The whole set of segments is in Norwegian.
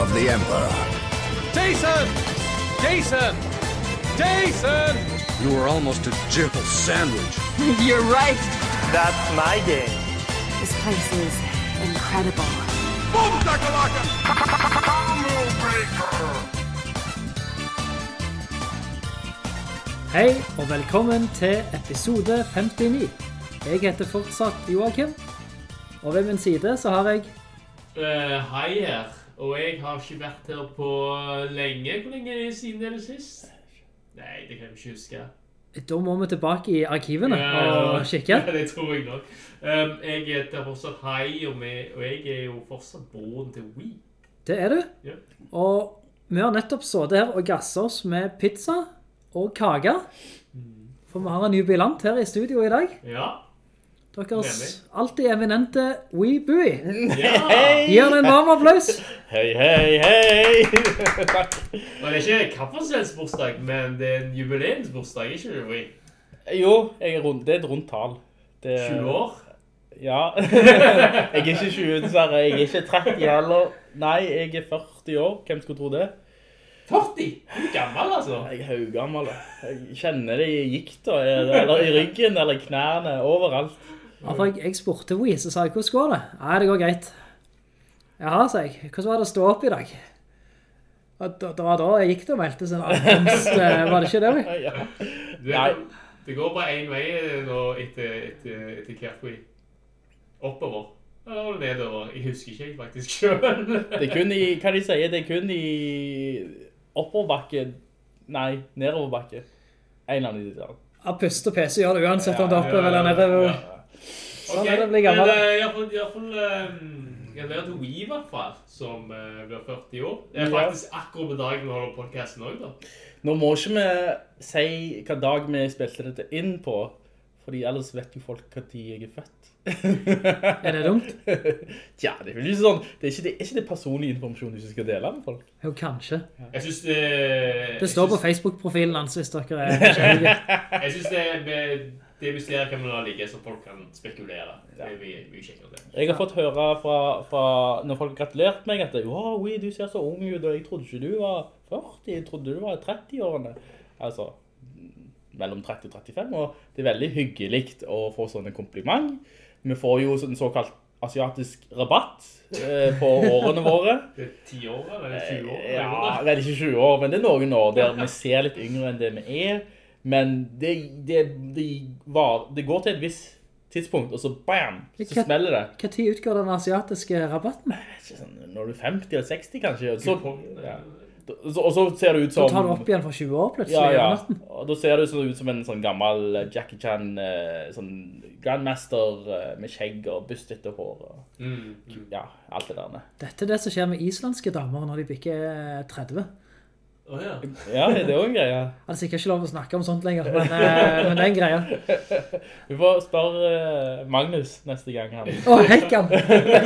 of the Emperor. Jason! Jason! Jason! You were almost a jibble sandwich. You're right. That's my game. This place is incredible. Hei og velkommen til episode 59. Jeg heter fortsatt Joakim, og ved min side så har jeg Eh, hei her, og jeg har ikke vært her på lenge. Hvor lenge er det siden det er sist? Nei, det kan jeg ikke huske. Da må vi tilbake i arkivene Ja, og kikke. Ja, det tror jeg nok. Um, jeg heter fortsatt Hai, og, og jeg er jo fortsatt broren til Wii. Det er du. Ja. Og vi har nettopp sittet her og gasset oss med pizza og kake. For vi har en jubilant her i studio i dag. Ja. Deres alltid eminente Weebui. ja. Gi han en varm applaus. Hei, hei, hei! Takk. Det er ikke kaffeselsbursdag, men det er en jubileumsbursdag, ikke det, Wee? Jo, jeg er rundt, det er et rundt tall. Det, 20 år? Ja. jeg er ikke 20, dessverre. Jeg er ikke 30 heller. Nei, jeg er 40 år. Hvem skulle tro det? 40? Du er gammel, altså. Jeg er haugammel. Jeg kjenner det i gikta, eller i ryggen, eller i knærne, overalt. Ja, for jeg, jeg spurte henne, så sa jeg, hvordan går det? Nei, det går greit. Jaha, sa jeg. Hvordan var det å stå opp i dag? Og da, det var da jeg gikk det og meldte sin ankomst. eh, Var det ikke det, Vi? Ja. Det, Nei. det går bare en vei nå etter, etter, etter Wii. Oppover. Eller nedover. Jeg husker ikke faktisk selv. Det er kun i, hva de sier, det er kun i oppoverbakke, nei, nedoverbakke. En eller annen i det der. Ja, pust og PC gjør det uansett om det er oppover eller nede. Sånn er det å bli gammel. Men uh, i hvert fall, i hvert fall um, gratulerer til Wii i hvert fall, som uh, blir 40 år. Det er Ja. faktisk akkurat på dagen vi holder podcasten også da. Nå må ikke vi si hva dag vi spilte dette inn på, fordi ellers vet jo folk hva tid jeg er født. Er det dumt? Ja, det er vel ikke sånn, det er ikke det, er ikke det personlige informasjon du ikke skal dele med folk. Jo, kanskje. Jeg synes det... Det står på Facebook-profilen hans hvis dere er. Jeg synes det, med, det mysteriet kan man ligge, så folk kan spekulere. Det er mye, mye kjekkere det. Jeg har fått høre fra, fra når folk har gratulert meg at «Wow, du ser så ung ut, og jeg trodde ikke du var 40, jeg trodde du var 30-årene. Altså, mellom 30 og 35, og det er veldig hyggelig å få sånne kompliment. Vi får jo sånn såkalt asiatisk rabatt eh, på årene våre. Det er 10 år, eller 20 år? Eller? Ja, vel ikke 20 år, men det er noen år der vi ser litt yngre enn det vi er. Men det, det, det, var, det går til et visst tidspunkt, og så bam, så Hva- smeller det. Hva tid utgår den asiatiske rabatten? Sånn, når du er 50 eller 60 kanskje, og så, ja. Så- og så ser det ut Så Da tar du opp igjen for 20 år plutselig Ja, ja. Og da ser det sånn ut som en sånn gammel eh, Jackie Chan, eh, sånn Grandmaster eh, med skjegg og bustete hår. Og, Mm, mm. ja, alt det der. Dette er det som skjer med islandske damer når de bikker eh, 30. Åja. Ja, det er jo en greie. Han er sikkert ikke lov å snakke om sånt lenger, men, eh, men det er en greie. Vi får spørre eh, Magnus neste gang han... Å, hekkan!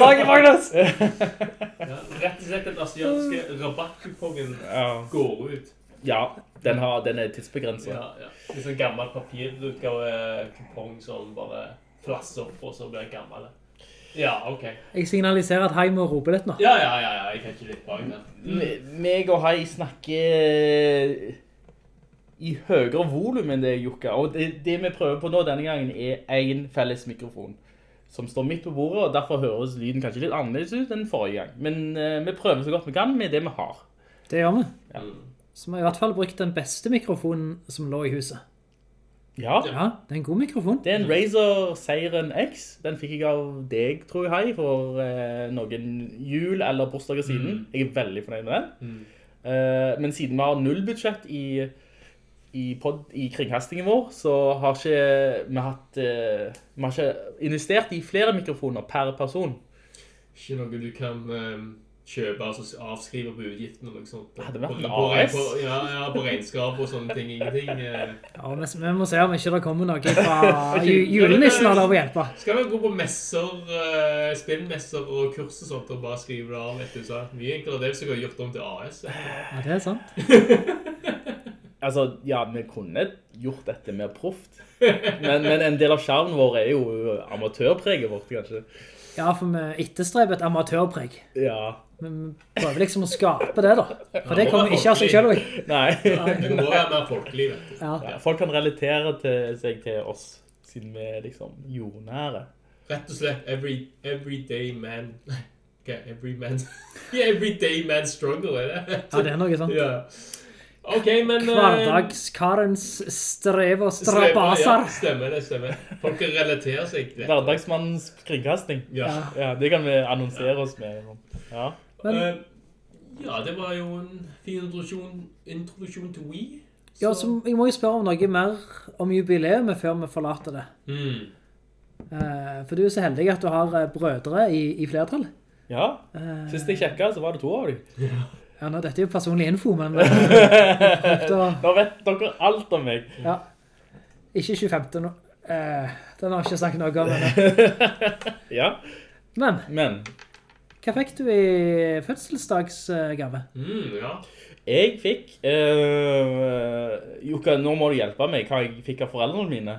Lager Magnus! Ja, rett og slett den asiatiske rabattkupongen Ja, går ut. ja den, har, den er tidsbegrenset. Ja, ja. Det er sånn gammel papirutgave kupong som bare flasser opp og så blir gammel. Ja, ok. Jeg signaliserer at Hei må rope litt nå. Ja, ja, ja, ja. jeg ikke litt bak den. Mm. Meg og hei snakker i høyere volum enn det, Jukka. Og det, det vi prøver på nå denne gangen er en felles mikrofon som står midt på bordet, og derfor høres lyden kanskje litt annerledes ut enn forrige gang. Men uh, vi prøver så godt vi kan med det vi har. Det gjør vi. Ja. Så vi har i hvert fall brukt den beste mikrofonen som lå i huset. Ja, Ja, det er en god mikrofon. det er en Razer Siren X. Den fikk jeg av deg, tror jeg, for eh, noen jul eller bursdager siden. Jeg er veldig fornøyd med den. Eh, men siden vi har null budsjett i, i, pod, i kringkastingen vår, så har ikke vi hatt eh, Vi har ikke investert i flere mikrofoner per person. Ikke noe du kan eh, kjøpe, altså avskrive på utgiftene og noe sånt. Hadde vært På- en på- AS. På, ja, ja, på regnskap og sånne ting, ingenting. eh. Ja, men vi må se om ikke det kommer noe fra julenissen har lov å hjelpe. Skal vi gå på messer, eh, spillmesser og kurs og sånt, og bare skrive det av, vet du, så mye enklere det hvis jeg har gjort om til AS. Ja, det er sant. Altså, ja, vi kunne gjort dette mer proft. Men, men en del av skjermen vår er jo amatørpreget vårt, kanskje. Ja, for vi etterstreber et amatørpreg. Ja. Men vi prøver liksom å skape det da. For det kommer ikke av seg. Nei. Det må være mer folkelig. Ja. Ja, folk kan relatere til seg til oss, siden vi er liksom jordnære. Rett og slett every, everyday man okay, every man yeah, Everyday man struggle, er det? Ja, det er noe sånt. Ja. Okay, men eh, Hverdagskarens strev og strabaser. Ja, stemmer det, stemmer. Folk kan relatere seg til det. Hverdagsmannens kringkasting. Ja. Ja, det kan vi annonsere oss med. Ja. Men- Eh, ja, det var jo en fin introduksjon, introduksjon til Wii. Ja, så jeg må jo spørre om noe mer om jubileet før vi forlater det. Mm. Eh, For du er så heldig at du har eh, brødre i, i flertall. ja. Eh, Sist jeg sjekket, så var det to av dem. Ja, nå, dette er jo personlig info, men Nå vet dere alt om meg. Ja. Ikke 25. nå. Eh, den har jeg ikke sagt noe om. Men, Ja, men men hva fikk du i fødselsdagsgave? Mm, ja. jeg fikk... Uh, Jukka, nå må du hjelpe meg hva jeg fikk av foreldrene mine.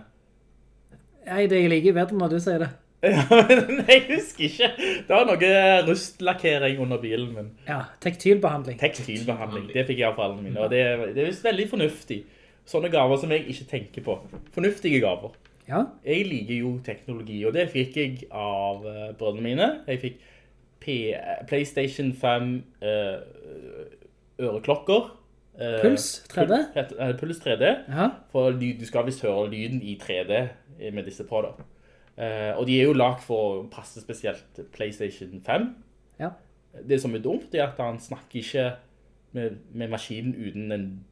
Nei, det jeg liker bedre når du sier det. Men jeg husker ikke. Det var noe rustlakkering under bilen min. Ja, tektylbehandling. Tekstilbehandling, det fikk jeg av foreldrene mine, og det, det er visst veldig fornuftig. Sånne gaver som jeg ikke tenker på. Fornuftige gaver. Ja, Jeg liker jo teknologi, og det fikk jeg av uh, brødrene mine. Jeg fikk P PlayStation 5 eh, øreklokker. Eh, Puls 3D? Pul- eh, Puls 3D. ja. For du skal visst høre lyden i 3D med disse på da. Eh, og de er jo lagt for å passe spesielt PlayStation 5. Ja. Det som er dumt er at han snakker ikke med, med maskinen uten en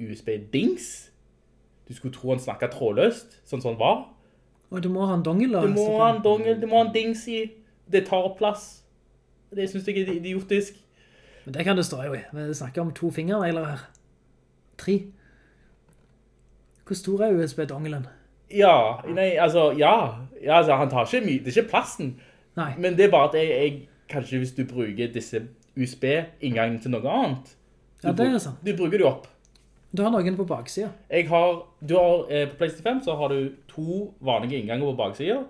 USB-dings. Du skulle tro han snakket trådløst, sånn som han var. Og du må ha en dongel. da, Du må selvfølgelig. ha en dongel, du må ha en dings i. Det tar plass. Det synes jeg er idiotisk. Men det kan det stå jo i. Vi snakker om to fingerveiler her. Tre. Hvor stor er USB-dongelen? Ja, nei, altså, ja. ja altså, han tar ikke mye, det er ikke plassen. Nei. Men det er bare at jeg, jeg kanskje hvis du bruker disse USB-inngangen til noe annet, du, Ja, det er sant. du bruker det opp. Du har noen på baksida. Jeg har, du har, eh, på PlayStation 5 så har du to vanlige innganger på baksiden,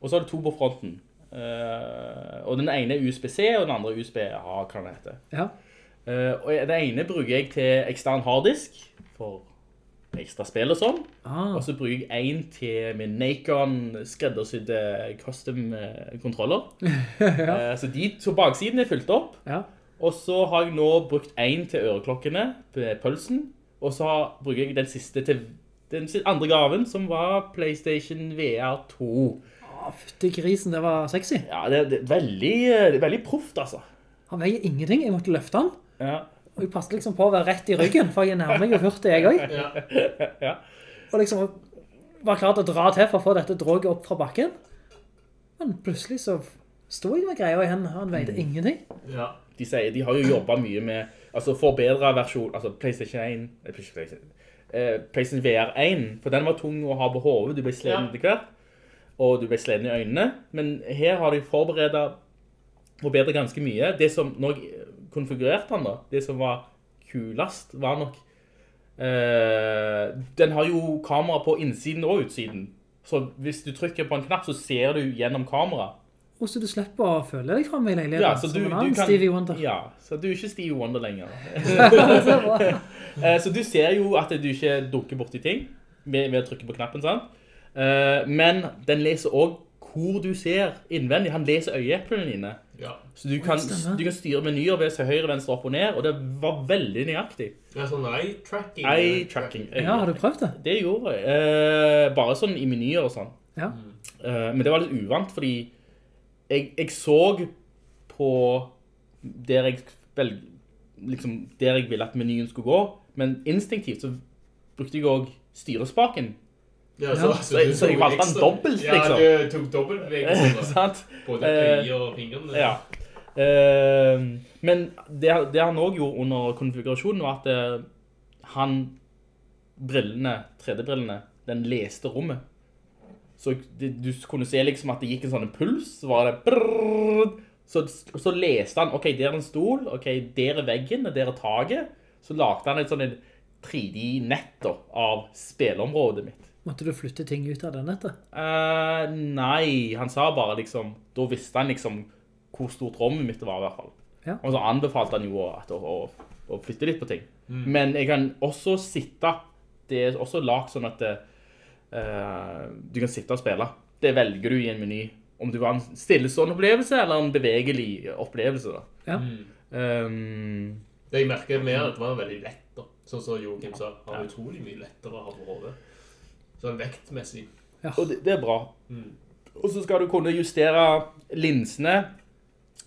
og så har du to på fronten. Eh, og den ene er USB-C, og den andre er USB-A, kan det heter. Ja. Uh, og den ene bruker jeg til ekstern harddisk, for ekstra spill og sånn. Ah, Og så bruker jeg en til min Nacon skreddersydde custom-kontroller. kontroller. uh, Så de to baksiden er fylt opp. ja. Og så har jeg nå brukt en til øreklokkene pølsen. Og så bruker jeg den siste til den andre gaven, som var PlayStation VR 2. Fytti grisen, det var sexy. Ja, det, det er veldig, det er veldig proft, altså. Han veier ingenting. Jeg måtte løfte han. Ja. Og jeg passet liksom på å være rett i ryggen, for jeg nærmer meg jo 40 jeg også. Ja. ja. Og liksom var klar til å dra til for å få dette droget opp fra bakken. Men plutselig så stod jeg med greia i hendene, han veide ingenting. ja. De sier, de har jo jobbet mye med, altså forbedret versjon, altså PlayStation 1, eh, PlayStation, eh, PlayStation VR 1, for den var tung å ha på hovedet, du ble sleden Ja. etter hvert, og du ble sleden i øynene, men her har de forberedt, forbedret ganske mye. Det som, når jeg konfigurerte han da, det som var kulest, var nok, eh, den har jo kamera på innsiden og utsiden, så hvis du trykker på en knapp, så ser du gjennom kamera. Og så du slipper å føle deg frem i leiligheten, Ja, så som du, en annen kan, Stevie Wonder. Ja, så du er ikke Stevie Wonder lenger. Så. Eh, Så du ser jo at du ikke dunker borti ting med, med å trykke på knappen, sant? Eh, Men den leser også hvor du ser innvendig. Han leser øyeeplene dine. ja. Så du kan, du kan styre menyer ved seg høyre, venstre, opp og ned, og det var veldig nøyaktig. Det er sånn eye-tracking. Eye-tracking. Ja, har du prøvd det? Det gjorde jeg. Eh, Bare sånn i menyer og sånn. Ja. Eh, Men det var litt uvant, fordi jeg, jeg så på der jeg, vel, liksom, der jeg ville at menyen skulle gå, men instinktivt så brukte jeg også styrespaken. Ja, Ja. så, Så jeg- så jeg valgte den dobbelt, liksom. Ja, du tok dobbeltbevegelse. Sant? Både Eh, øye og fingrene. Ja. Eh, men det, det han også gjorde under konfigurasjonen var at eh, han, brillene, 3D-brillene, den leste rommet. Så det, du kunne se liksom at det gikk en sånn puls, så var det brrrr, så, så leste han, ok, der er en stol, ok, der er veggen, der er taget. Så lagde han et sånn 3D-nett av spilområdet mitt. Måtte du flytte ting ut av den etter? Uh, nei, han sa bare liksom, da visste han liksom hvor stort rommet mitt var i hvert fall. Ja. Og så anbefalte han jo at, å, å, å flytte litt på ting. Men jeg kan også sitte, det er også lagt sånn at eh, du kan sitte og spille. Det velger du i en meny. Om du har ha en stillestående opplevelse eller en bevegelig opplevelse da. Ja. Um, jeg merker mer at det var veldig lett da. Sånn som Joachim sa, han var utrolig mye lettere å ha på hodet. Sånn vektmessig. Og det, det er bra. Og så skal du kunne justere linsene,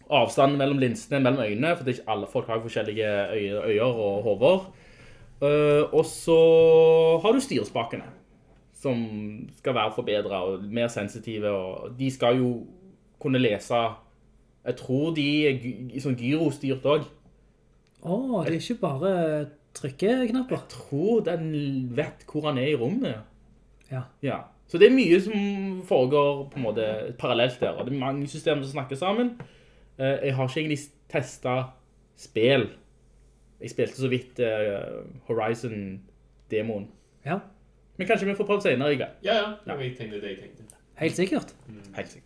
avstanden mellom linsene mellom øynene, for det er ikke alle folk har forskjellige øyer, øyer og hover. Uh, og så har du styrespakene, som skal være forbedret og mer sensitive, og de skal jo kunne lese, jeg tror de er sånn gyrostyrt også. Åh, det er ikke bare trykkeknapper. Jeg tror den vet hvor han er i rommet. Ja. Ja. Så det er mye som foregår på en måte parallelt der, og det er mange systemer som snakker sammen. Eh, Jeg har ikke egentlig testet spill. Jeg spilte så vidt eh, Horizon-demoen. Ja, Men kanskje vi får prøvd senere ikke? Ja, ja. ja. Jeg tenkte det jeg tenkte. helt sikkert. Helt sikkert.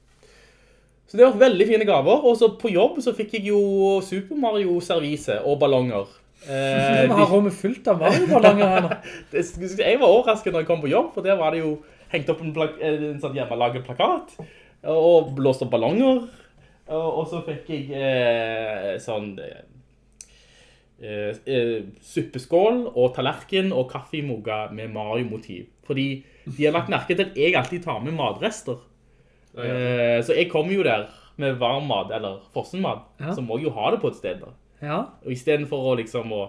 Så det var veldig fine gaver, og så på jobb så fikk jeg jo Super Mario-servise og ballonger. Eh, Vi har rommet fullt av Mario-ballonger her nå. jeg var overrasket når jeg kom på jobb, for der var det jo hengt opp en, plak en sånn hjemmelaget plakat, og blåst opp ballonger, og, så fikk jeg eh, sånn eh, eh, suppeskål og tallerken og kaffemoga med Mario-motiv. Fordi de har lagt merke til at jeg alltid tar med matrester. Ja, ja. Eh, så jeg kommer jo der med varm mat, eller frossenmat, Ja. så må jeg jo ha det på et sted da. Ja, Og i stedet for å liksom å...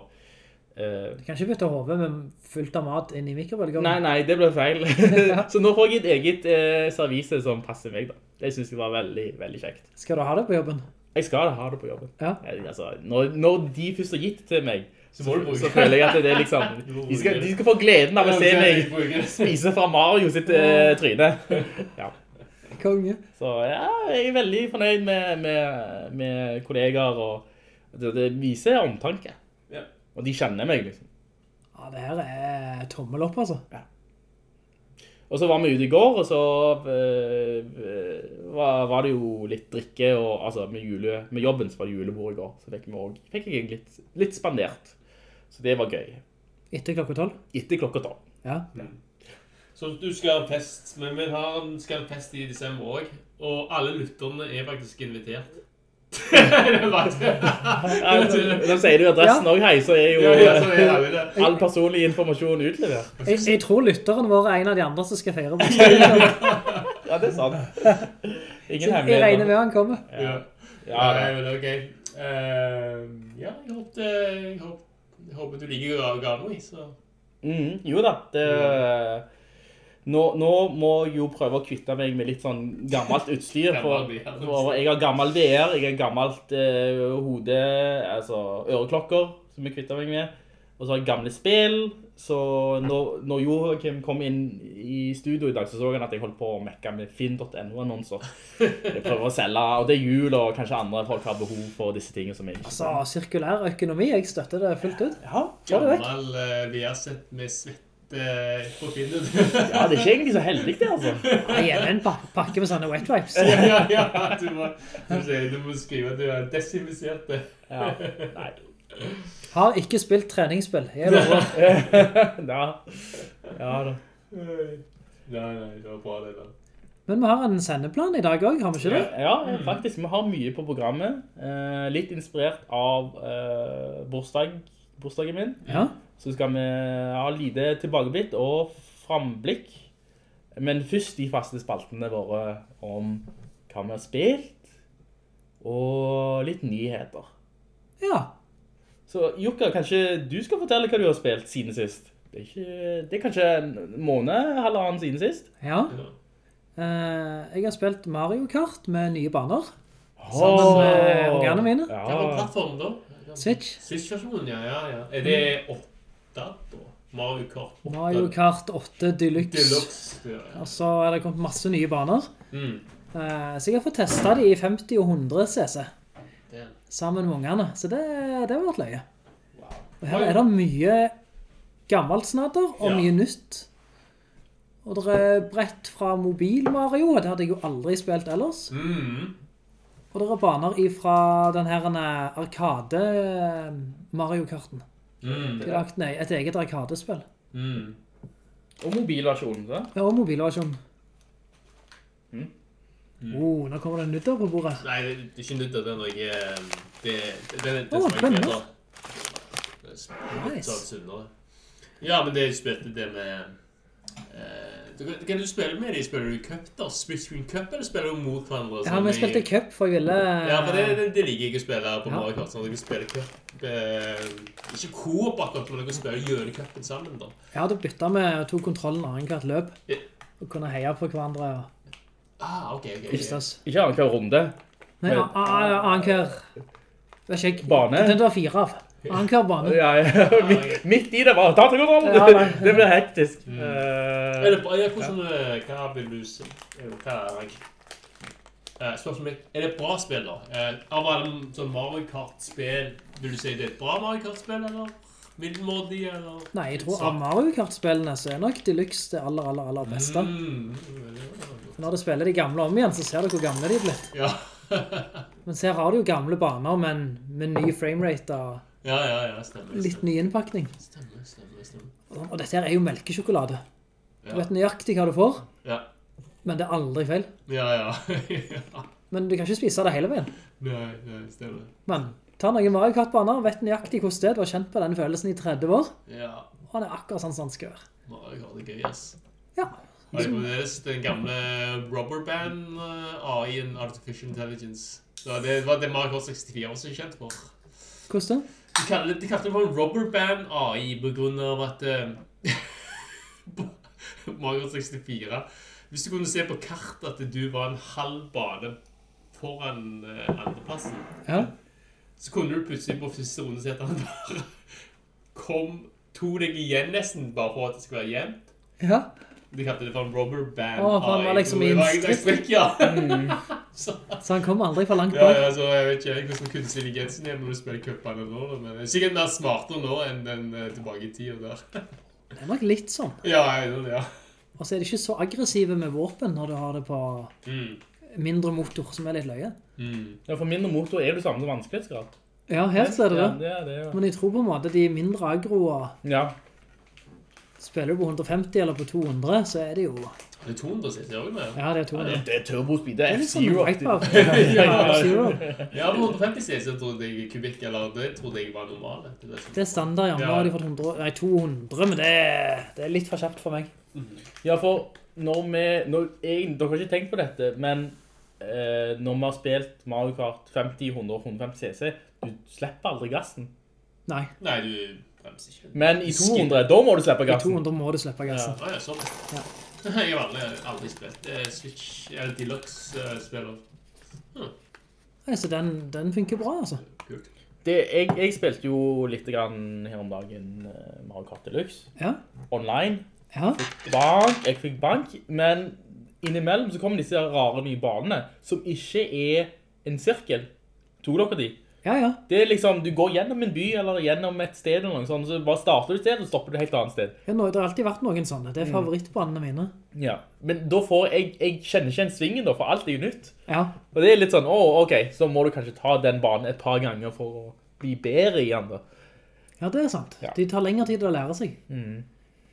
Uh, du kan ikke bytte hovedet med fullt av mat inn i mikrobølgeovnen. Nei, nei, det ble feil. så nå får jeg et eget uh, servise som passer meg da. Det synes jeg var veldig, veldig kjekt. Skal du ha det på jobben? Jeg skal ha det på jobben. Ja. Jeg, Altså, når, når de først har gitt til meg, så, så føler jeg at det er liksom, de skal, de skal få gleden av å se meg. spise fra Mario sitt uh, tryne. Ja. Konge. Så ja, jeg er veldig fornøyd med, med, med kollegaer, og det, det viser omtanke. Ja. Og de kjenner meg liksom. Ja, det her er tommel opp, altså. Og så var vi ute i går, og så øh, øh, var, var det jo litt drikke, og altså med, jule, med jobben så var det julebord i går, så fikk, vi også, fikk jeg litt, litt spandert. Så det var gøy. Etter klokka tolv. Etter klokka tolv. Ja. Så du skal ha fest, men vi har skal ha fest i desember også, og alle lytterne er faktisk invitert. Det. Ja, Nå sier du adressen også, hei, så er jo Ja, ja, så alle det. all personlig informasjon utlevert. Jeg, jeg tror lytteren vår er en av de andre som skal feire bursdagen. Ja, det er sant. Ingen Jeg regner med han kommer. Ja. Ja, ja. det er gøy. Eh, ja, jeg håper, jeg håper, jeg håper du liker ga- gavene, så... Mhm, jo da, det, nå, nå må jeg jo prøve å kvitte meg med litt sånn gammelt utstyr, for, for jeg har gammel VR, jeg har gammelt eh, hode, altså øreklokker som jeg kvitter meg med, og så har jeg gamle spill, så når, når Joakim kom inn i studio i dag, så så han at jeg holdt på å mekke med Finn.no-annonser. Jeg prøver å selge, og det er jul, og kanskje andre folk har behov for disse tingene som jeg ikke Altså, sirkulær økonomi, jeg støtter det fullt ut. Ja, ja. Gammel uh, VR-sett med svette på Finn. ja, det er ikke egentlig så heldig det, altså. Nei, gjerne en pakke med sånne wet wipes. ja, ja, ja, du må, du må, du må skrive at du har desinfisert det. Ja, nei. Har ikke spilt treningsspill. Jeg lover. ja. ja da. Nei, nei, det var bra det da. Men vi har en sendeplan i dag også, har vi ikke det? Ja, faktisk. Vi har mye på programmet. Eh, litt inspirert av eh, bursdag, bursdagen min. Ja. Så skal vi ha lite tilbakeblitt og framblikk. Men først de faste spaltene våre om hva vi har spilt, og litt nyheter. Ja. Så Jukka, kanskje du skal fortelle hva du har spilt siden sist? Det er, ikke, det er kanskje en måned, halvannen siden sist? Ja. Uh, jeg har spilt Mario Kart med nye baner. Sammen med ungene mine. Hva var Ja. plattformen da? Switch. Switch-versjonen, ja, ja, ja. Er det 8 Mario Kart 8? Mario Kart 8 Deluxe. Deluxe. Ja, ja. Og så er det kommet masse nye baner. Mm. Eh, Så jeg har fått testet de i 50 og 100 cc. Det. Sammen med ungene. Så det, det har vært løye. Og her er det mye gammelt snadder og Ja. mye nytt. Og det er brett fra Mobil Mario, det hadde jeg jo aldri spilt ellers. Mm. Og det er baner ifra den her eh, arkade Mario Karten. Mm. De har lagt et eget arkadespill. Mm. Og mobilversjonen, så. Ja, og mobilversjonen. Mm. Oh, nå kommer det nudder på bordet. Nei, det det er ikke nytter, det er jeg eh, Det, det, det, det, smaker litt Nice. sunnere. Ja, men det spilte det med eh, du, kan- du spille med dem? Spiller du cup, da? Spiller du cup, eller spiller du mot hverandre? Ja, sånn vi i- spilte cup, for jeg ville... Ja, for det, det, det liker jeg ikke å spille på Ja. Mario Kart. Sånn at jeg spiller spille cup. Eh, ikke coop akkurat, men jeg kan spille gjennom cupen sammen, da. Jeg hadde byttet med to kontrollen annethvert løp. Ja. Og kunne heie på hverandre og Ah, ok, ok. Ikke. Ikke annenhver runde. Nei, annenhver er. Vet ikke jeg. Bane? Den du har fire av. Annen hver bane. Ja, ja. Midt, midt i det bare, ta til kontroll! Ja. Det ble hektisk. Mm. Uh, Er det, bra- hvordan, hva vil du si? Hva er jeg? Eh, Spørsmålet mitt, er det bra spill da? Eh, Av alle sånn Mario Kart-spill, vil du si det er et bra Mario Kart-spill, eller? Middelmådig, eller? Nei, jeg tror av Mario Kart-spillene så er nok Deluxe det aller, aller, aller beste. Mm. Når du spiller de gamle om igjen, så ser du hvor gamle de er blitt. Ja. Men så her har du jo gamle baner, men med ny framerate og ja, ja, ja, stemmer. litt stemmer. ny innpakning. Stemmer, stemmer, stemmer. Og dette her er jo melkesjokolade. Du vet nøyaktig hva du får, Ja, men det er aldri feil. ja, ja. Men du kan ikke spise det hele veien. Nei, nei, stemmer. Men ta noen Mario Kart-baner, vet nøyaktig hvordan det er. Du har kjent på den følelsen i 30 år, Ja, og han er akkurat sånn som den skal være. Mario Kart er gøy, ass. Ja. Har du fremdeles den gamle rubber band AI-en Artificial Intelligence? Det var det Mario Kart 64 også er kjent for. Hvordan? De kalte, de kalte det for en Rubberband AI på grunn av at uh, Mario 64 Hvis du kunne se på kartet at du var en halv bane foran uh, andreplassen, Ja. så kunne du plutselig på første runde se at han bare kom Tok deg igjen nesten, bare for at det skulle være jevnt. Ja. De kalte det for en rubber band. Å, for han var liksom i en strikk. Ja. Mm. så, Så han kom aldri for langt ja, bak. ja, så jeg vet ikke hvordan kunstig intelligensen er når du spiller cupene nå, men det er sikkert mer smartere nå enn den eh, tilbake i tida der. Det er nok litt sånn. ja, jeg vet det, ja. Og så er de ikke så aggressive med våpen når du har det på Mm. mindre motor, som er litt løye. Mm. ja, for mindre motor er det samme som vanskelighetsgrad. Ja, helt så er det Ja, det. det er det, ja. Men jeg tror på en måte de mindre agroene Ja, spiller du på 150 eller på 200, så er det jo... Det er 200 sitter jeg også med. Ja, det er 200. det er turbospeed, det Det er litt F-Zero. Ja, Ja, på 150 cc så trodde jeg kubikk, eller det trodde jeg var normal. Det er det Det er standard, ja. Nå har de fått 100, nei, 200, men det er, det er litt for kjapt for meg. Ja, for når vi, når jeg, dere har ikke tenkt på dette, men eh, når vi har spilt Mario Kart 50, 100 og 150 cc, du slipper aldri gassen. Nei, Nei, du bremser ikke. Men i 200, da må du slippe i gassen. 200 må du slippe gassen. Å ja, sånn. Ja. Jeg har aldri, aldri spilt eh, Switch, eller Deluxe-spiller. Nei, så den, den funker bra, altså. Kult. Det, jeg, jeg spilte jo litt grann her om dagen eh, Mario Kart Deluxe. Ja, Online. ja. Bank, jeg fikk bank, men innimellom så kom disse rare nye banene, som ikke er en sirkel. Tog dere de? Ja, ja. Det er liksom, du går gjennom en by eller gjennom et sted eller noe sånt, så bare starter du et sted og stopper du et helt annet sted. ja nå, det har alltid vært noen sånne. Det er favorittbanene mine. Ja, men da får jeg, jeg kjenner ikke en svingen da, for alt er jo nytt. Ja, Og det er litt sånn, åh, ok, så må du kanskje ta den banen et par ganger for å bli bedre igjen da. ja det er sant. Ja. De tar lengre tid å lære seg.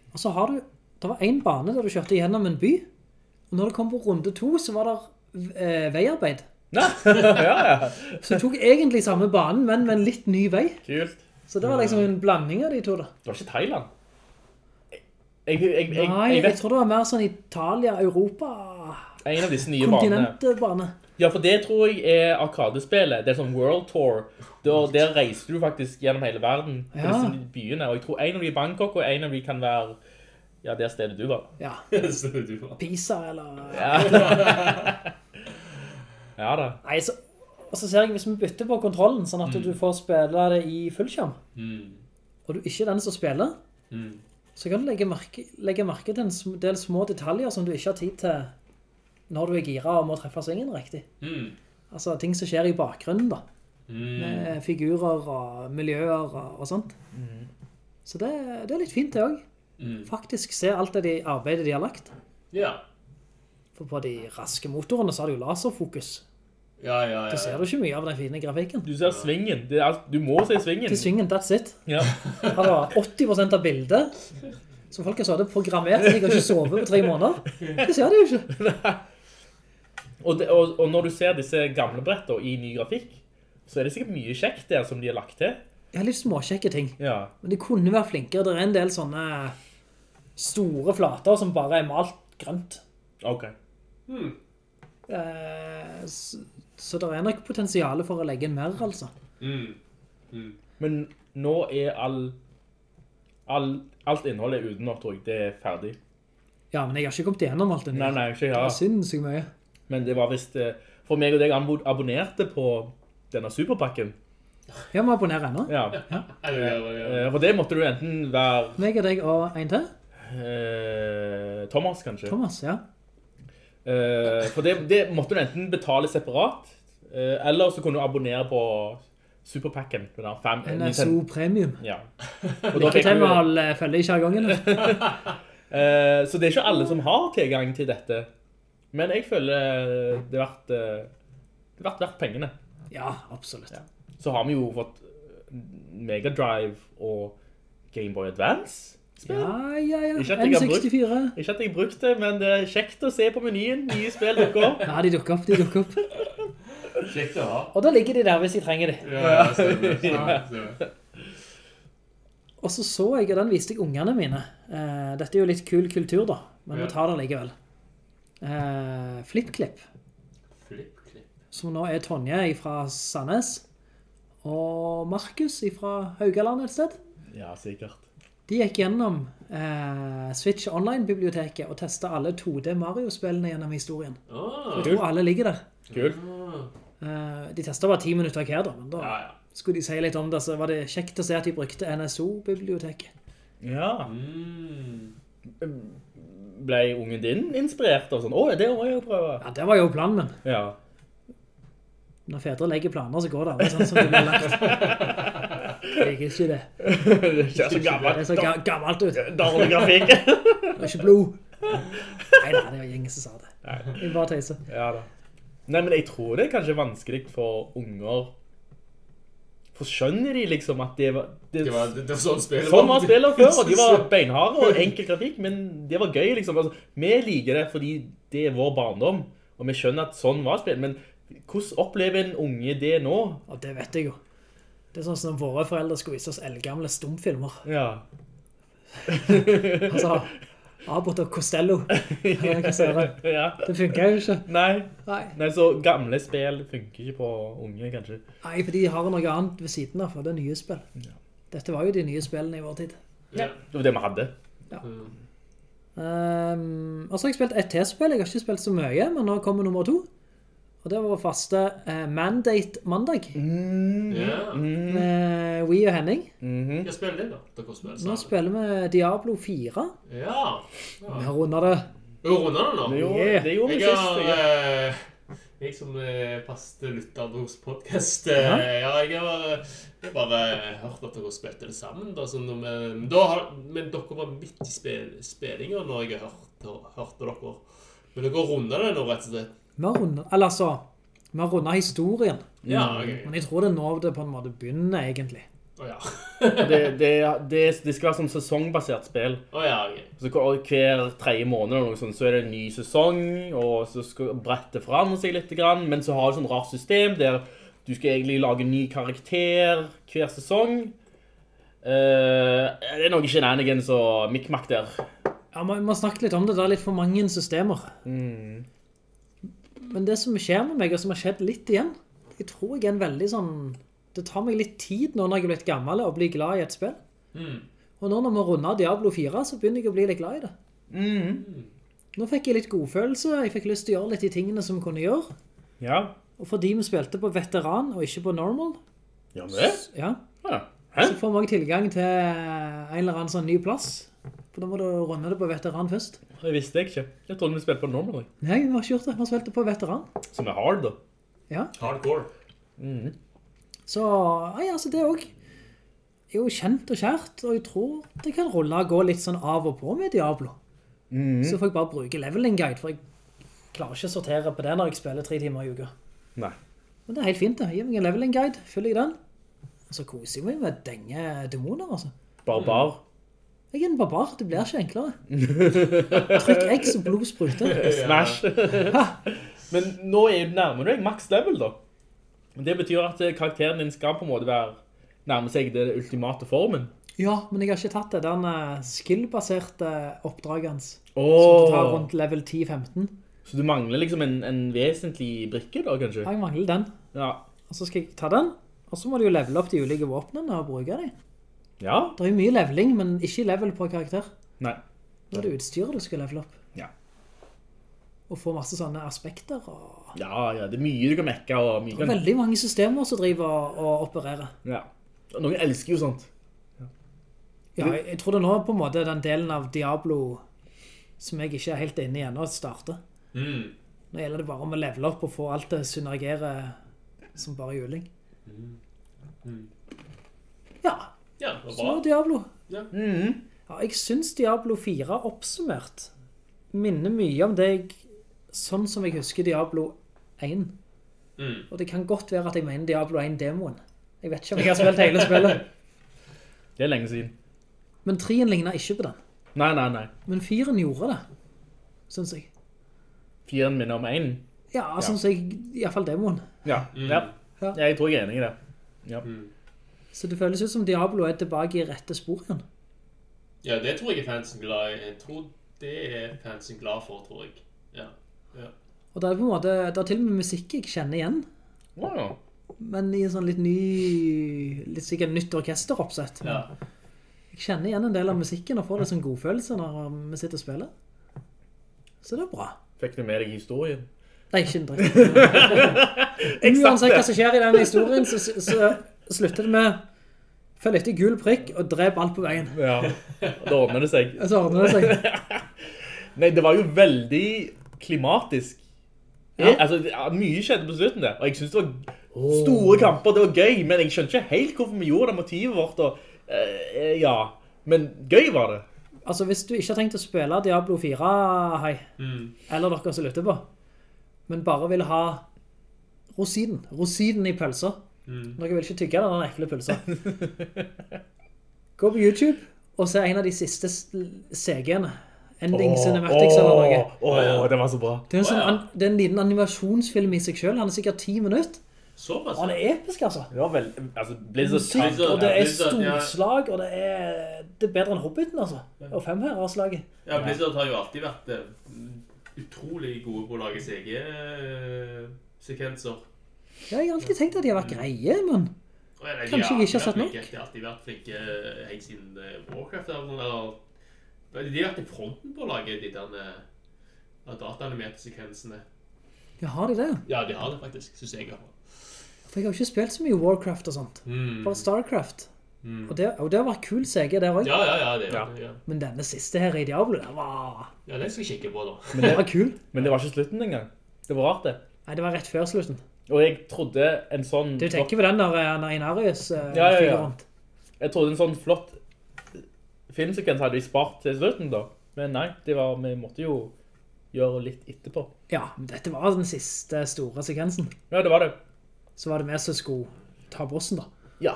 Og så har du, det var en bane der du kjørte gjennom en by, og når du kom på runde to, så var det eh, veiarbeid. Ja, ja, ja. Så du tok egentlig samme banen, men med en litt ny vei. Kult. Så det var liksom en blanding av de to da. Det var ikke Thailand. Jeg, jeg, jeg, jeg, Nei, jeg jeg tror det var mer sånn Italia, Europa, en av disse nye kontinentbane. Ja, for det tror jeg er arkadespillet. Det er sånn World Tour. Der, der reiser du faktisk gjennom hele verden på Ja. disse byene. Og jeg tror en av de er Bangkok, og en av de kan være ja, det stedet du var. Ja, du var. Pisa eller... Ja, ja da. Nei, så... Og så ser jeg hvis vi bytter på kontrollen, sånn at du får spille det i fullskjerm, Mm. og du ikke er den som spiller, Mm. så kan du legge merke, legge merke til en del små detaljer som du ikke har tid til når du er gira og må treffe svingen riktig. Mm. Altså ting som skjer i bakgrunnen da, Mm. med figurer og miljøer og, og sånt. Så det, det er litt fint det også. Mm. Faktisk se alt det de, arbeidet de har lagt. Ja. For på de raske motorene så har det jo laserfokus. Ja, ja, ja. Da ser du ikke mye av den fine grafikken. Du ser svingen. Det er alt, du må se svingen. Til svingen, that's it. Ja. Altså, 80% av bildet, som folk har så det programmert, så de kan ikke sove på tre måneder. Det ser du jo ikke. Og, det, og, og når du ser disse gamle bretter i ny grafikk, så er det sikkert mye kjekt der som de har lagt til. Ja, litt småkjekke ting. Ja. Men de kunne være flinkere. Det er en del sånne store flater som bare er malt grønt. Ok. Hmm. Eh, så, det er nok potensiale for å legge inn mer, altså. Mm. Mm. Men nå er all, all alt innholdet uten jeg. Det er ferdig. Ja, men jeg har ikke kommet igjennom alt det nye. Nei, nei, ikke Det ja. var sinnssykt mye. Men det var visst eh, For meg og deg abo- abonnerte på denne superpakken. Jeg ennå. Ja. Ja, ja, ja, ja. Eh, For det måtte du enten være Meg og deg og en til. eh, Thomas, kanskje. Thomas, ja. Eh, for det, det måtte du enten betale separat, eh, eller så kunne du abonnere på superpacken. NSO Premium. Ja. Lykke til med å følge i sjargongen. eh, så det er ikke alle som har tilgang til dette. Men jeg føler det er verdt, eh, det er verdt, verdt pengene. Ja, absolutt. Så har vi jo fått Mega Drive og Game Boy Advance. Ja, ja, ja. Ikke brukt- N64. Ikke at jeg har brukt det, men det er kjekt å se på menyen. Nye spill dukker opp. Ja, de dukker opp, de dukker opp. Kjekt å ha. Og da ligger de der hvis jeg trenger de. Ja, ja, stemmer, stemmer. Og så så jeg, og den viste jeg ungene mine. Eh, dette er jo litt kul kultur da, men Ja. vi tar det likevel. Flipklipp Flipklipp, Flip-klipp. som nå er Tonje fra Sandnes, og Markus fra Haugaland et sted. Ja, sikkert. De gikk gjennom eh, Switch Online-biblioteket og testet alle 2D Mario-spillene gjennom historien. Ah, Jeg tror alle ligger der. Kult. Eh, de testet bare 10 minutter hver da, men da ja, ja. skulle de si litt om det, så var det kjekt å se at de brukte NSO-biblioteket. Ja. Mm. Ble ungen din inspirert av sånn? Å, det må jeg jo prøve. Ja, det var jo planen min. Ja. Når fedre legger planer, så går det aldri sånn som det blir lagt. Jeg liker ikke det. Det ser så gammelt, er så ga gammelt ut. dårlig grafikk. Det er ikke blod. Nei, nei, det var gjengen som sa det. Jeg bare tøyser. Ja da. Nei, men jeg tror det er kanskje vanskelig for unger. For skjønner de liksom at det var... Det, Det var, det, det var sånn spillet Sånn var spillet før, og de var beinharde og enkel grafikk, men det var gøy liksom. Altså, vi liker det fordi det er vår barndom, og vi skjønner at sånn var spillet, men hvordan opplever en unge det nå? Ja, det vet jeg jo. Det er sånn som våre foreldre skulle vise oss eldgamle stumfilmer. Ja. Altså, Abbott og Costello. Ja, ja. Det funker jo ikke. Nei. Nei. Nei, så gamle spill funker ikke på unge, kanskje. Nei, for de har noe annet ved siden av, for det er nye spill. Dette var jo de nye spillene i vår tid. Ja. Det var det vi hadde. Um, og så har jeg spilt et T-spill. Jeg har ikke spilt så mye, men nå kommer nummer to. Og det var faste eh, Mandate mandag Ja. med We og Henning. Hva spiller det da? Dere spiller Nå spiller vi Diablo 4. Ja. Vi har runda det. Vi har runder det nå. Det gjorde, Yeah. det gjorde vi Jeg sist. har, Jeg. eh, jeg som eh, faste lytter hos podcast, eh, ja, jeg har, jeg har bare hørt at dere spilte det sammen, da, sånn, men, da har, men dere var midt i spil, spillinger når jeg hørte, hørte dere. Men dere runder det nå, rett og slett. Vi har rundet, eller altså, vi har rundet historien. Ja, ok. Men jeg tror det er nå det på en måte begynner, egentlig. Å ja. Det, det, det, det skal være sånn sesongbasert spill. Å ja, ok. Så hver- hver tredje måned eller noe sånt, så er det en ny sesong, og så skal brettet forandre seg litt, grann, men så har det sånn rart system der du skal egentlig lage en ny karakter hver sesong. Eh, det er noe shenanigans og mikmak der. Ja, vi må snakke litt om det. Det er litt for mange systemer. Men det som skjer med meg, og som har skjedd litt igjen, jeg tror jeg er en veldig sånn... Det tar meg litt tid nå når jeg er blitt gammel og blir glad i et spill. Og nå når vi runder Diablo 4, så begynner jeg å bli litt glad i det. Nå fikk jeg litt godfølelse, jeg fikk lyst til å gjøre litt de tingene som vi kunne gjøre. Ja. Og fordi vi spilte på veteran og ikke på normal, Ja, men det? ja, Ja. Så får vi også tilgang til en eller annen sånn ny plass. For da må du runde det på veteran først. Det visste jeg ikke. Jeg trodde vi spilte på normal. Nei, vi har ikke gjort det. Vi har spilt det på veteran. Som er hard, da. Ja. Hardcore. Så, nei, altså det er også er jo kjent og kjært, og jeg tror det kan rulle og gå litt sånn av og på med Diablo. Så får jeg bare bruke leveling guide, for jeg klarer ikke å sortere på det når jeg spiller tre timer i uka. Nei. Men det er helt fint det. Gi meg en leveling guide, følger jeg den. Og så koser jeg meg med denge demoner, altså. Barbar. Jeg er en barbar, det blir ikke enklere. Trykk X og blod spruter. Smash. Men nå er du nærmere deg max level, da. Det betyr at eh, karakteren din skal på en måte være nærme seg det ultimate formen. Ja, men jeg har ikke tatt det, den uh, skill-baserte oppdraget hans. Som du tar rundt level 10-15. så du mangler liksom en, en vesentlig brikke da, kanskje? Jeg mangler den. Ja. Og så skal jeg ta den, og så må du jo levele opp de ulike våpnene og bruke dem. Ja? Det er jo mye leveling, men ikke level på karakter. Nei. Nå er det utstyret du skal levele opp. Ja. Og få masse sånne aspekter. Og... Ja, ja, det er mye du kan mekke, og mye Det er kan... veldig mange systemer som driver og, opererer. Ja. Og Noen elsker jo sånt. Ja, jeg, jeg tror det nå på en måte den delen av Diablo som jeg ikke er helt inne i ennå starter. Mm. Nå gjelder det bare om å levele opp og få alt det synergere som bare juling. Ja, Ja, det var bra. Diablo. Mhm. Ja, jeg synes Diablo 4 oppsummert minner mye om deg sånn som jeg husker Diablo 1. Mm. Og det kan godt være at jeg mener Diablo 1-demoen. Jeg vet ikke om jeg har spilt hele spillet. Det er lenge siden. Men 3-en ligner ikke på den. Nei, nei, nei. Men 4-en gjorde det, synes jeg. 4-en minner om en. Ja, synes jeg, i hvert fall demoen. Ja. mm. Ja. Jeg tror jeg er enig i det. Ja. Så det føles ut som Diablo er tilbake i rette spor igjen. Ja, det tror jeg fansen glad i. Jeg tror det er fansen glad for, tror jeg. Ja. ja. Og det er på en måte, det er til og med musikk jeg kjenner igjen. Wow. Men i en sånn litt ny, litt sikkert nytt orkesteroppsett. oppsett. ja. Jeg kjenner igjen en del av musikken og får litt sånn godfølelse når vi sitter og spiller. Så det er bra. Fikk du med deg historien? Nei, ikke en dritt. Uansett hva som skjer i denne historien, så, så slutter det med følg etter gul prikk og drep alt på veien. Ja. Da ordner det seg. Så ordner det seg. Nei, det var jo veldig klimatisk. Ja. Altså, mye skjedde på slutten der, og jeg synes det var store kamper, det var gøy, men jeg skjønner ikke helt hvorfor vi gjorde det motivet vårt, og uh, ja, men gøy var det. Altså, hvis du ikke har tenkt å spille Diablo 4, hei, Mm. eller dere som lytter på, men bare vil ha rosinen, rosinen i pølser. Dere vil ikke tygge den ekle pølser. Gå på YouTube og se en av de siste CG-ene. Ending Cinematics eller noe. Åh, det var så bra. Det er, en sånn, ja. det er en liten animasjonsfilm i seg selv. Han er sikkert 10 minutter. Såpass. Og han er episk, altså. Det var vel, altså, Blizzard Musikk, og det er ja. storslag, og det er, det er bedre enn Hobbiten, altså. Og fem her har slaget. Ja, Blizzard har jo alltid vært eh, utrolig gode på å lage CG-sekvenser. Ja, jeg har alltid tenkt at de har vært greie, men... Kanskje jeg ikke har sett nok? De har alltid vært flinke eh, helt siden eh, Warcraft eller de har vært i fronten på å lage de der eh, dataanimerte sekvensene. Ja, har de det? Ja, de har det faktisk, synes jeg. For jeg har jo ikke spilt så mye Warcraft og sånt. Mm. Bare Starcraft. Og, det, og det vært kul seger der også. Ja, ja, ja, det Ja. var det. Ja. Men denne siste her i Diablo, den var, ja, den skal jeg kikke på da. Men det var kul. Men det var ikke slutten engang. Det var rart det. Nei, det var rett før slutten. Og jeg trodde en sånn... Du tenker på den der Einarius Inarius uh, Ja, ja, ja. rundt. Jeg trodde en sånn flott filmsekvens hadde vi spart til slutten da. Men nei, det var, vi måtte jo gjøre litt etterpå. Ja, men dette var den siste store sekvensen. Ja, det var det. Så var det vi som skulle ta bossen da. Ja,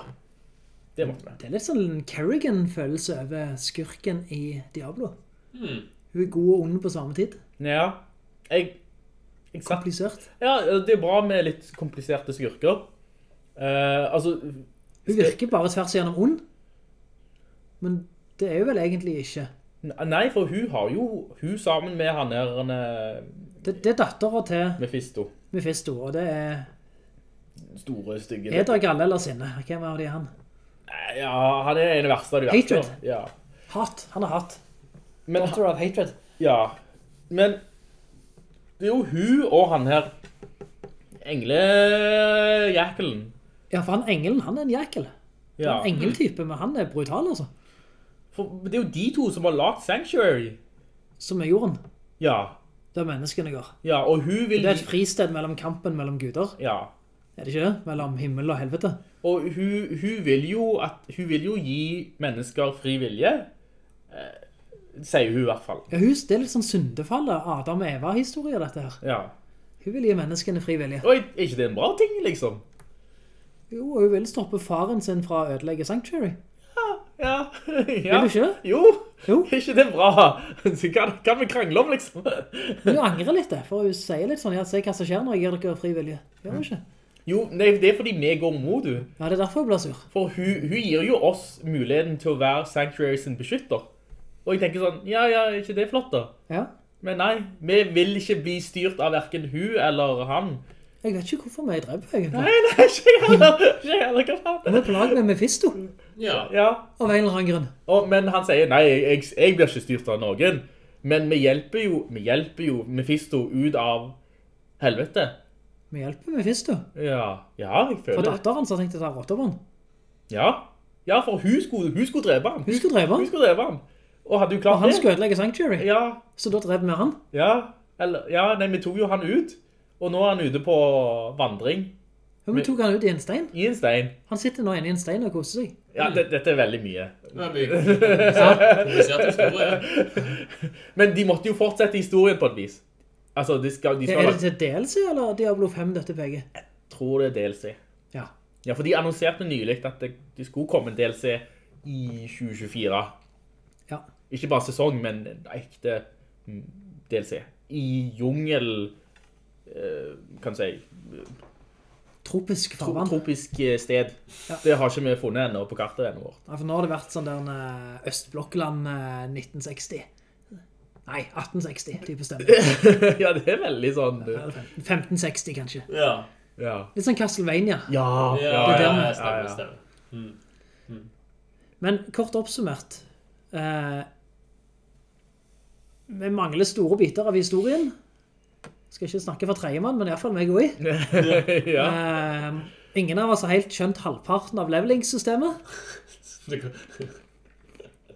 det måtte vi. Det er litt sånn Kerrigan-følelse over skurken i Diablo. Mm. Hun er god og ond på samme tid. Ja, jeg... Komplisert. ja, det er bra med litt kompliserte skurker. Uh, altså... Hun virker bare tvers igjennom ond. Men det er jo vel egentlig ikke. Nei, for hun har jo... Hun sammen med han her, han er Det, det er datteren til Mephisto. Mephisto, og det er Store, stygge... Eder, Galle eller Sinne. Hvem er de er han? Ja, han er en verste de verste. Hatred. Ja. Hat. Han er hat. Men, Daughter of Hatred. ja. Men det er jo hun og han her Engle-jackelen. Ja, for han engelen, han er en jækel. Det er en engeltype, men han er brutal, altså. For det er jo de to som har lagt Sanctuary. Som er jorden, Ja. der menneskene går. Ja, og hun vil... Det er et fristed mellom kampen mellom guder. Ja. Er det ikke det? Mellom himmel og helvete. Og hun, hun, vil jo at, hun vil jo gi mennesker fri vilje. Sier hun i hvert fall. Ja, hun, det er litt sånn syndefallet, Adam og Eva-historie, dette her. Ja. Hun vil gi menneskene frivillige. Oi, Og er ikke det en bra ting, liksom? Jo, hun vil stoppe faren sin fra å ødelegge Sanctuary. Ja. ja. Vil du ikke? Jo. Jo. Ikke det bra? Så kan, vi krangle om, liksom? Hun angrer litt for hun sier litt sånn, ja, se hva som skjer når jeg gir dere frivillige. Gjør hun ikke? Jo, nei, det er fordi vi går mot du. Ja, det er derfor hun blir sur. For hun, hun gir jo oss muligheten til å være Sanctuary sin beskytter. Og jeg tenker sånn, ja, ja, er ikke det flott da? Ja. Men nei, vi vil ikke bli styrt av hverken hun eller han. Jeg vet ikke hvorfor vi drev på, egentlig. Nei, nei, ikke jeg heller. Ikke jeg heller, hva faen? Vi er på lag med Mephisto, Ja. Ja, av en eller annen grunn. og, men han sier, nei, jeg, jeg blir ikke styrt av noen. Men vi hjelper jo, vi hjelper jo Mephisto ut av helvete. Vi hjelper Mephisto. Ja, ja, jeg føler det. For datteren som tenkte jeg ta rotta på han. Ja, ja for hun skulle, hun skulle drepe han. Hun skulle drepe Hun han, skulle drepe han. Og hadde jo og han skulle ødelegge Sanctuary. Ja, Så da drev vi han. ja, eller, ja, nei, vi tok jo han ut. Og nå er han ute på vandring Men vi tok han ut i en stein. i en stein. Han sitter nå inne i en stein og koser seg. Ja, det, dette er veldig mye. Det er mye. Men de måtte jo fortsette historien på et vis. Altså, de skal, de skal Er det til DLC, eller Diablo 5 dette Jeg tror det er DLC. Ja. Ja, for de annonserte nylig at det, det skulle komme en DLC i 2024. Ikke bare sesong, men en ekte mm, DLC. I jungel, eh, kan si, Tropisk tro, farvann. tropisk eh, sted. Ja. Det har ikke vi funnet ennå på kartet ennå vårt. Ja, for nå har det vært sånn der eh, Østblokkland eh, 1960. Nei, 1860 type stemme. ja, det er veldig sånn... Ja, 1560 kanskje. Ja. Ja. Litt sånn Castlevania. Ja, Ja, ja, er vi- stemmer, ja. stemmer. Men kort oppsummert, eh, vi mangler store biter av historien. Skal ikke snakke for tredjemann, men i hvert fall meg og i. ja. uh, ingen av oss har helt skjønt halvparten av levelingssystemet.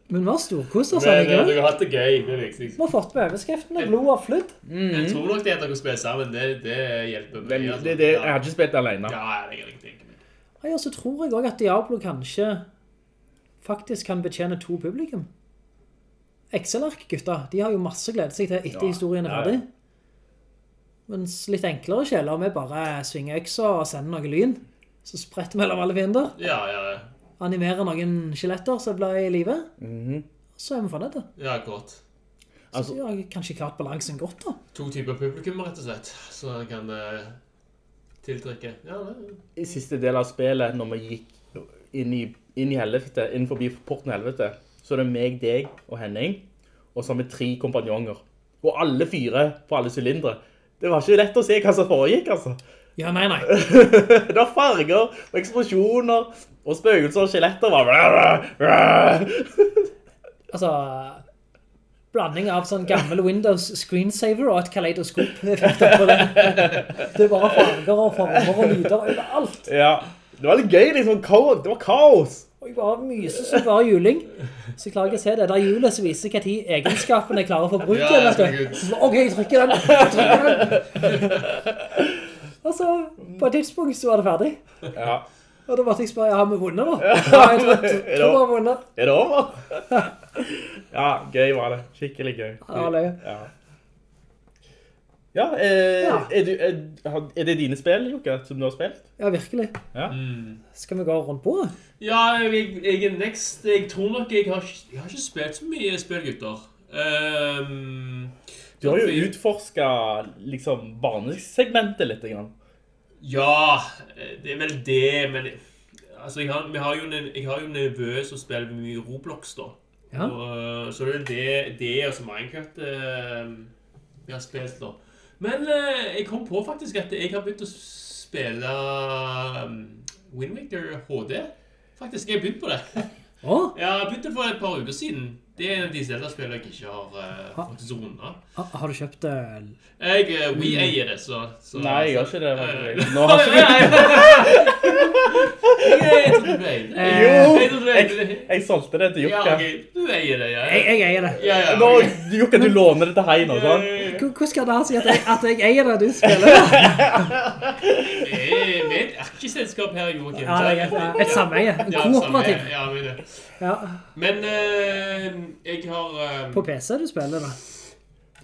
Men vi har storkost oss eh, allikevel. dere har hatt det gøy, det er viktig. Vi har fått med overskriftene, blod og flydd. Jeg tror nok det at dere spiller sammen, det, det hjelper Det, altså. det, det, jeg har ikke spilt alene. Ja, det kan jeg tenke meg. Ja, og så tror jeg også at Diablo kanskje faktisk kan betjene to publikum. Excel-ark-gutta, de har jo masse glede seg til etter Ja, historien er ferdig. Mens litt enklere sjeler, vi bare svinger øksa og sender noe lyn, så spretter mellom alle fiender, Ja, ja, ja. animerer noen skeletter som blir i livet. Mm -hmm. så er vi fornøyde. Ja, godt. Så Altså- de har kanskje klart balansen godt da. To typer publikum, rett og slett, så kan det tiltrekke. Ja, det I siste del av spillet, når vi gikk inn i, inn i helvete, inn forbi porten helvete, så er det meg, deg og Henning, og så har vi tre kompanjonger. Og alle fire på alle sylindre. Det var ikke lett å se hva som foregikk, altså. Ja, nei, nei. Det var farger og eksplosjoner, og spøkelser og skjeletter var... Altså, blanding av sånn gammel Windows screensaver og et kaleidoskop-effekt det. Det var farger og former og lyder overalt. Ja, det var litt gøy, liksom. Det var kaos. Og jeg bare myser som bare juling. Så jeg klarer ikke å se det. Det er hjulet som viser hva de egenskapene jeg klarer å få brukt. Ja, Så, Ok, jeg trykker den. Jeg trykker den. Og så, på et tidspunkt så var det ferdig. Ja. Og da måtte jeg spørre, har vi vunnet nå? Ja, jeg tror, vi har vunnet. Er det over? ja, gøy var det. Skikkelig gøy. Ja, det. Ja. Ja, eh, Ja. Er, du, er, er det dine spill, Luka, som du har spilt? Ja, virkelig. Ja. Skal vi gå rundt på? Ja, jeg, jeg er next. Jeg tror nok jeg har, jeg har ikke spilt så mye spill, gutter. Um, Du har jo utforsket liksom barnesegmentet litt. Grann. Ja, det er vel det, men altså, jeg har, har jo en, jeg har jo nevø som spiller mye Roblox, da. Ja. Og, så det er det, det og så Minecraft eh, vi har spilt, da. Men eh, jeg kom på faktisk at jeg har begynt å spille um, Wind Waker HD. Faktisk, jeg har begynt på det. Jeg Ja, jeg begynte for et par uker siden. Det er en av de Zelda-spillene jeg ikke har uh, fått zona. ha- har du kjøpt det? Jeg, uh, we eier det, så, så Nei, jeg har ikke det. Uh. Nå har ikke du... Jeg trodde du eier det. Eh, Jeg. Jeg solgte det til Ja, Jukka. Du eier det, ja. Jeg, jeg eier det. Ja, ja. Nå, ok. Jukka, du låner det til Hei nå, sant? Hvor- Hvordan skal dere si at jeg, at jeg eier det du spiller? det? Vi er et erkeselskap her, Joakim. Ja, det er et, et sameie. En Ja, kooperativ. Ja, men. Ja, men uh, jeg har uh, på PC du spiller da?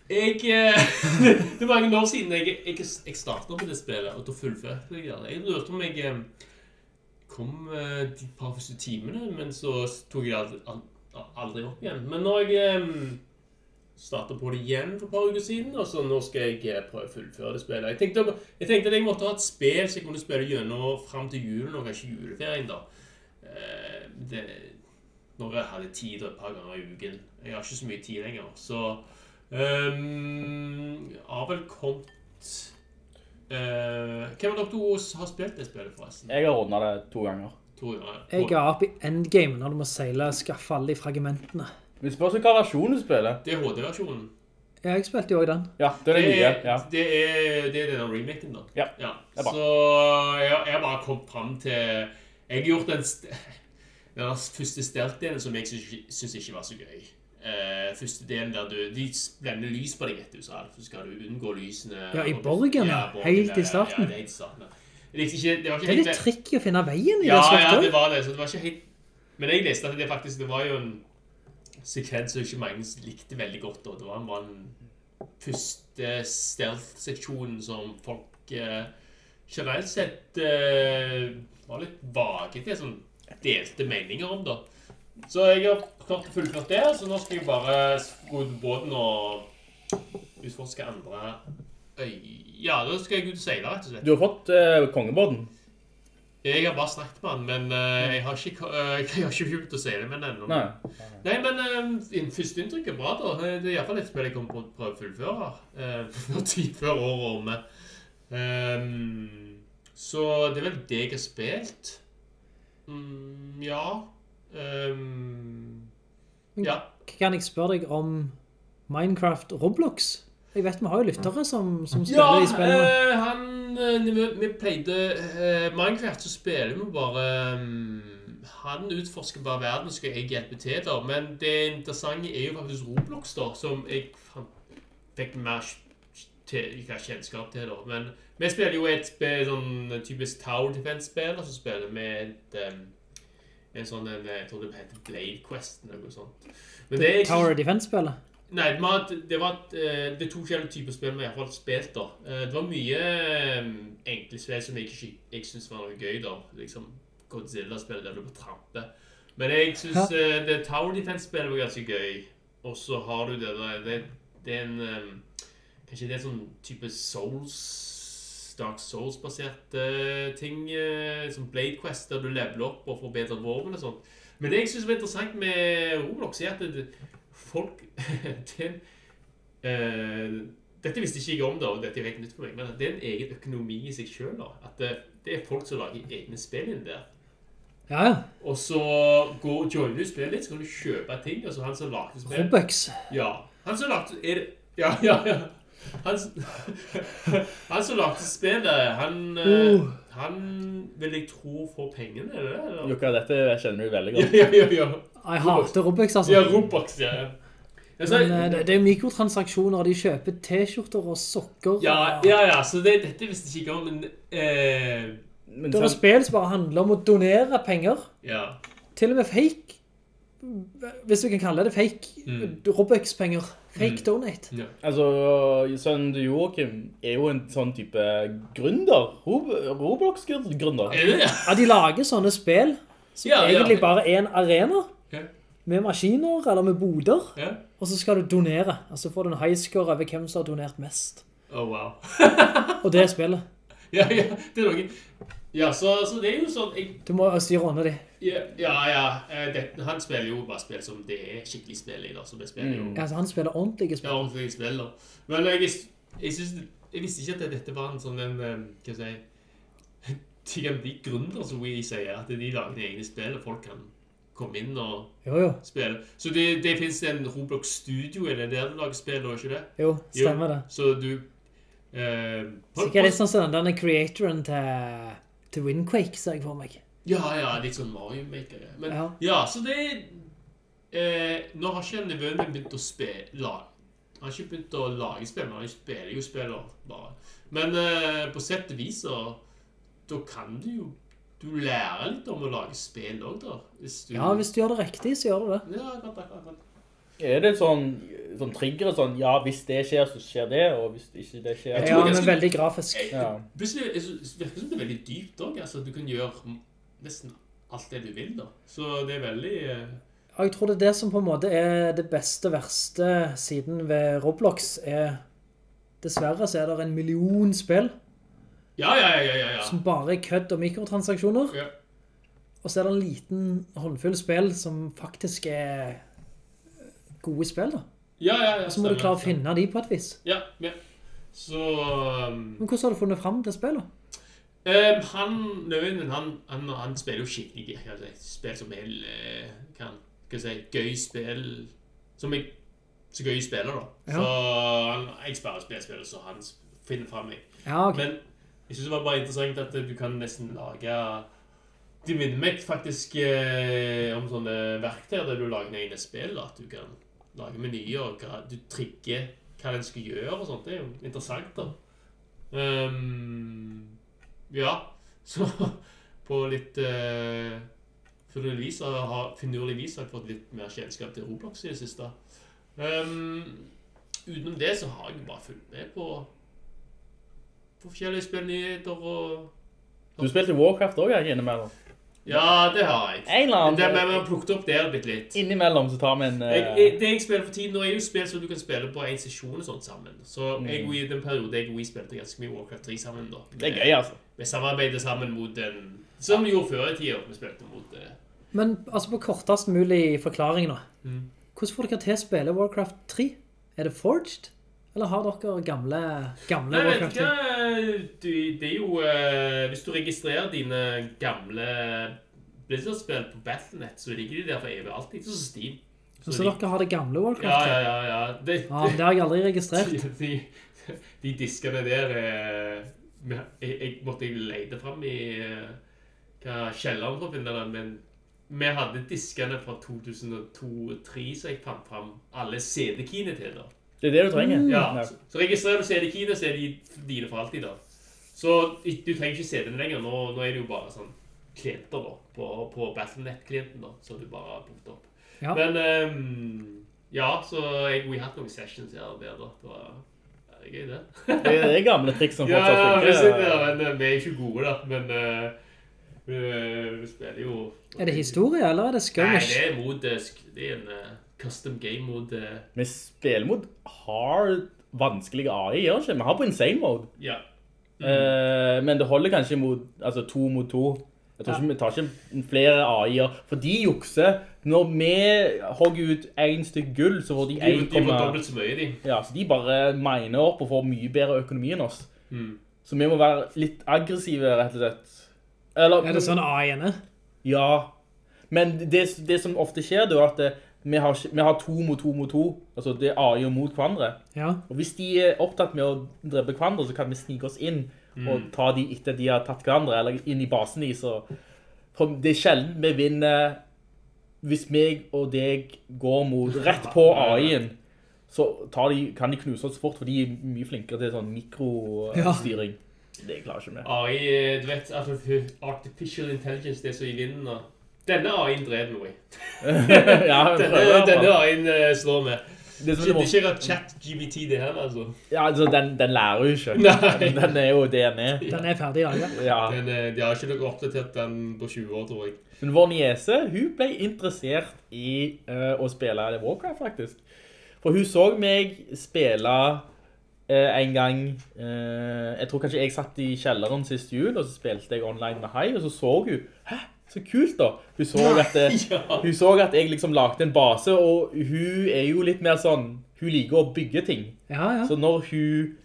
Jeg uh, Det er mange år siden jeg, jeg, jeg startet på det spillet, og da fullførte jeg det. Jeg lurte om jeg eh, kom eh, de par første timene, men så tok jeg aldri, al- aldri opp igjen. Men når jeg eh, startet på det igjen for et par uker siden, og så nå skal jeg eh, prøve å fullføre det spillet. Jeg tenkte, jeg tenkte at jeg måtte ha et spill så jeg kunne spille gjennom fram til julen, og kanskje juleferien da. Eh, det, når jeg hadde tid et par ganger i uken. Jeg har ikke så mye tid lenger, så Um, har vel kommet uh, Hvem av dere to har spilt det spillet, forresten? Jeg har ordna det to ganger. To ganger. Jeg ga opp i endgame når du må seile og skaffe alle de fragmentene. Vi spør hva versjon du spiller. Det er HD-versjonen. Ja, jeg spilte jo også den. Ja, det er det nye. Ja. det er, det er denne remaken, da. Ja, det er bra. Så jeg, jeg bare kom frem til Jeg har gjort den, st den første stealth-delen som jeg syns ikke var så gøy. Uh, første delen der du De blender lys på deg, vet du, så så skal du unngå lysene. Ja, i borgen, ja. borgen, Helt i starten. Ja, det er helt i starten. ja. Det, er ikke, det er litt trikk å finne veien i ja, det ja, ja, det var det. Så det var ikke helt Men jeg leste at det faktisk Det var jo en sekvens som ikke mange likte veldig godt. Og det var bare den første stealth-seksjonen som folk eh, generelt sett eh, var litt vage til, som delte meninger om, da. Så jeg har klart å fullført det, så nå skal jeg bare gå ut båten og utforske andre øy... Ja, da skal jeg ut og seile, rett og slett. Du har fått eh, kongebåten. Jeg har bare snakket med han, men uh, jeg har ikke, eh, jeg har ikke det å med den ennå. Nei. Nei, men uh, første inntrykk er bra, da. Eh, Det er iallfall et spill jeg kommer på å prøve å fullføre. Uh, tid før året er omme. Ehm, så det er vel det jeg har spilt. Mm, ja. Um, ja. Kan jeg spørre deg om Minecraft Roblox? Jeg vet vi har jo lyttere som, som Ja, spiller de Ja, eh, han eh, vi, vi pleide eh, Minecraft så spiller vi bare mm, Han utforsker bare verden, så skal jeg hjelpe til, da. Men det interessante er jo faktisk Roblox, da, som jeg fikk mer til, kjennskap til, da. Men vi spiller jo et spill, sånn typisk Tower Defense-spill, og så spiller vi et um, en sånn en, Jeg tror det heter Blade Quest eller noe sånt. Men det er ikke Tower Defense-spillet. Nei, det var, det var eh, det to forskjellige typer spill vi fall spilte. da. Eh, Det var mye eh, enkle spill som jeg ikke jeg synes var noe gøy da. Liksom Godzilla-spillet der du bare tramper. Men jeg synes eh, det Tower Defense-spillet var ganske gøy. Og så har du det der, det, det er en Kanskje det er sånn type Souls Dark Souls-baserte ting, som Blade Quest, der du leveler opp og får bedre våpen og sånt. Men det jeg synes var interessant med Roblox, er at det, folk det, eh, Dette visste ikke jeg om, da, og dette er helt nytt for meg, men at det er en egen økonomi i seg sjøl. At det, det er folk som lager egne spill inn der. Ja, ja. Og så går, joiner du spillet litt, så kan du kjøpe ting. Altså han som lagde spill Robux. Ja. Han som lagde er det, Ja, ja, ja. Han, han som lagde spillet, han Uh. Han vil jeg tro får pengene, er eller? Jukka, dette kjenner du veldig godt. ja, ja. ja. Jeg hater Robux, altså. Ja, Robux, ja. ja. Men eh, det, det er mikrotransaksjoner, og de kjøper t-skjorter og sokker. ja, ja, ja, så det, dette visste jeg ikke om, men eh, Men Det er sant, spill som bare handler om å donere penger. Ja. Til og med fake, hvis du kan kalle det fake, Mm. Robux-penger. Fake donate. ja. altså, sønnen til Joachim er jo en sånn type gründer. Rob Roblox-gründer. Er? Ja, de lager sånne spill som Ja, ja. egentlig bare er en arena. Ja. Med maskiner, eller med boder. Ja. Og så skal du donere. Og så får du en highscore over hvem som har donert mest. Oh, wow. Og det er spillet. Ja, ja, det er noe. Ja, så, så det er jo sånn jeg, Du må styre under det. Ja, ja. ja eh, det, han spiller jo bare spill som det er skikkelig spill i, da. Så det spiller jo Altså, han spiller ordentlige Ja, spill. spill, da. Men jeg, jeg, synes, jeg visste ikke at dette var en sånn en eh, Hva skal jeg si De bli gründere, som vi sier. At de lager egne spill, og folk kan komme inn og Jo, jo. spille. Så det, det finnes en Roblox Studio, eller der du lager spill, og ikke det? Jo, stemmer det. Så du... Eh, Sikkert litt sånn som den derne creatoren til, til Windquake, ser jeg for meg. Ja, ja, litt sånn Mario Maker. ja. Men ja, Ja. så det eh, Nå har ikke nevøen min begynt å spille Han har ikke begynt å lage spill, men han spiller jo spill bare. Men eh, på sett og vis så Da kan du jo Du lærer litt om å lage spill også, da. Hvis du Ja, hvis du gjør det riktig, så gjør du det. Ja, akkurat, akkurat, akkurat. Er det sånn, sånn trigger sånn, ja, hvis det skjer, så skjer det, og hvis ikke det skjer... Ja, er men ganske- veldig grafisk. Ja. Plutselig er det- virker som det er veldig dypt også, Altså, du kan gjøre nesten alt det du vil, da. Så det er veldig Uh... Jeg tror det er det som på en måte er det beste, verste siden ved Roblox er Dessverre så er det en million spill Ja, ja, ja, ja, ja. som bare er kødd og mikrotransaksjoner. Ja. Og så er det en liten håndfull spill som faktisk er gode spill, da. Ja, ja, ja. Så må du klare å stemmer. finne de på et vis. Ja, ja. Så um, Men hvordan har du funnet frem til spillet? um, Han, Nøyen han, han, han spiller jo skikkelig gøy si, spill som er eh, kan, kan si, gøy spill Som er så gøy spiller, da. Ja. Så han, jeg spiller spiller så han finner frem meg. Ja, ok. Men jeg synes det var bare interessant at du kan nesten lage De minner meg faktisk eh, om sånne verktøy der du lager egne spill. At du kan lage menyer og du trigger hva den skal gjøre og sånt. Det er jo interessant, da. Um, ja, så på litt uh, finurlig vis har jeg fått litt mer kjennskap til Roblox i det siste. Um, utenom det så har jeg bare fulgt med på forskjellige spillnyheter og Du spilte Warcraft også, jeg, innimellom. Ja, det har jeg. En eller annen- Det med vi har plukket opp der litt litt. Innimellom så tar vi en... Uh... Jeg, jeg, det jeg spiller for tiden nå er jo spill som du kan spille på en sesjon og sånt sammen. Så Mm. jeg i den periode jeg og jeg spilte ganske mye Warcraft 3 sammen da. Det er gøy, altså. Vi samarbeidet sammen mot den, som vi gjorde før i tiden, Vi spilte mot det. Men altså på kortest mulig forklaring nå. Mm. Hvordan får dere til å spille Warcraft 3? Er det Forged? Eller har dere gamle, gamle Nei, vet Warcraft du 3? hva? Du, det er jo uh, Hvis du registrerer dine gamle Blizzard-spill på Battlenet, så ligger de der for evig og alltid. så Steam. Så, de- dere har det gamle Warcraft 3? ja, ja. ja. Det, Ja, men det har jeg aldri registrert. De, de, de diskene der uh, jeg, jeg måtte jeg lete fram i uh, kjelleren for å finne den, men vi hadde diskene fra 2002-2003, så jeg fant fram alle CD-keyene til da. Det er det du trenger. Ja, Ja. så, så registrerer du CD-keyene, så er de dine for alltid da. Så du trenger ikke CD-en lenger, nå, nå er det jo bare sånn klienter da, på, på Battlenet-klienten da, som du bare har punktet opp. Ja. Men um, ja, så jeg, vi har hatt noen sessions her og der da. Det var det er gøy det. Det er det gamle triks som ja, fortsatt ja, vi funker. sitter ja, men eh, vi er ikke gode da, men uh, vi, vi spiller jo... Er det historie, eller er det Nei, det er eh, det er en eh, custom game mot, eh, Vi spiller mot hard, vanskelige AI, gjør ikke? Vi har på insane mode. ja. Eh, men det holder kanskje mot, altså to mot to. Jeg tror ikke vi tar ikke flere AI-er, for de jukser. Når vi hogger ut en stykk gull, så får de De, de får dobbelt så mye, de. Ja, så de bare miner opp og får mye bedre økonomi enn oss. Mm. Så vi må være litt aggressive, rett og slett. Eller, Er det sånn AI-ene? Ja. Men det, det som ofte skjer, det er at eh, vi har, vi har to mot to mot to. Altså, det er AI mot hverandre. Ja. Og hvis de er opptatt med å drepe hverandre, så kan vi snike oss inn og ta de etter de har tatt hverandre, eller inn i basen de, så... For det er sjelden vi vinner hvis meg og deg går mot rett på AI-en, så tar de, kan de knuse oss fort, for de er mye flinkere til sånn mikrostyring. Det klarer ikke vi. AI, eh, du vet, artifi- artificial intelligence, det er så i vinden og... Denne AI-en drev noe i. ja, Denne, prøver. denne AI-en eh, slår med. Det er Det det er ikke rett chat-GBT det her, altså. Ja, altså, den, den lærer jo ikke. Nei. Den er jo det den er. Den er ferdig ja. Ja. Men eh, de har ikke noe oppdatert den på 20 år, tror jeg. Men vår niese, hun ble interessert i uh, å spille Warcraft, faktisk. For hun så meg spille eh, en gang, eh, jeg tror kanskje jeg satt i kjelleren sist jul, og så spilte jeg online med Hai, og så så hun, hæ, så kult da. Hun så, at, eh, Ja. hun så at jeg liksom lagde en base, og hun er jo litt mer sånn, hun liker å bygge ting. Ja, ja. Så når hun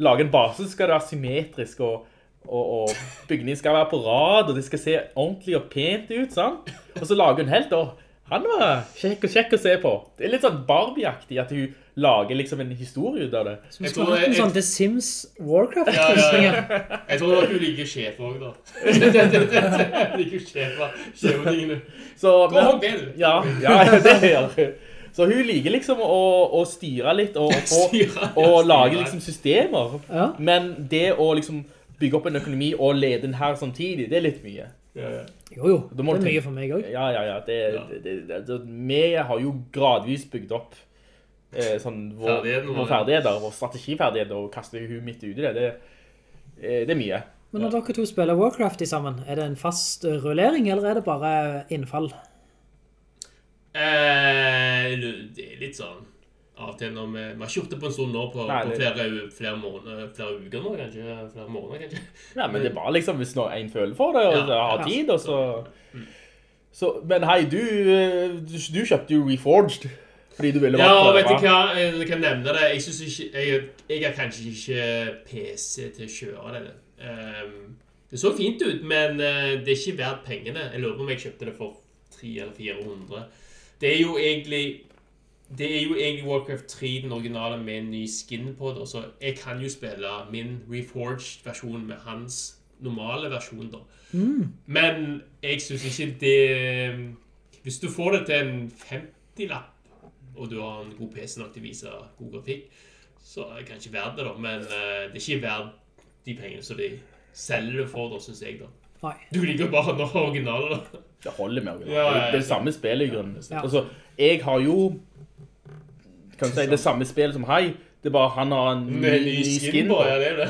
lager en base, så skal det være symmetrisk, og og, og bygningen skal være på rad, og det skal se ordentlig og pent ut, sant? Og så lager hun helt, og han var kjekk og kjekk å se på. Det er litt sånn Barbie-aktig at hun lager liksom en historie ut av det. Som Jeg skulle tror hatt en sånn The Sims Warcraft. Ja, ja, ja. Jeg tror hun liker sjef også, da. Liker sjeftingene. Gå og det. Ja, ja, det gjør hun. Så hun liker liksom å, å styre litt og, og, få- Styre, ja, og lage liksom systemer. Ja. Men det å liksom bygge opp en økonomi og lede den her samtidig, det er litt mye. Ja, ja. Jo, jo. Det er mye for meg også. Ja, ja, ja. Det, det, det, det, det, vi har jo gradvis bygd opp eh, sånn vår, vår ferdigheter, vår strategiferdigheter, og kaster hun midt ut i det. Det, eh, det er mye. Men når dere to spiller Warcraft sammen, er det en fast rullering, eller er det bare innfall? Eh, det er litt sånn av og til når vi, vi har kjørt det på en stund nå på, Nei, på flere, flere, måneder, flere uker nå, kanskje. Flere måneder, kanskje. Ja, men det er bare liksom hvis noen en føler for det, og Ja. har tid, og så... så men hei, du, eh, du, du kjøpte jo Reforged, fordi du ville Ja, bare og vet du hva? Jeg kan nevne det. Jeg synes ikke Jeg, jeg har kanskje ikke PC til å kjøre denne. Um, det så fint ut, men eh, det er ikke verdt pengene. Jeg lurer på om jeg kjøpte det for 300 eller 400. Det er jo egentlig Det er jo egentlig Warcraft 3, den originale, med en ny skin på det. Så jeg kan jo spille min reforged-versjon med hans normale versjon, da. Men jeg synes ikke det Hvis du får det til en 50-lapp, og du har en god PC nok til å vise god grafikk, så er det kanskje verdt det, da. Men eh, det er ikke verdt de pengene som de selger det for, da, syns jeg, da. Nei. Du liker jo bare den originale, da. Det holder med. Ja, ja, ja. Det er det samme spillet i grunnen. Ja. Altså, jeg har jo, kan si, det samme spillet som Hai, det er bare han har en ny, ny skin skin på, ja, det er det.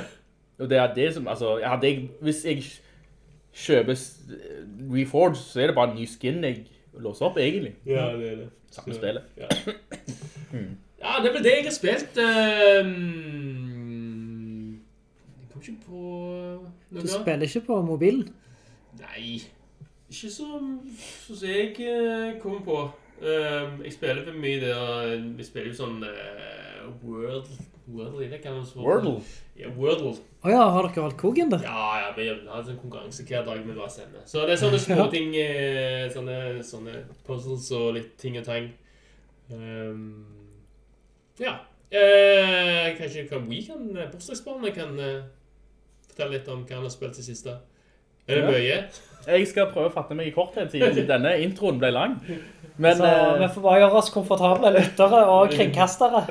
Og det er det som, altså, hadde, jeg, hvis jeg kjøper s- Reforged, så er det bare en ny skin jeg låser opp, egentlig. Ja, det er det. Samme spillet. Ja. ja, det er vel det jeg har spilt. Um, jeg kom ikke på noe. Du spiller ikke på mobilen? Nei, ikke som, som jeg kom kommer på. Um, jeg spiller for mye der, vi spiller jo sånn uh, World, Wordle, det kalles for. Wordle? Ja, Wordle. Åja, har dere valgt kogen der? Ja, ja, vi har en sånn konkurranse hver dag vi bare sender. Så det er sånne småting, ting, sånne, sånne puzzles og litt ting og tang. Um, ja. Uh, kanskje kan vi kan, eh, bursdagsbarnet kan eh, fortelle litt om hva han har spilt til siste. Er det mye? Jeg skal prøve å fatte meg i korthet, siden denne introen ble lang. Men, Så vi får bare gjøre oss komfortable lyttere og kringkastere.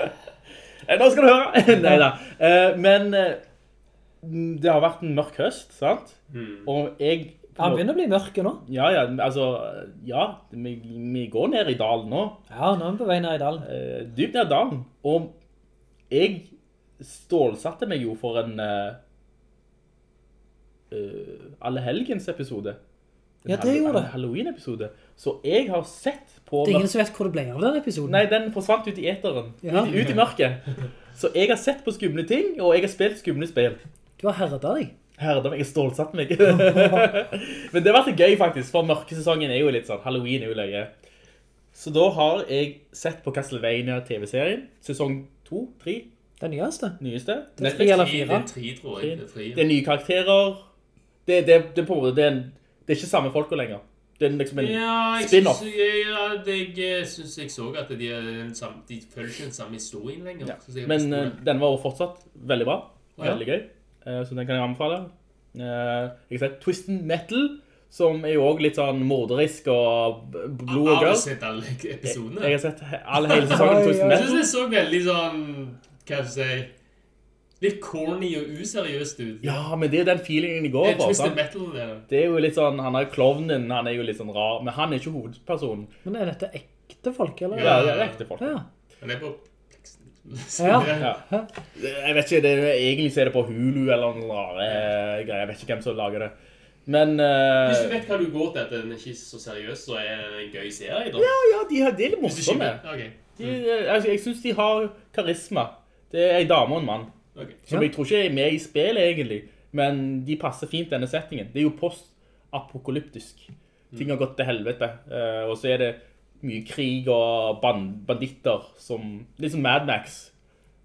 eh, nå skal du høre! Neida. Eh, men eh, det har vært en mørk høst, sant? Og jeg... Han begynner å bli mørke nå. Ja, ja, altså, ja, vi, vi går ned i dalen nå. Ja, nå er vi på vei ned i dalen. Eh, dypt ned i dalen. Og jeg stålsatte meg jo for en uh, Alle helgens episode. En Ja, det gjorde det. Hall- Halloween-episode. Så jeg har sett på... Det er ingen som vet hvor det ble av den episoden. Nei, den forsvant ut i eteren. Ja. Ut, ut i mørket. Så jeg har sett på skumle ting, og jeg har spilt skumle spill. Du har herdet deg. Herre meg, jeg stålsatt meg. Men det har vært gøy faktisk, for mørkesesongen er jo litt sånn, Halloween er jo løye. Så da har jeg sett på Castlevania TV-serien, sesong 2, 3, Den nyeste. nyeste. Det er 3 eller Det er 3, tror jeg. Er. Det er nye karakterer. Det, det, det, det, er, en, det er ikke samme folka lenger. Det er liksom en Ja, spin-off. ja, jeg syns jeg så at de, er samme, de følger ikke den samme historien lenger. Ja. Men eh, den var fortsatt veldig bra. Ja. Veldig gøy. Uh, Så den kan jeg anbefale. Uh, Jeg har sett Twisted Metal, som er jo også litt sånn morderisk og blod og Har gørr. du sett alle episodene? Jeg har sett alle hele sesongen Twisted Jeg synes jeg så veldig sånn Hva skal jeg si Litt corny og useriøst ut. Ja, men det er den feelingen de går Eh, for. Twisted? Metal, det. Det er jo litt sånn, han er klovnen, han er jo litt sånn rar, men han er ikke hovedpersonen. Men er dette ekte folk, eller? Ja, det er ekte folk. Ja. Han er på Ja. Ja. Jeg vet ikke, det, er- egentlig så er det på Hulu eller noen rare eh, greier. Jeg vet ikke hvem som lager det. Men... uh, Hvis du vet hva du går til, at den er ikke så seriøs, så er det en gøy serie, da. Ja, ja, de, har- de er litt Hvis du ikke morsomme. vet. Ok. De, jeg, altså, jeg synes de har karisma. Det er en dame og en mann. Ok. Som jeg tror ikke er med i spillet egentlig, men de passer fint denne settingen. Det er jo post-apokalyptisk. Ting har gått til helvete, eh, og så er det mye krig og band banditter som, litt som Mad Max.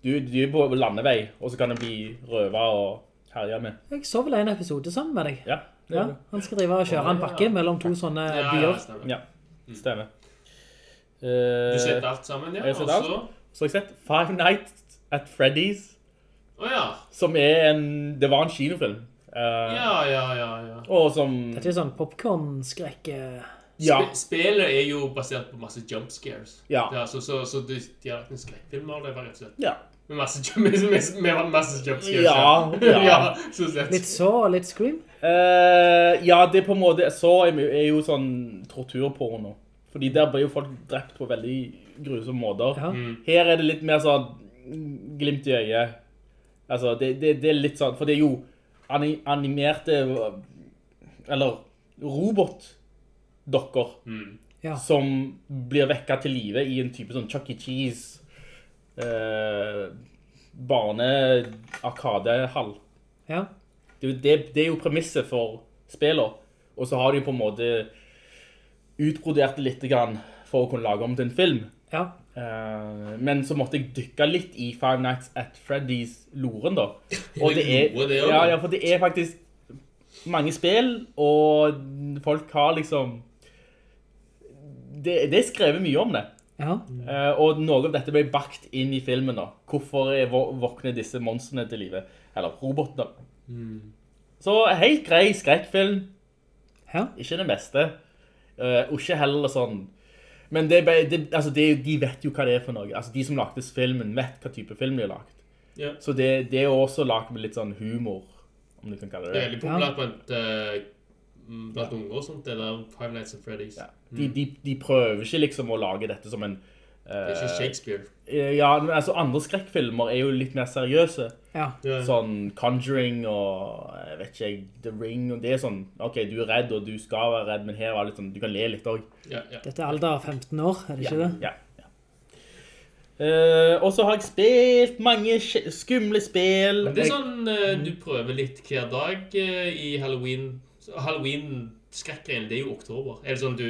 Du, du er på landevei, og så kan det bli røva og herja med. Jeg så vel en episode sammen med deg. Ja, det Ja, han skal drive og kjøre en pakke mellom to sånne Ja, ja, byer. stemmer. Ja, stemmer. Du har sett Eh, alt sammen, ja? jeg har sett alt. så- så har jeg sett Five Nights at Freddy's, Å ja. som er en, det var en kinofilm. Uh, Ja, ja, ja, ja. Og som, Dette er sånn popcorn-skrekk. eh. ja, Sp spillet er jo basert på masse jump scares. Ja. så, så, så de, de har lagt en skrekkfilm av det, bare rett og slett. ja. Med masse, med, med, masse jump scares. Ja, ja. ja så sett. Litt så litt scream. Uh, ja, det er på en måte, så er, er jo sånn torturporno. Fordi der blir jo folk drept på veldig grusomme måter. Ja. Her er det litt mer sånn glimt i øyet. Altså, det, det, det er litt sånn, for det er jo animerte, eller robotdokker, Ja. som blir vekket til livet i en type sånn Chuck E. Cheese, eh, barne-arkadehall. ja. Det, det, det er jo premisset for spiller. Og så har de på en måte utbrodert det litt grann for å kunne lage om til en film. Ja. Eh, men så måtte jeg dykke litt i Five Nights at Freddy's loren da. Og det er, ja, ja, for det er faktisk mange spill, og folk har liksom... Det, det er skrevet mye om det. ja. Uh, og noe av dette ble bakt inn i filmen da. Hvorfor er, våkner disse monstrene til live? Eller roboter. Så helt grei skrekkfilm. Ja. Ikke det beste. Uh, og ikke heller sånn... Men det, er det, altså det, er de vet jo hva det er for noe. Altså de som lagde filmen vet hva type film de har lagt. Ja. Så det, det er også lagt med litt sånn humor, om du kan kalle Det er det. veldig populært blant, eh, blant unge og sånt, det der Five Nights at Freddy's. Ja. De, de, de prøver ikke liksom å lage dette som en... Det er ikke eh, Shakespeare. Ja, men altså andre skrekkfilmer er jo litt mer seriøse. Ja. Ja. Sånn Conjuring og jeg vet ikke, The Ring, og det er sånn, ok, du er redd og du skal være redd, men her var det litt sånn, du kan le litt også. Ja, ja. Dette er alder av 15 år, er det ikke det? Ja, ja. Uh, og så har jeg spilt mange skumle spill. Men det er sånn uh, du prøver litt hver dag uh, i Halloween. Halloween-skrekkgreiene, det er jo oktober. Er det sånn du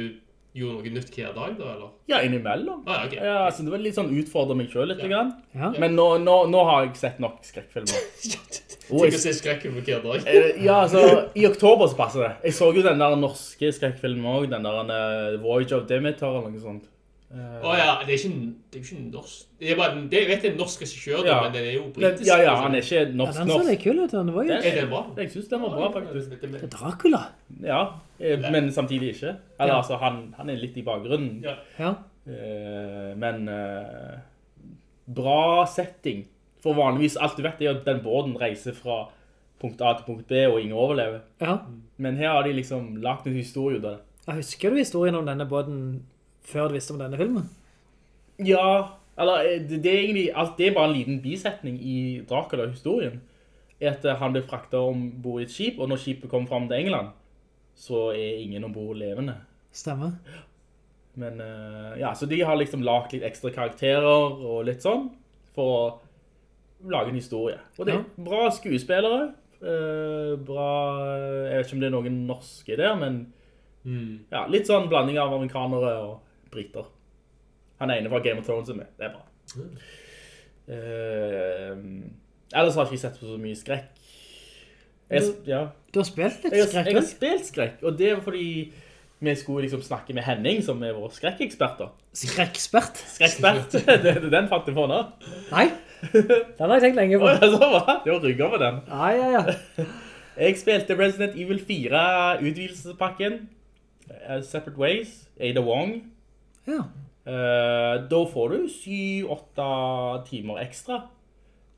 gjorde noe nytt hver dag da, eller? Ja, innimellom. Ah, ja, ok. Ja, altså, det var litt sånn utfordre meg selv litt. Ja. Grann. Ja. Men nå, nå, nå har jeg sett nok skrekkfilmer. Tenk å se skrekken på hver dag. Eh, Ja, altså, i oktober så passer det. Jeg så jo den der norske skrekkfilmen også, den der uh, Voyage of Demeter eller noe sånt. Å ja, det er ikke, det er jo ikke norsk. Det er bare, det, jeg vet det er en norsk regissør, Ja. men den er jo britisk. ja, ja, altså. han er ikke norsk-norsk. Ja, den så litt kul ut, den var jo Er den bra? Jeg synes den var bra, faktisk. Det- det- Det er Dracula. Ja, men samtidig ikke. Eller Ja. altså, han, han er litt i bakgrunnen. Ja. Ja. Eh, men uh, bra setting. For vanligvis, alt du vet er at den båten reiser fra punkt A til punkt B, og ingen overlever. ja. Men her har de liksom lagt en historie ut av det. Jeg husker du historien om denne båten før du visste om denne filmen? Ja, eller eh, det, det er egentlig, alt det er bare en liten bisetning i Dracula-historien. At eh, han ble fraktet ombord i et skip, og når skipet kom frem til England, så er ingen ombord levende. Stemmer. Men eh, ja, så de har liksom lagt litt ekstra karakterer og litt sånn, for å lage en historie. Og det er Ja. bra skuespillere, eh, bra, jeg vet ikke om det er noen norske der, men ja, litt sånn blanding av amerikanere og briter. Han ene fra Game of Thrones er med, det er bra. Eh, ellers har jeg ikke sett på så mye skrekk. Jeg, ja. Du har spilt litt Jeg skrekk, jeg har spilt skrekk, og det var fordi vi skulle liksom snakke med Henning, som er vår skrekkeksperter. Skrekkspert? Skrekkspert, det er den fant jeg på nå. Nei. Den har jeg tenkt lenge på. Å, så bra. Det var rygget på den. Ja, ja, ja. Jeg spilte Resident Evil 4 utvidelsespakken. eh, Separate Ways, Ada Wong. Ja. Eh, da får du 7-8 timer ekstra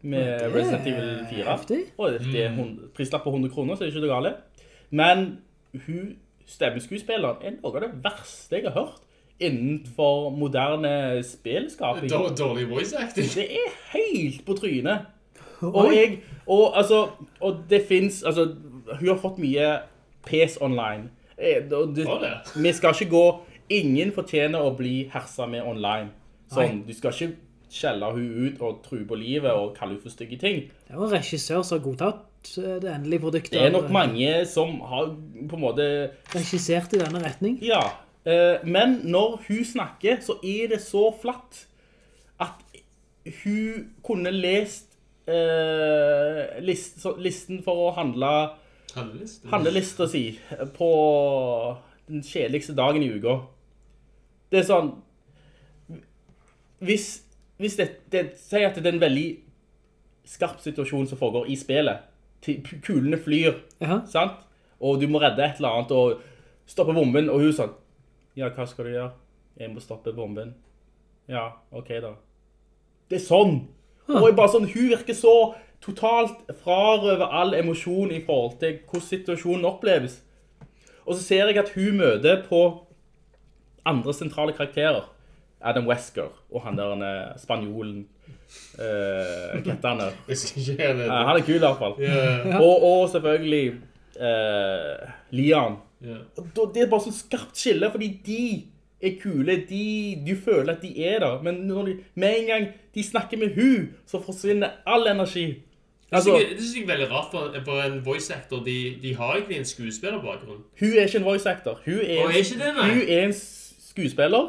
med det Resident Evil 4. heftig. Og det er hund- prislapp på 100 kroner, så det er ikke det gale. Men hun, stemmeskuespilleren, er noe av det verste jeg har hørt innenfor moderne spillskaping. Dår- Dårlig voice acting. Det er helt på trynet. Og jeg, og altså, og det finnes, altså, hun har fått mye pes online. Eh, det, det? vi skal ikke gå, ingen fortjener å bli hersa med online. Sånn, du skal ikke skjelle hun ut og truer på livet og kaller hun for stygge ting. Det var en regissør som har godtatt eh, det endelige produktet. Det er nok mange som har på en måte Regissert i denne retning. Ja, eh, men når hun snakker, så er det så flatt at hun kunne lest eh, list, så, listen for å handle handlelista si på den kjedeligste dagen i uka. Det er sånn Hvis, hvis det, det sier at det er en veldig skarp situasjon som foregår i spillet, kulene flyr, Ja. sant? Og du må redde et eller annet og stoppe bomben, og hun sånn Ja, hva skal du gjøre? Jeg må stoppe bomben. Ja, OK, da. Det er sånn. Og jeg bare sånn, hun virker så totalt frarøver all emosjon i forhold til hvordan situasjonen oppleves. Og så ser jeg at hun møter på andre sentrale karakterer. Adam Wesker og han der eh, spanjolen. Uh, hva heter han ikke er kul i hvert fall. Yeah. Og, og selvfølgelig eh, Lian. Yeah. Og Det er bare sånn skarpt skille, fordi de er kule, de, du føler at de er der, men når de, med en gang de snakker med hun, så forsvinner all energi. Det Altså, det synes jeg er veldig rart for, for en voice actor. De, de har egentlig en skuespillerbakgrunn. hun er ikke en voice actor. Hun er, er ikke det, nei? hun er en skuespiller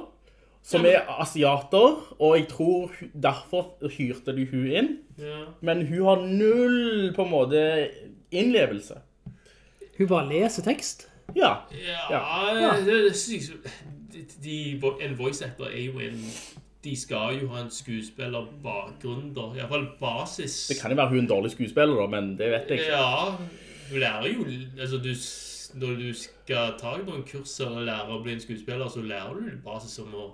som er asiater, og jeg tror derfor hyrte du hun inn. Ja. Men hun har null på en måte innlevelse. Hun bare leser tekst. Ja. Ja, det, det synes de, de, En voice actor er jo en De skal jo ha en skuespillerbakgrunn, da. Iallfall basis. Det kan jo være hun er en dårlig skuespiller, da, men det vet jeg ikke. Ja, du lærer jo Altså, du, når du skal ta noen kurs eller lære å bli en skuespiller, så lærer du basis om å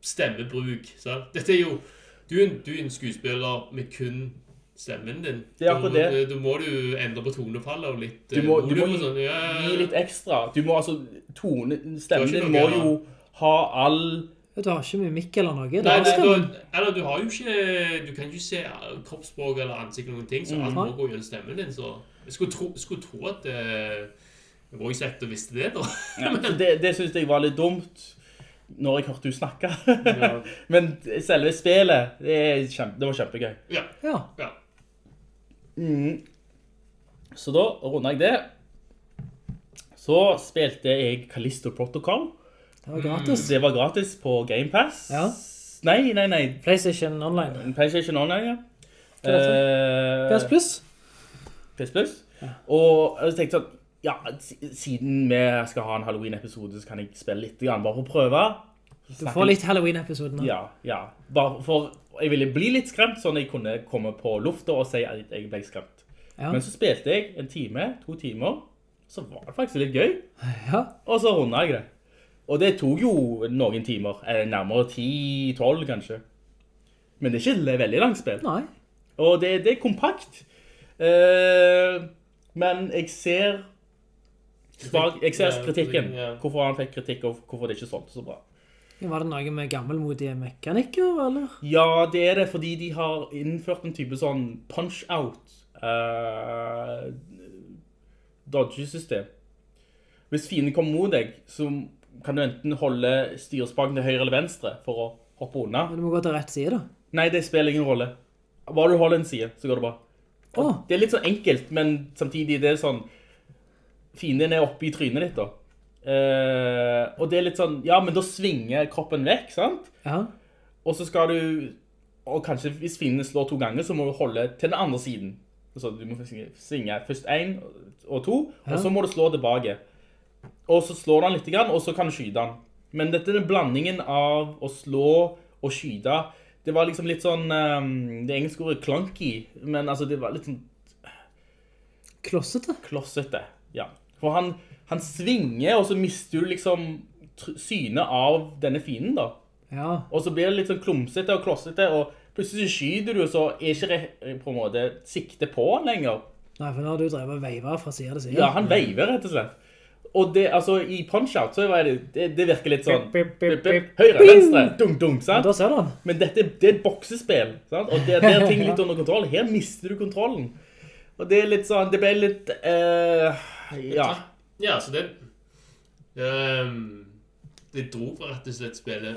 stemmebruk. Sant? Dette er jo Du er en, du er en skuespiller med kun stemmen din. Det er akkurat det. Da må du endre på tonefallet og litt Du må, eh, du må gi, sånn. Ja, ja, ja. gi litt ekstra. Du må altså Tone Stemmen din må jo ha all Du har ikke mimikk eller noe. Nei, Nei, da, eller du har jo ikke Du kan ikke se kroppsspråk eller ansikt eller noen ting, så alt må gå gjennom stemmen din. Så jeg skulle tro, skulle tro at uh, voice actor visste det, da. ja, så Det, det syns jeg var litt dumt når jeg hørte du snakke. Ja. Men selve spillet, det, er kjempe, det var kjempegøy. Ja. Ja. ja. Mm. Så da runda jeg det. Så spilte jeg Callisto Protocol. Det var gratis. Det var gratis på GamePass. Ja. Nei, nei, nei. PlayStation Online. PlayStation Online, ja. Eh, PS Plus. PS Plus. Og jeg tenkte sånn, ja, siden vi skal ha en Halloween-episode, så kan jeg spille litt, bare for å prøve. Du får litt Halloween-episoden. Ja, ja. Bare for, jeg ville bli litt skremt, sånn at jeg kunne komme på lufta og si at jeg ble skremt. Ja. Men så spilte jeg en time, to timer, så var det faktisk litt gøy. Ja. Og så rundet jeg det. Og det tok jo noen timer, eh, nærmere 10-12 kanskje. Men det er ikke et veldig langt spill. Nei. Og det, det er kompakt. Eh, men jeg ser svag- jeg ser Ja, kritikken. Hvorfor han fikk kritikk, og hvorfor det ikke solgte så bra. Var det noe med gammelmodige mekanikker, eller? Ja, det er det fordi de har innført en type sånn punch-out uh, dodge-system. Hvis fienden kommer mot deg, så kan du enten holde styrespaken til høyre eller venstre for å hoppe unna. Du må gå til rett side, da. Nei, det spiller ingen rolle. Bare du holder en side, så går det bra. Oh. Det er litt sånn enkelt, men samtidig det er sånn Fienden er oppe i trynet ditt, da. Eh, og det er litt sånn Ja, men da svinger kroppen vekk, sant? Ja. Og så skal du Og kanskje hvis fienden slår to ganger, så må du holde til den andre siden. Så du må svinge- først én og to, Ja. og så må du slå tilbake. Og så slår du han litt, og så kan du skyte han. Men dette er den blandingen av å slå og skyte. Det var liksom litt sånn ehm, Det engelske ordet clunky, men altså det var litt sånn Klossete. klossete. Ja. For han, han svinger, og så mister du liksom synet av denne fienden, da. Ja. Og så blir det litt sånn klumsete og klossete, og plutselig skyter du, og så er ikke på en måte sikte på han lenger. Nei, for nå har du drevet og veivet fra side til side. Ja, han veiver rett og slett. Og det, altså, i punch-out så det, det, det virker litt sånn Bip, bip, bip. Høyre, venstre, dunk, dunk, Ja, sant? da ser du han. Men dette det er et boksespill, sant? Og det, det er ting litt under kontroll. Her mister du kontrollen. Og det er litt sånn, det ble litt, eh, ja. Ja, så det um, Det dro rett og slett spillet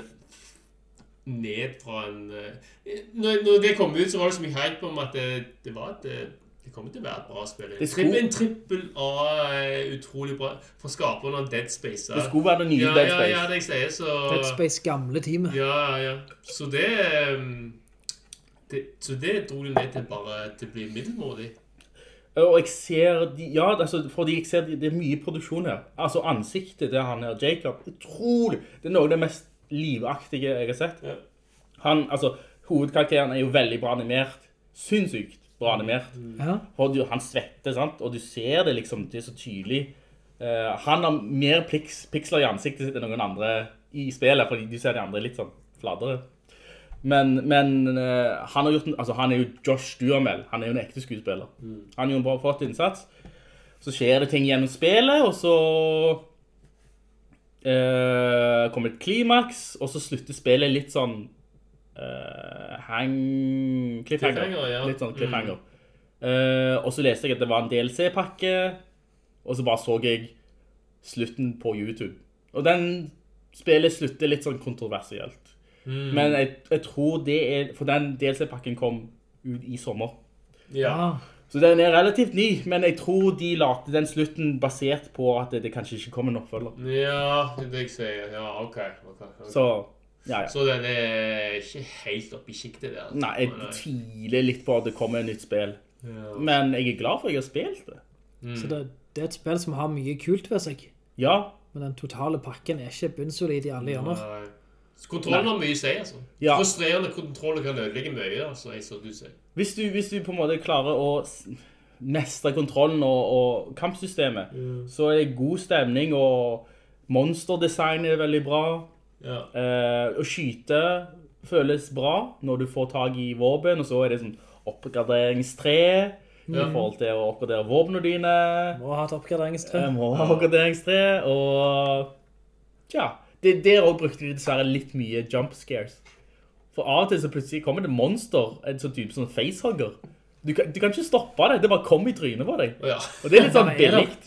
ned fra en eh, når, når det kom ut, så var det så mye hype om at det, det var et det kommer til å være et bra spill. Det skulle- En trippel A, eh, utrolig bra. Fra skaperen av Dead Space. Det skulle være det nye ja, Dead Ja, Space. ja, det jeg sier, så Dead Space gamle teamet. Ja, ja. Så det ehm, det, så det dro det ned til bare til å bli middelmådig. Og jeg ser, de, ja, altså, fordi jeg ser de, det er mye produksjon her. Altså ansiktet til han her, Jacob, utrolig. Det er noe av det mest livaktige jeg har sett. Ja. Han, altså, hovedkarakteren er jo veldig bra animert. Sinnssykt bra animert. Ja. Du, han svetter, sant? Og du ser det liksom, det er så tydelig. Uh, han har mer piks, piksler i ansiktet sitt enn noen andre i spillet, fordi du ser de andre litt sånn fladere. Men, men uh, han, har gjort en, altså, han er jo Josh Duhamel, han er jo en ekte skuespiller. Han gjør en bra flott innsats. Så skjer det ting gjennom spillet, og så uh, kommer et klimaks, og så slutter spillet litt sånn uh, hang... Cliffhanger. Cliffhanger, ja. Litt sånn cliffhanger. Eh, og så leste jeg at det var en DLC-pakke, og så bare så jeg slutten på YouTube. Og den spillet slutter litt sånn kontroversielt. Men jeg, jeg tror det er, for den DLC-pakken kom ut i sommer. Ja. Så den er relativt ny, men jeg tror de lagde den slutten basert på at det, det kanskje ikke kommer en oppfølger. Ja, det er det jeg sier. Ja, OK. okay, okay. Så, ja, ja. Så den er ikke helt oppe i sjiktet der. Nei, jeg tviler litt på at det kommer et nytt spill. Ja. Men jeg er glad for at jeg har spilt det. Så det, det er et spill som har mye kult ved seg. Ja, Men den totale pakken er ikke bunnsolid i alle hjørner. Nei. Kontrollen har mye å si, altså. Ja. Frustrerende kontroll kan ødelegge mye, altså, jeg, som du sier. hvis du, hvis du på en måte klarer å mestre kontrollen og, og kampsystemet, så er det god stemning, og monsterdesign er veldig bra. Ja. Eh, å skyte føles bra når du får tag i våpen, og så er det sånn oppgraderingstré i forhold til å oppgradere våpnene dine. Må ha et oppgraderingstre. Jeg må ha oppgraderingstre, og tja, det, der også brukte de dessverre litt mye jump scares. For av og til så plutselig kommer det monster, en sånn type sånn facehugger. Du kan, du kan ikke stoppe det, det bare kom i trynet på deg. Ja. Og det er litt sånn Ja, billigt.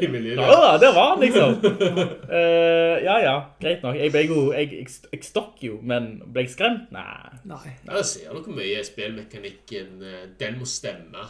Billig. det. Ja, det var han liksom. Uh, ja, ja, greit nok. Jeg jo, jeg, jeg, jeg stokk jo, men ble jeg skremt? Nei. Nei. Jeg ser noe mye spillmekanikken, eh, den må stemme.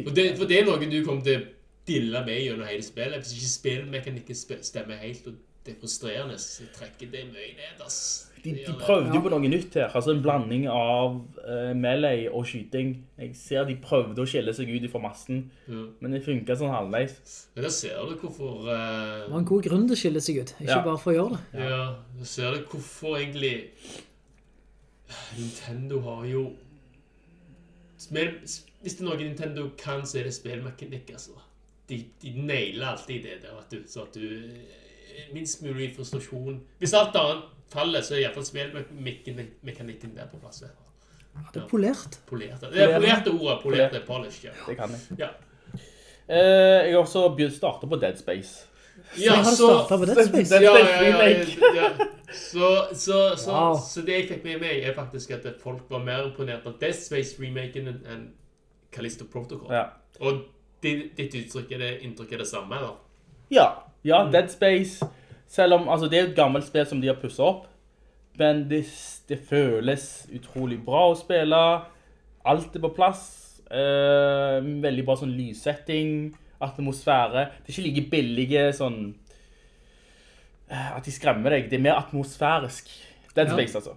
For det, for det er noe du kommer til å dille med gjennom hele spillet. Hvis ikke spillmekanikken stemmer helt, og det er frustrerende, så trekker det mye ned, ass. De, de prøvde jo på noe nytt her, altså en blanding av uh, melee og skyting. Jeg ser de prøvde å skille seg ut fra massen, mm. men det funket sånn halvveis. Men da ser du hvorfor Uh... Det var en god grunn til å skille seg ut, ikke Ja. bare for å gjøre det. Ja, da ser du hvorfor egentlig Nintendo har jo spill, Hvis det er noe Nintendo kan, så er det spillmekanikk, altså. De, de nailer alltid det der, vet du. Så at du Minst mulig frustrasjon. Hvis alt annet faller, så er iallfall spillmekanikken der på plass. Ja, det er polert. Polert. Det er polerte ordet. Polerte polished, ja. Det kan jeg. Ja, Eh, jeg har også begynt å starte på Dead Space. ja jeg har så startet på Dead Space. Dead ja, ja, ja. Så, så, så, Wow. så det jeg fikk med meg, er faktisk at folk var mer imponert av Dead Space-remaken enn enn Callisto Protocol. Ja. Og ditt, ditt uttrykk er det, inntrykk er det samme, eller? Ja, ja, Dead Space, selv om, altså det er et gammelt spill som de har pusset opp, men det, det føles utrolig bra å spille, alt er på plass, eh, veldig bra sånn lyssetting, atmosfære, det er ikke like billige sånn, eh, at de skremmer deg, det er mer atmosfærisk, Dead Ja. Space altså.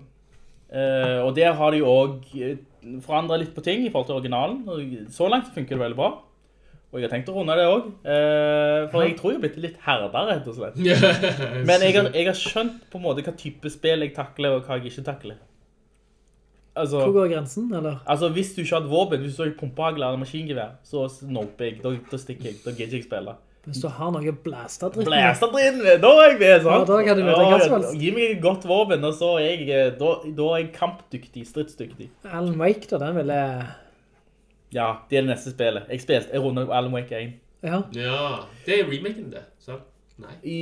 Eh, og der har de jo også forandret litt på ting i forhold til originalen, så langt funker det veldig bra. Og jeg har tenkt å runde det også, eh, for jeg tror jeg har blitt litt herdere, rett og slett. Men jeg har, jeg har skjønt på en måte hva type spill jeg takler, og hva jeg ikke takler. Altså, Hvor går grensen, eller? altså hvis du ikke har et våpen, hvis du har pumpehagler eller maskingevær, så noper jeg, da, da stikker jeg, da gidder jeg ikke spille. Hvis du har noe blæsta dritt med. dritt, dritten, da er jeg med, sant? Ja, da kan du møte hva som helst. Gi meg et godt våpen, og så er jeg, eh, da, da er jeg kampdyktig, stridsdyktig. Alan Wake, da, den ville... Ja, det er det neste spillet. Jeg spilte, jeg rundet Alan Wake 1. Ja, Ja, det er remaken det, sant? Nei. I,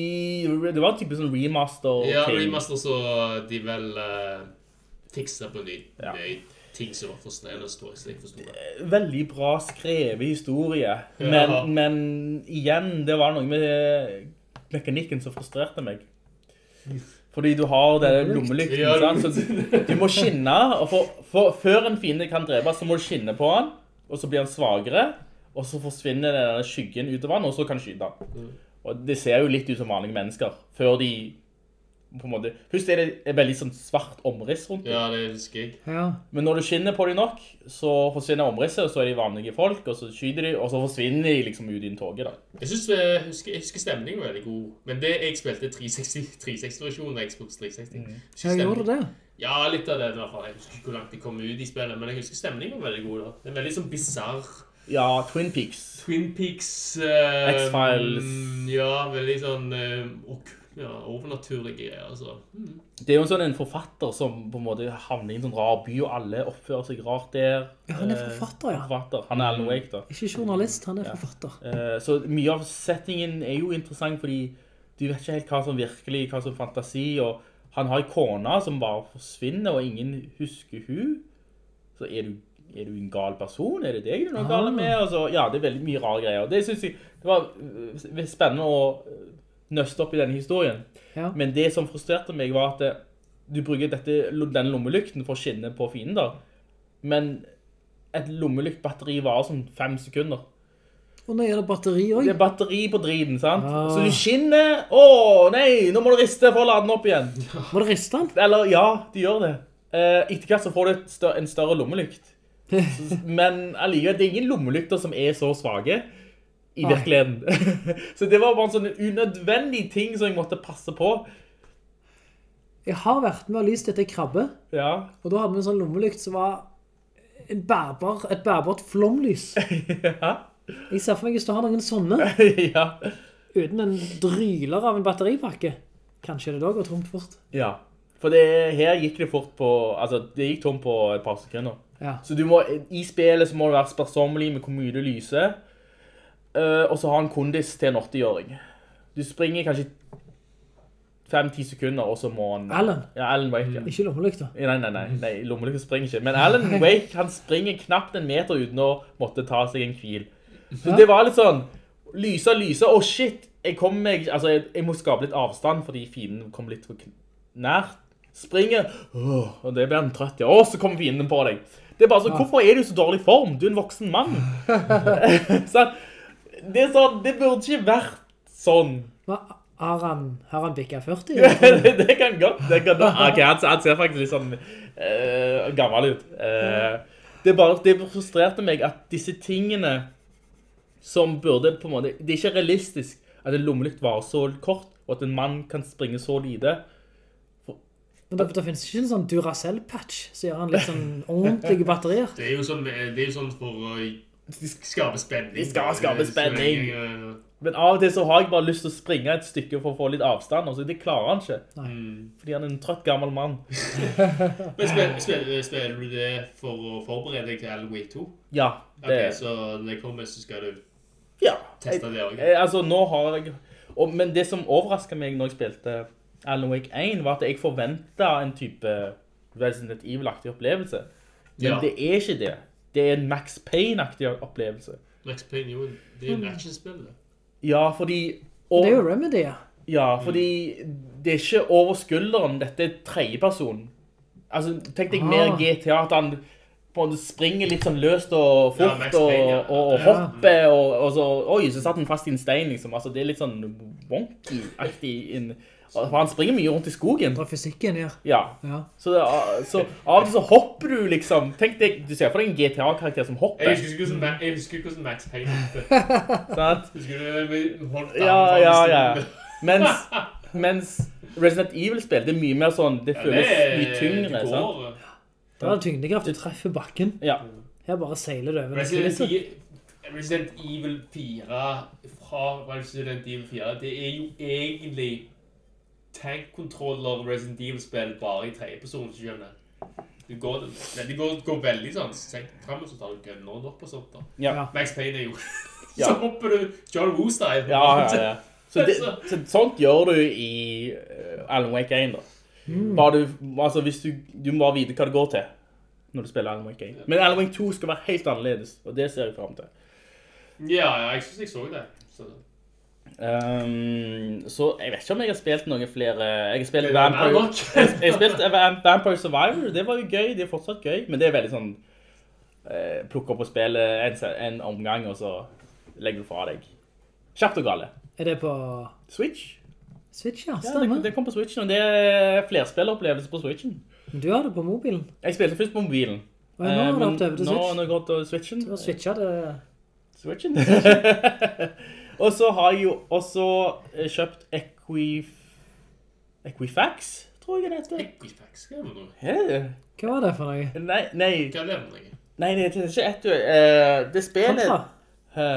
det var en type sånn remaster. Ja, ting. remaster så de vel uh, fikser på ny, Ja. ting som var for snelle og jeg veldig bra skrevet historie. Ja. Men, men igjen, det var noe med mekanikken som frustrerte meg. Fordi du har den lommelykten, Ja, sant? Så du må skinne, og for, for, før en fiende kan drepe, så må du skinne på han, og så blir han svagere, og så forsvinner den skyggen ut av han, og så kan han skyte han. Og det ser jo litt ut som vanlige mennesker, før de på en måte, først er det et veldig sånn svart omriss rundt det. Ja, det husker jeg. Ja. Men når du skinner på dem nok, så forsvinner omrisset, og så er de vanlige folk, og så skyter de, og så forsvinner de liksom ut i en toget da. Jeg, synes, jeg, husker, jeg husker stemningen var veldig god. Men det jeg spilte 360-versjonen av Xbox 360. Mm. Jeg gjorde det. Ja, litt av det i hvert fall. Jeg husker ikke hvor langt de kom ut i spillet, men jeg husker stemningen var veldig god da. Det er veldig sånn bizarr. Ja, Twin Peaks. Twin Peaks... Uh, X-Files. Ja, veldig sånn eh, ok- ja, overnaturlige greier, altså. Mm. Det er jo en sånn en forfatter som på en måte havner i en sånn rar by, og alle oppfører seg rart der. Ja, han er Eh, forfatter, ja. forfatter. Han er Alan Wake da. Ikke journalist, han er forfatter. Eh, Så mye av settingen er jo interessant, fordi du vet ikke helt hva som virkelig, hva som er fantasi, og han har en kone som bare forsvinner, og ingen husker hun. Så er du, er du en gal person? Er det deg du er noe Ah. galt med? Altså, ja, det er veldig mye rare greier. Det synes jeg, det var øh, spennende å nøste opp i denne historien. Ja. Men det som frustrerte meg var at du bruker dette, denne lommelykten for å skinne på fiender. Men et lommelyktbatteri varer sånn fem sekunder. Og nå er det batteri Det er batteri på driten, sant? Så du skinner, åh, nei, nå må du riste for å lade den opp igjen. Må du riste den? Eller, ja, de gjør det. Eh, etter hvert så får du en større lommelykt. Men allikevel, det er ingen lommelykter som er så svage i virkeligheten. så det var bare en sånn unødvendig ting som jeg måtte passe på. Jeg har vært med og lyst etter krabbe, Ja, og da hadde vi en sånn lommelykt som var en bærbar, et bærbart flomlys. ja, Jeg ser for meg hvis du har noen sånne, ja. uten en dryler av en batteripakke. Kanskje det da går tomt fort. Ja, for det, her gikk det fort på, altså det gikk tomt på et par sekunder. Ja. Så du må, i spillet så må du være sparsommelig med hvor mye du lyser, og så ha en kondis til en 80-åring. Du springer kanskje 5-10 sekunder, og så må han... Alan? Ja, Alan Wake, ja. Ikke lommelykta. Nei, nei, nei, nei lommelykket springer ikke. Men Alan Wake, han springer knapt en meter uten å måtte ta seg en hvil. Så det var litt sånn, lyse, lyse, å shit, jeg kommer meg, altså jeg, jeg må skape litt avstand, fordi fienden kom litt for nært. Springer, åh, og det ble han trøtt, ja. Og så kommer fienden på deg. Det er bare sånn, hvorfor er du så dårlig form? Du er en voksen mann. så, det sånn, det burde ikke vært sånn. Hva, Har han, har han bikket 40? det, det kan godt. Det kan, ok, han, han ser faktisk litt sånn uh, gammel ut. Uh, det, bare, det frustrerte meg at disse tingene som burde på en måte... Det er ikke realistisk at en lommelykt varer så kort, og at en mann kan springe så lite. Men det, det finnes ikke en sånn Duracell-patch, så gjør han litt sånn ordentlige batterier. Det er jo sånn, det er jo sånn for å skaper spenning. De skal skape spenning. Men av og til så har jeg bare lyst til å springe et stykke for å få litt avstand, og så det klarer han ikke. Fordi han er en trøtt gammel mann. Men spiller, spiller, spiller du det for å forberede deg til Wake 2? Ja, Ok, så når jeg kommer så skal du Ja, teste det også. Ja, altså, nå har jeg... Og, men det som overrasket meg når jeg spilte Alan Wake 1, var at jeg forventet en type Resident Evil-aktig opplevelse. Men Ja. det er ikke det. Det er en Max Payne-aktig opplevelse. Max Payne, jo, det er en actionspill. det. Ja, fordi... Det er jo Remedy, ja. Ja, fordi det er ikke over skulderen, dette er tredjeperson. Altså, tenk deg mer Ah. GTA, at han på en springer litt sånn løst og fort, ja, og, Payne, ja. og, og Ja. hopper, og, og så, oi, så satt han fast i en stein, liksom. Altså, det er litt sånn wonky-aktig. For han springer mye rundt i skogen. Er fysikken, ja. Ja. Ja. Så, det, er- så av og til så hopper du liksom, tenk deg, du ser for deg en GTA-karakter som hopper. Jeg husker ikke hvordan, Ma- jeg husker hvordan Max Payne het. sant? Husker du? Vi holdt Ja, ja, ja. Mens, mens Resident Evil-spill, det er mye mer sånn, det Ja, føles det- mye tyngre, det sant? går. Det er en tyngdekraft, du treffer bakken. Ja. Her bare seiler det over. Resident, Resident E- Resident Evil 4 fra Resident Evil 4, det er jo egentlig tank-kontroller Resident Evil-spill bare i tredjeperson, hvis du skjønner. Det går, det, det går, går veldig sånn, senkt frem, og så tar du gønneren opp og sånt da. Ja. Max Payne er jo, Ja. så hopper du John Woo-style. Ja, ja, ja. Så, det, så sånt gjør du i uh, Alan Wake 1 da. Bare du, altså hvis du, du må bare vite hva det går til når du spiller Alan Wake 1. Men Alan Wake 2 skal være helt annerledes, og det ser jeg frem til. Ja, ja, jeg synes jeg så det. Så. Ehm, så jeg vet ikke om jeg har spilt noen flere Jeg har spilt Vampire, jeg, jeg har spilt Vampire Survivor, det var jo gøy, det er fortsatt gøy, men det er veldig sånn eh, Plukke opp og spille en, en omgang, og så legger du fra deg. Kjapt og gale. Er det på Switch? Switch, ja, Ja, det, stemmer. det kom på Switchen, og det er flerspilleropplevelse på Switchen. Men du har det på mobilen. Jeg spilte først på mobilen. Og nå har du gått over til Nå har jeg gått til Switchen. Du har switchet det. Switchen. og så har jeg jo også eh, kjøpt Equif... Equifax, tror jeg det heter. Equifax, hva er det nå? Hva var det for noe? Nei, nei, Hva er det for noe? nei, det er ikke et ett uh, Det spillet... Kontra?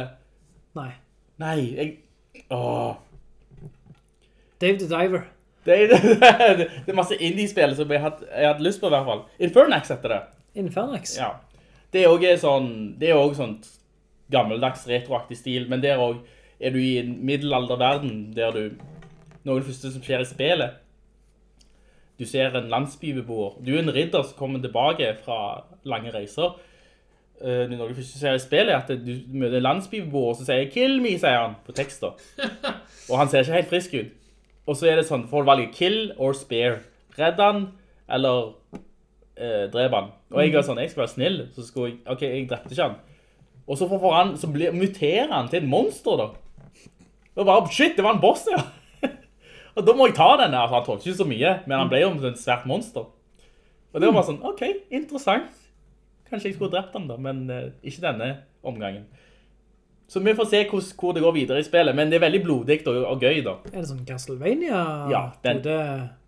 Nei. nei, jeg... Åh... Dave the Diver. Det er, det er masse indie-spill som jeg hadde, jeg hadde lyst på i hvert fall. Infernax heter det. Infernax. Ja. Det er også sånn, det er også sånn gammeldags retroaktig stil, men det er også er du i en middelalderverden der du, noe av det første som skjer i spillet, du ser en landsbybeboer, du er en ridder som kommer tilbake fra lange reiser, Uh, noe av det første som skjer i spillet er at du møter en landsbybeboer som sier 'kill me', sier han på tekster. Og han ser ikke helt frisk ut. Og så er det sånn, får du valget 'kill or spare'. Redd han, eller eh, drep han. Og jeg var sånn, jeg skal være snill, så skulle jeg, ok, jeg drepte ikke han. Og så, han, så blir, muterer han til et monster da. Og bare, shit, det var en boss, ja. og da må jeg ta denne, altså han tålte ikke så mye, men han ble jo en svært monster. Og det var bare sånn, ok, interessant. Kanskje jeg skulle drept han da, men uh, ikke denne omgangen. Så vi får se hvor, hvor det går videre i spillet, men det er veldig blodig og, og gøy da. Er det sånn Castlevania? Ja, den- det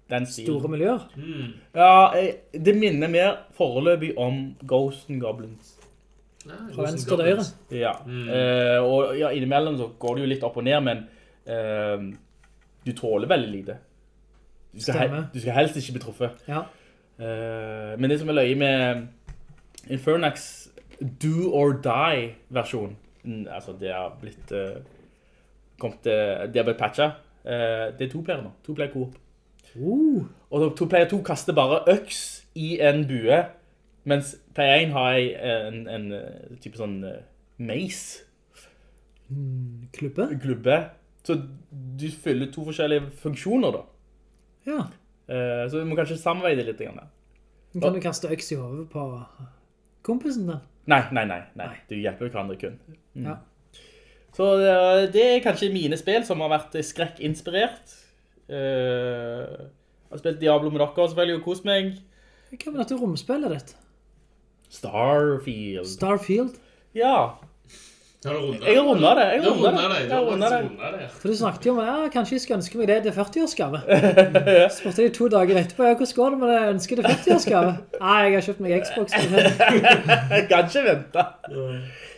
Den store miljøer? Ja, det minner mer foreløpig om Ghost and Goblins. Fra venstre til høyre? Ja, eh, og ja, innimellom så går det jo litt opp og ned, men uh, du tåler veldig lite. Du skal, du skal helst ikke bli truffet. Ja. Uh, men det som er løye med Infernax Do or Die versjon, mm, altså det har blitt uh, kommet, det har blitt patchet. Eh, det er to player nå, to player coop. Uh, Og to player 2 kaster bare øks i en bue, mens P1 har en, en, eh, type sånn eh, mace, klubbe? klubbe. Så du fyller to forskjellige funksjoner da. Ja. Uh, så du må kanskje samarbeide litt. Grann. Men Kan du kaste øks i hovedet på kompisen din? Nei, nei, nei, nei. Du hjelper hverandre kun. Mm. Ja. Så eh, det er kanskje mine spill som har vært skrekkinspirert. Uh, jeg har spilt Diablo med dere selvfølgelig og kost meg. Hva med dette romspillet ditt? Starfield. Starfield? Ja, jeg har rundet det. Jeg har har det. det. For du snakket jo om, ja, kanskje jeg skal ønske meg det til 40-årsgave. Spurte de to dager etterpå, ja, hvordan går det med det ønsket til 40-årsgave? Nei, jeg har kjøpt meg Xbox. Jeg kan ikke vente.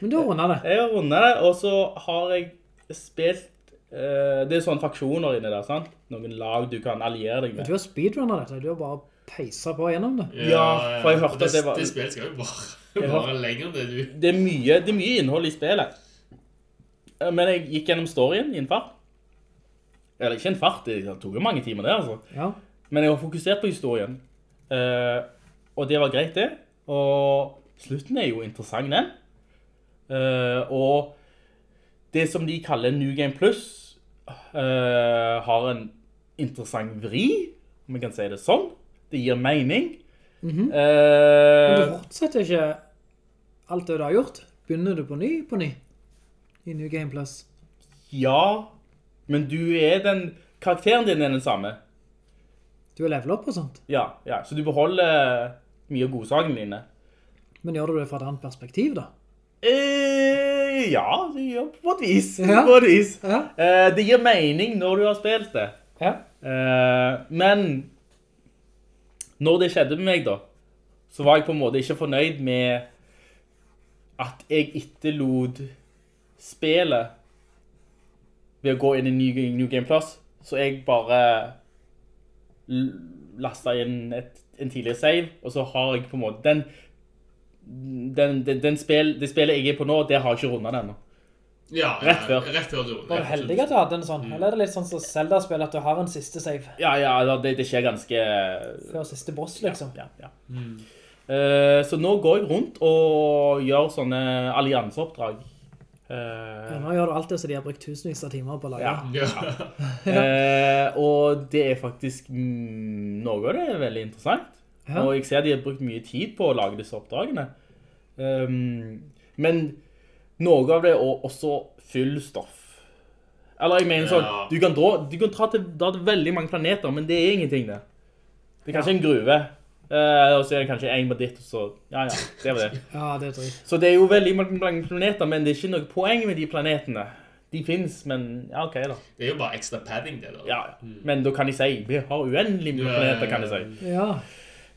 Men du har rundet det. Jeg har rundet det, og så har jeg spilt eh, Det er sånne faksjoner inne der, sant? Noen lag du kan alliere deg med. Du har speedrunner dette, du har bare peisa på gjennom det. Ja, for jeg hørte det, at det var- Det spillet skal jo bare, bare lenger enn det du... Det er mye, det er mye innhold i spillet. Eh, Men jeg gikk gjennom storyen i en fart. Eller ikke en fart, det tok jo mange timer der, altså. Ja. Men jeg var fokusert på historien. Uh, og det var greit det. Og slutten er jo interessant den. Uh, og det som de kaller New Game Plus uh, har en interessant vri, om jeg kan si det sånn. Det gir mening. Men Eh, du fortsetter ikke alt det du har gjort. Begynner du på ny på ny? I New Game Plus. ja, men du er den, karakteren din er den samme. Du er level opp og sånt. Ja, ja, så du beholder mye av godsakene dine. Men gjør du det fra et annet perspektiv da? Eh, ja, det gjør på et vis. Ja. På et vis. Ja. Eh, det gir mening når du har spilt det. Ja. Eh, men når det skjedde med meg da, så var jeg på en måte ikke fornøyd med at jeg etterlod spillet ved å gå inn i New, New Game Plus. Så jeg bare lastet inn et, en tidligere save, og så har jeg på en måte den, den, den, den spil, det spillet jeg er på nå, det har jeg ikke rundet det Ja, Rett før. Rett før du. Var du heldig at du hadde en sånn? Eller er det litt sånn som Zelda-spill at du har en siste save Ja, ja, det, det skjer ganske før siste boss, liksom? Ja, ja. Eh, så nå går jeg rundt og gjør sånne allianseoppdrag. Uh, Ja, nå gjør du alt det så de har brukt tusenvis av timer på å lage. ja. Eh, og det er faktisk mm, noe av det er veldig interessant. Ja. Og jeg ser de har brukt mye tid på å lage disse oppdragene. Um, men noe av det er også fyllstoff. Eller jeg mener sånn, Ja. du kan dra, du kan dra til, dra til veldig mange planeter, men det er ingenting det. Det er kanskje en gruve, eh, og så er det kanskje en banditt, og så, ja ja, det var det. Ja, det er jeg. Så det er jo veldig mange mange planeter, men det er ikke noe poeng med de planetene. De finnes, men ja, ok da. Det er jo bare ekstra padding, det da. Ja, ja. Men da kan de si, vi har uendelig med planeter, kan de si. Ja.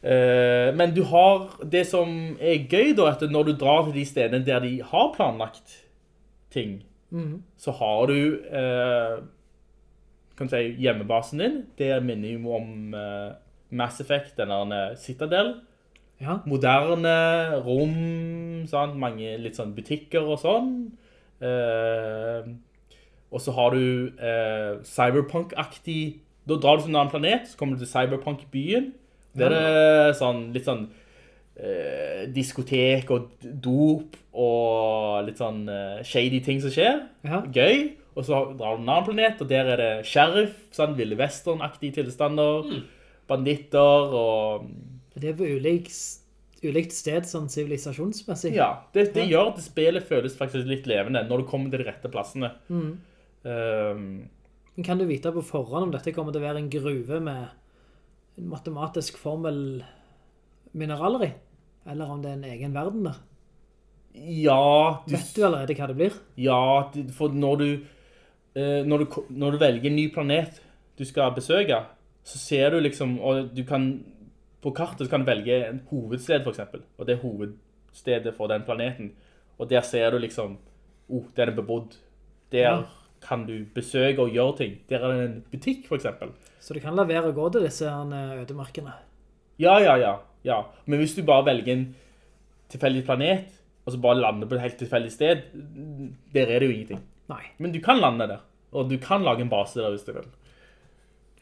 Men du har det som er gøy da, at når du drar til de stedene der de har planlagt ting, så har du, eh, kan du si, hjemmebasen din. Det minner jo om eh, Mass Effect, denne Citadel. Ja. Moderne rom, sant? mange litt sånn butikker og sånn. Eh, og så har du eh, cyberpunk-aktig, da drar du til en annen planet, så kommer du til cyberpunk-byen. Der er sånn, litt sånn eh, diskotek og dop og litt sånn eh, shady ting som skjer. Ja. Gøy. Og så drar du en annen planet, og der er det sheriff, sånn ville western-aktige tilstander, banditter og... Det er på ulikt, ulikt sted, sånn sivilisasjonsmessig. Ja, det, det gjør at spillet føles faktisk litt levende når du kommer til de rette plassene. Mm. Um, Men kan du vite på forhånd om dette kommer til å være en gruve med en matematisk formel mineraler i? Eller om det er en egen verden der? ja, du, Vet du allerede hva det blir? ja, for når du, eh, når, du, når du velger en ny planet du skal besøke, så ser du liksom, og du kan, på kartet så kan du velge en hovedsted for eksempel, og det er hovedstedet for den planeten. Og der ser du liksom, oh, den er bebodd. Der Ja. kan du besøke og gjøre ting. Der er det en butikk for eksempel. Så du kan la være å gå til disse her ødemarkene. Ja, ja, ja, ja. Men hvis du bare velger en tilfeldig planet, og så bare lander på et helt tilfeldig sted, der er det jo ingenting. Nei. Men du kan lande der, og du kan lage en base der hvis du vil.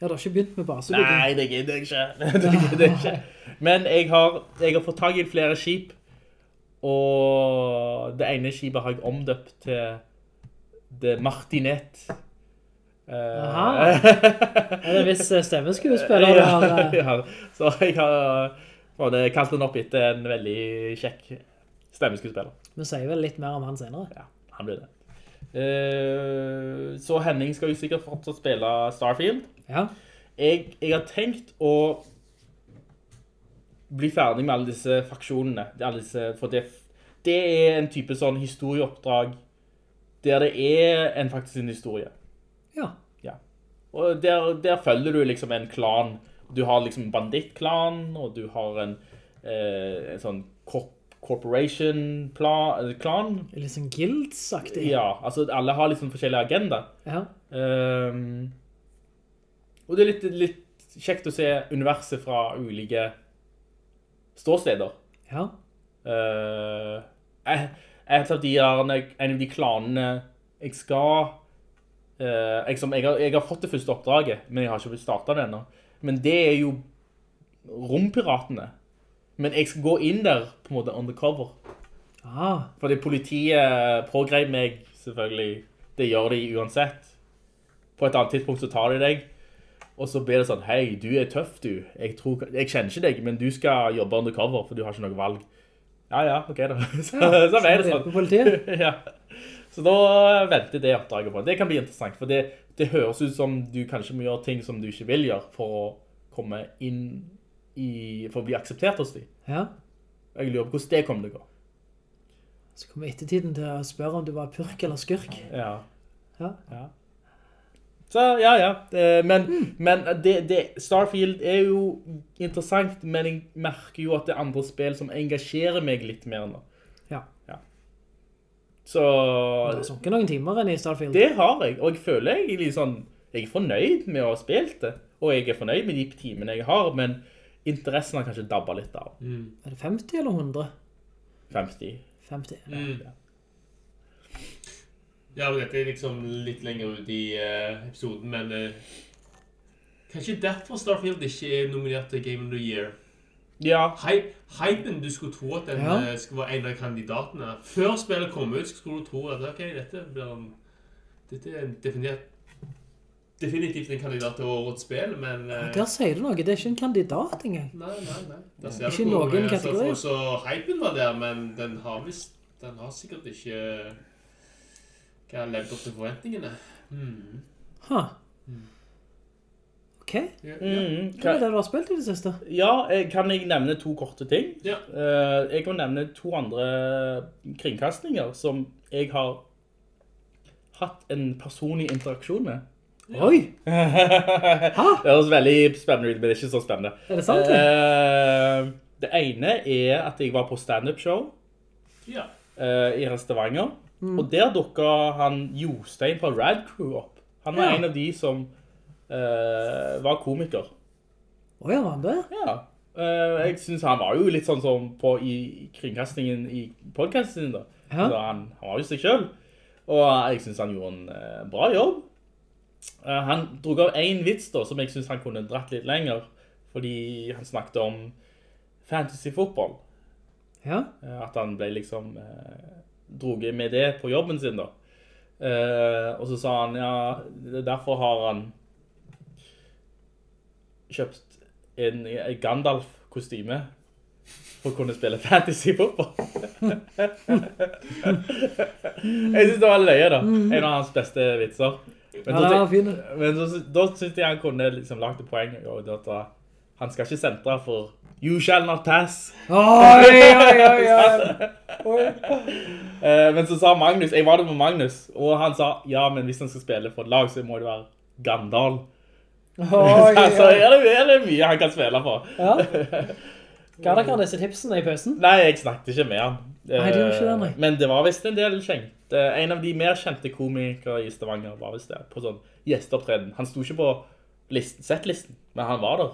Jeg har ikke begynt med basebygging. Nei, det gidder jeg ikke. det gidder jeg ikke. Men jeg har, jeg har fått tag i flere skip, og det ene skipet har jeg omdøpt til det Martinet. Eh, Aha. Er det en viss eh, stemmeskuespiller? du har, eh? ja, så jeg har både kalt den opp etter en veldig kjekk stemmeskuespiller. Vi sier vel litt mer om han senere. Ja, han blir det. Eh, så Henning skal jo sikkert fortsatt spille Starfield. Ja. Jeg, jeg har tenkt å bli ferdig med alle disse faksjonene. Alle disse, for det, det er en type sånn historieoppdrag der det er en faktisk en historie. Ja. Ja. Og der, der følger du liksom en klan. Du har liksom bandittklan, og du har en, eh, en sånn corp corporation-klan. Litt sånn guilds-aktig. Ja, altså alle har liksom forskjellige agenda. Ja. Um, og det er litt, litt kjekt å se universet fra ulike ståsteder. Ja. Uh, jeg, jeg, der, en av de klanene jeg skal jeg, som, jeg, har, jeg har fått det første oppdraget, men jeg har ikke startet det ennå. Men det er jo rompiratene. Men jeg skal gå inn der på en måte undercover. Ah, Fordi politiet pågreier meg, selvfølgelig. Det gjør de uansett. På et annet tidspunkt så tar de deg. Og så blir det sånn, hei, du er tøff du. Jeg, tror, jeg kjenner ikke deg, men du skal jobbe undercover, for du har ikke noe valg. Ja, ja, ok da. Så, Ja, så ble det så sånn. På politiet. ja. Så da venter det oppdraget på. Det kan bli interessant, for det, det høres ut som du kanskje må gjøre ting som du ikke vil gjøre for å komme inn i, for å bli akseptert hos dem. Ja. Jeg lurer på hvordan det kommer til å gå. Så kommer ettertiden til å spørre om du var purk eller skurk. Ja. Ja. Ja. Så, ja, ja. Men, Men, men det, det, Starfield er jo interessant, men jeg merker jo at det er andre spill som engasjerer meg litt mer nå. Ja. Så Det har sunket noen timer enn i Starfield. det har jeg, og jeg føler jeg er litt sånn, jeg er fornøyd med å ha spilt det, og jeg er fornøyd med de timene jeg har, men interessen har kanskje dabba litt av. Er det 50 eller 100? 50. 50. Mm. Ja, men dette er liksom litt lenger ut i uh, episoden, men uh, kanskje derfor Starfield ikke er nominert til Game of the Year. Ja, hypen du skulle tro at den Ja. eh, skulle være en av kandidatene. Før spillet kom ut, skulle du tro at ok, dette blir en, dette er en definert, definitivt en kandidat til årets spill, men ja, Der sier du noe, det er ikke en kandidat engang. Nei, nei, nei. Der ser Ikke noen eh, så- kategorier. Så, hypen var der, men den har vist, Den har sikkert ikke Hva levd opp til forventningene. Huh. Ok. Ja, ja. Mm, Hva er det du har spilt i det siste? ja, eh, kan jeg nevne to korte ting? Ja. Eh, jeg kan nevne to andre kringkastninger som jeg har hatt en personlig interaksjon med. Oi! det høres veldig spennende ut, men det er ikke så spennende. Er det sant? det? Eh, det ene er at jeg var på stand-up show Ja. eh, i Restavanger, Mm. Og der dukket han Jostein fra Rad Crew opp. Han var Ja. en av de som var komiker. Å ja, var han det? Ja. Eh, jeg synes han var jo litt sånn som på i kringkastingen i podcasten sin da. Ja. Så han, han var jo seg selv. Og jeg synes han gjorde en eh, bra jobb. Eh, han drog av en vits da, som jeg synes han kunne dratt litt lenger. Fordi han snakket om fantasy-fotball. Ja. Eh, At han ble liksom eh, droget med det på jobben sin da. Eh, og så sa han, ja, er derfor har han kjøpt en, Gandalf-kostyme for å kunne spille fantasy-fotball. jeg synes det var løye da. En av hans beste vitser. Men, Ja, var tenk- men så, da synes jeg han kunne liksom lagt et poeng. Og at uh, han skal ikke sentre for You shall not pass. Oi, oi, oi, oi. Eh, men så sa Magnus, jeg var det med Magnus, og han sa, ja, men hvis han skal spille for et lag, så må det være Gandal. Oi, så oi. er det, er det mye han kan spille på. Ja. Ga dere disse tipsene i pausen? Nei, jeg snakket ikke med han. Nei, det ikke det, nei. Eh, Men det var visst en del kjengt. Eh, En av de mer kjente komikere i Stavanger var visst det, på sånn gjesteopptreden. Han sto ikke på listen, settlisten, men han var der.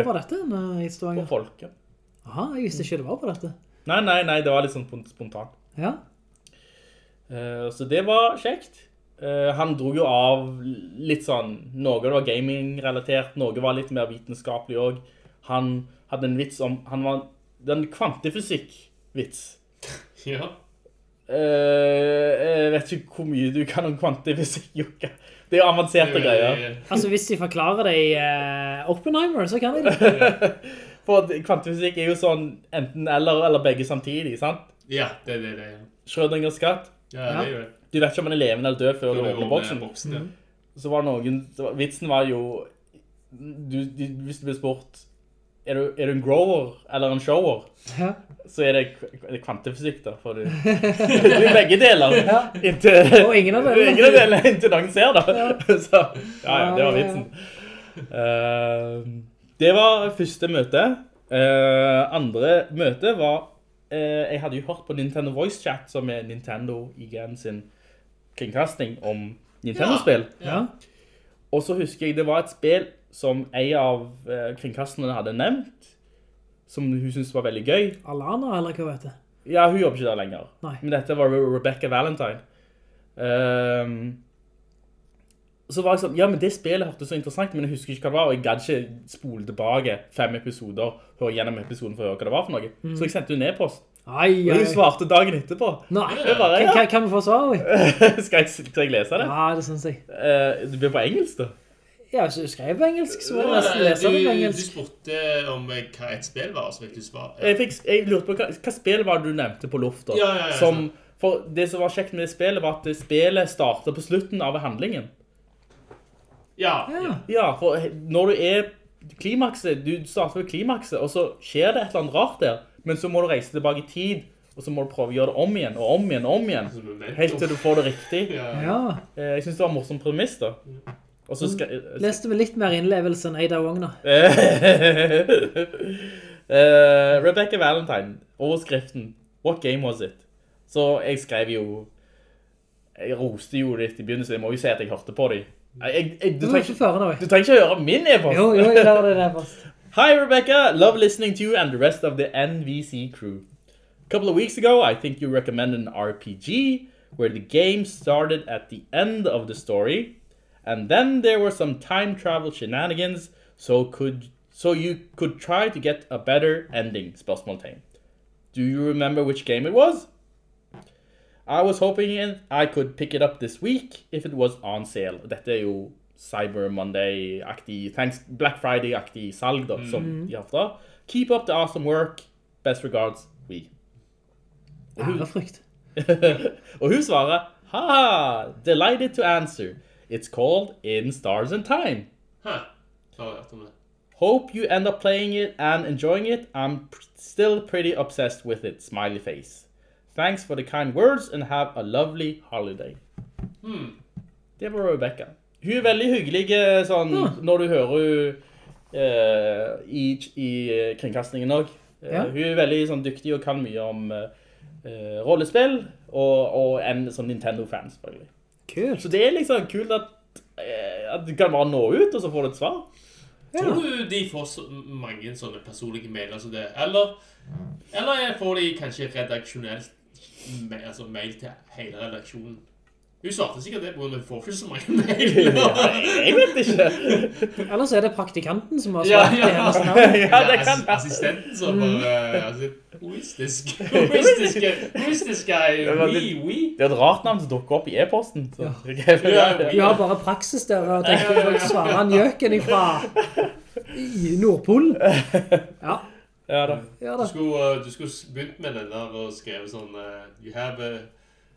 Hvor var dette i Stavanger? På folket. Aha, jeg visste ikke det var på dette. Nei, nei, nei, det var litt sånn spontant. Ja. Eh, så det var kjekt. Eh, han dro jo av litt sånn, noe det var gaming-relatert, noe var litt mer vitenskapelig også. Han hadde en vits om, han var den kvantefysikk-vits. Ja. Eh, jeg vet ikke hvor mye du kan om kvantefysikk, Jukka. Det er jo avanserte greier. Altså, hvis de forklarer det i uh, Oppenheimer, så kan de det. For kvantefysikk er jo sånn enten eller, eller begge samtidig, sant? Ja, det er det det er. Schrödingers katt. Ja, det er jo det. Du vet ikke om han er levende eller død før du Før du åpner boksen. boksen, ja. Så var det noen, var- vitsen var jo, du, de, hvis du blir spurt, er du, er du en grower eller en shower? Ja. Så er det, det kvantefysikk da, for du, du er begge deler. Inntil, Og ingen av delene. Ingen av delene inntil noen ser da. Så, ja, ja, det var Ja, ja, ja. vitsen. Uh, det var første møte. Uh, andre møte var, uh, jeg hadde jo hørt på Nintendo Voice Chat, som er Nintendo IGN sin kringkasting om Nintendo-spill. Ja. Og så husker jeg det var et spill som en av kringkastene hadde nevnt, som hun syntes var veldig gøy. Alana, eller hva vet du? Ja, hun jobber ikke der lenger. Nei. Men dette var Re- Rebecca Valentine. Um, så var jeg sånn, ja, men det spillet hørte så interessant, men jeg husker ikke hva det var, og jeg gadd ikke spole tilbake fem episoder, høre gjennom episoden for å høre hva det var for noe. Mm. Så jeg sendte hun e-post. Ai, Og ai. hun svarte dagen etterpå. Nei, Det bare, kan, ja. kan, kan vi få svar? skal, jeg, skal jeg lese det? Ja, det synes jeg. Uh, det blir på engelsk da. Ja, hvis du skrev på engelsk, så må du nesten lese det på engelsk. du spurte om eh, hva et spill var, så fikk du svar. Jeg, fikk, jeg lurte på hva, hva spill var du nevnte på lufta? Ja, ja, ja, som, for det som var kjekt med det spillet var at spillet starter på slutten av handlingen. Ja, Ja. Ja, for når du er klimakset, du starter ved klimakset, og så skjer det et eller annet rart der, men så må du reise tilbake i tid, og så må du prøve å gjøre det om igjen, og om igjen, og om igjen, helt til du får det riktig. ja. Eh, Jeg synes det var en morsom premiss da. Og så skal... Leste vi litt mer innlevelse enn Eida Wong, da. Eh, Rebecca Valentine, overskriften What game was it? Så jeg skrev jo Jeg roste jo litt i begynnelsen Jeg må jo si at jeg hørte på dem jeg, jeg, du, Du trenger du trenger ikke høre min e-post Jo, jo, jeg hører det først. Hi Rebecca, love listening to you and the rest of the NVC crew A couple of weeks ago I think you recommended an RPG Where the game started at the end of the story And then there were some time travel shenanigans So could so you could try to get a better ending spørsmålstegn. Do you remember which game it was? I was hoping I could pick it up this week if it was on sale. Dette er jo Cyber Monday-aktig, thanks, Black Friday-aktig salg da, mm. som mm. de har fra. Keep up the awesome work. Best regards, we. Ærefrykt. Og hun svarer, Haha, delighted to answer. It's called In Stars and Time. Hæ? Har jeg hørt om? Hope you end up playing it and enjoying it. I'm pr still pretty obsessed with it. Smiley face. Thanks for the kind words and have a lovely holiday. Hmm. Det var Rebecca. Hun er veldig hyggelig sånn, ja. når du hører hun eh, i, i eh, kringkastingen også. Eh, Ja. Hun er veldig sånn, dyktig og kan mye om eh, eh, rollespill, og, og en sånn Nintendo-fan selvfølgelig. Kult. Så det er liksom kult at, eh, at du kan bare nå ut, og så får du et svar. Tror du de får så mange sånne personlige mailer som det? Eller, eller får de kanskje redaksjonelt altså mail til hele redaksjonen? Hun svarte sikkert det, men hun får ikke så mange mailer. Jeg vet ikke. Ellers er det praktikanten som har svart ja. i hennes navn. Ja, det kan være. Assistenten som bare altså, Who is this guy? Who is this guy? Det We, we? Det er et rart navn som dukker opp i e-posten. Ja, Vi har bare praksis der, og tenkte jeg skulle svare han gjøken ifra i Nordpolen. Ja, Ja da. ja Du skulle, uh, du skulle begynt med den der og skrevet sånn uh, You have a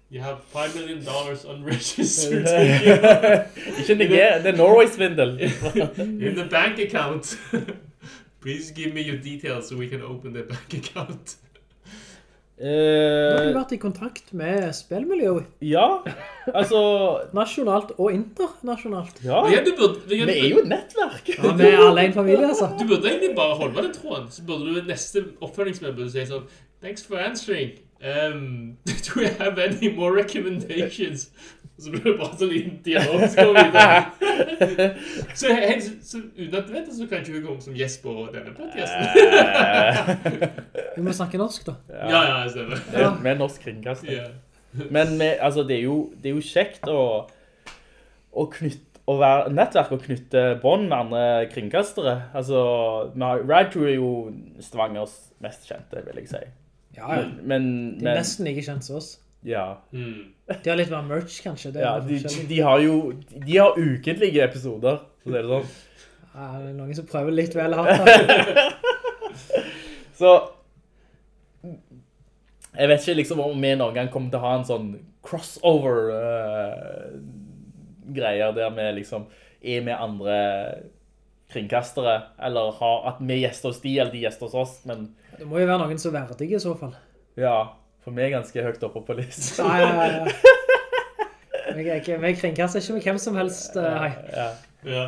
You have five million dollars unregistered Ikke Niger, det er Norway-svindel. in the bank account. Please give me your details so we can open the bank account. Nå har vi Eh, vært i kontakt med spillmiljøet, ja, altså nasjonalt og internasjonalt. Ja, ja, du burde, vi er jo et nettverk. Ja, vi er alle en familie, altså. Du burde egentlig bare holde den tråden. Så burde du neste oppfølgingsmøte burde si sånn Thanks for answering. Um, do we have any more recommendations? Så blir det bare sånn liten dialog som går videre. Så, helt, så uten at du vet det, så kan ikke hun komme som gjest på denne podcasten. Vi må snakke norsk, da. Ja, ja, jeg stemmer. Ja. Med norsk kringkaster. Ja. Men med, altså, det, er jo, det er jo kjekt å, å knytte å være nettverk og knytte bånd med andre kringkastere. Altså, Raju er jo Stavangers mest kjente, vil jeg si. Ja, men, Men, De er nesten like kjent som oss. ja. Mm. De har litt mer merch, kanskje. Det er ja de, de har jo De har ukentlige episoder, for å si det sånn. Ja, det er noen som prøver litt vel hardt. Så Jeg vet ikke liksom om vi noen gang kommer til å ha en sånn crossover eh, greier der vi liksom er med andre kringkastere, eller har, at vi gjester hos de, eller de gjester hos oss, men Det må jo være noen som er verdige i så fall. ja, for vi er ganske høyt oppe på listen. Nei, ja, ja, ja. Jeg er ikke, vi kringkaster ikke med hvem som helst, Nei. hei. Ja. Ja.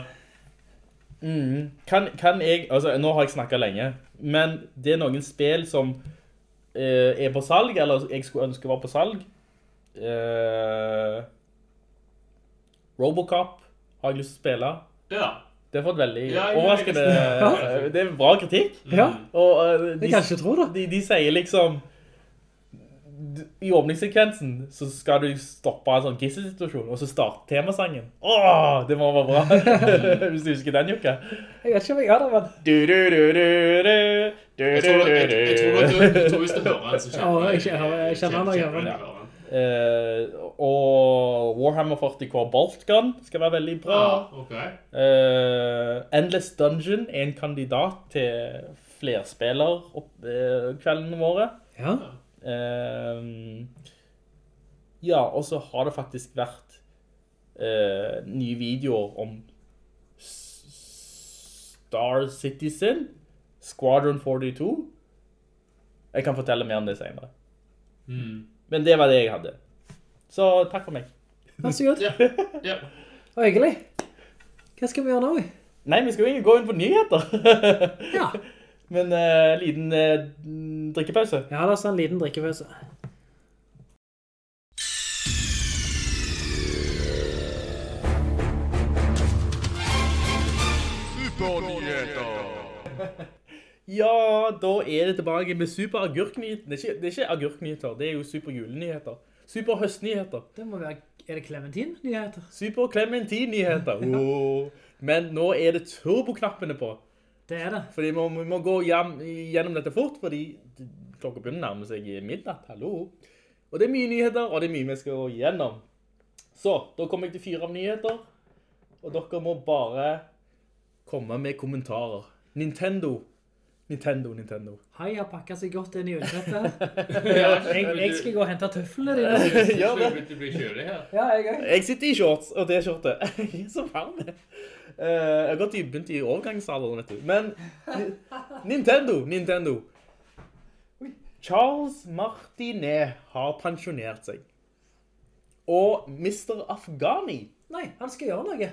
Mm. Kan, kan jeg, altså nå har jeg snakket lenge, men det er noen spill som eh, er på salg, eller jeg skulle ønske var på salg. Eh, Robocop har jeg lyst til å spille. ja. Det har fått veldig Ja, overraskende, Ja. det er bra kritikk. Ja, Og det kan jeg ikke tro da. de, de sier liksom I åpningssekvensen så skal du stoppe en sånn gisselsituasjon, og så starte temasangen. Åh, det må være bra. Hvis du husker den, Jukka. Jeg vet ikke om jeg har det, men... Du, du, du, du, du, du, du, du, jeg tror hvis du hører den, så Ja, jeg kjenner- jeg kjenner den når jeg hører den. den. Eh, og Warhammer 40K Boltgun skal være veldig bra. Ah, okay. Eh, Endless Dungeon er en kandidat til flerspiller opp, eh, kveldene våre. Ja, Eh, ja, og så har det faktisk vært eh, nye videoer om Star Citizen, Squadron 42. Jeg kan fortelle mer om det senere. Mm. Men det var det jeg hadde. Så takk for meg. vær så god. Ja, ja. Og hyggelig. Hva skal vi gjøre nå? Nei, vi skal jo ikke gå inn på nyheter. Ja, Men uh, liten uh, drikkepause. ja det er sånn en liten drikkepause. Ja, da er det tilbake med super agurknyheter. Det det er ikke agurknyheter, det er jo super julenyheter. Super høstnyheter. Det må være... Er det Clementine-nyheter? Super-Clementine-nyheter. Oh. Men nå er det turboknappene på. Det er det. Fordi vi må, vi må gå hjem, gjennom dette fort, fordi klokka begynner å nærme seg midnatt. Hallo. Og det er mye nyheter, og det er mye vi skal gå gjennom. Så, da kommer jeg til fire av nyheter, og dere må bare komme med kommentarer. Nintendo Nintendo, Nintendo. Hei har pakket seg godt inn i unnsettet. Jeg, jeg skal gå og hente tøffelene dine. Så du begynner å blir kjølig her. Ja, jeg. Jeg sitter i shorts og det er shortet. Jeg er så varm. Eh, jeg har gått i, begynt i overgangsalderen, vet du. Men Nintendo, Nintendo. Charles Martinet har pensjonert seg. Og Mr. Afghani. Nei, han skal gjøre noe.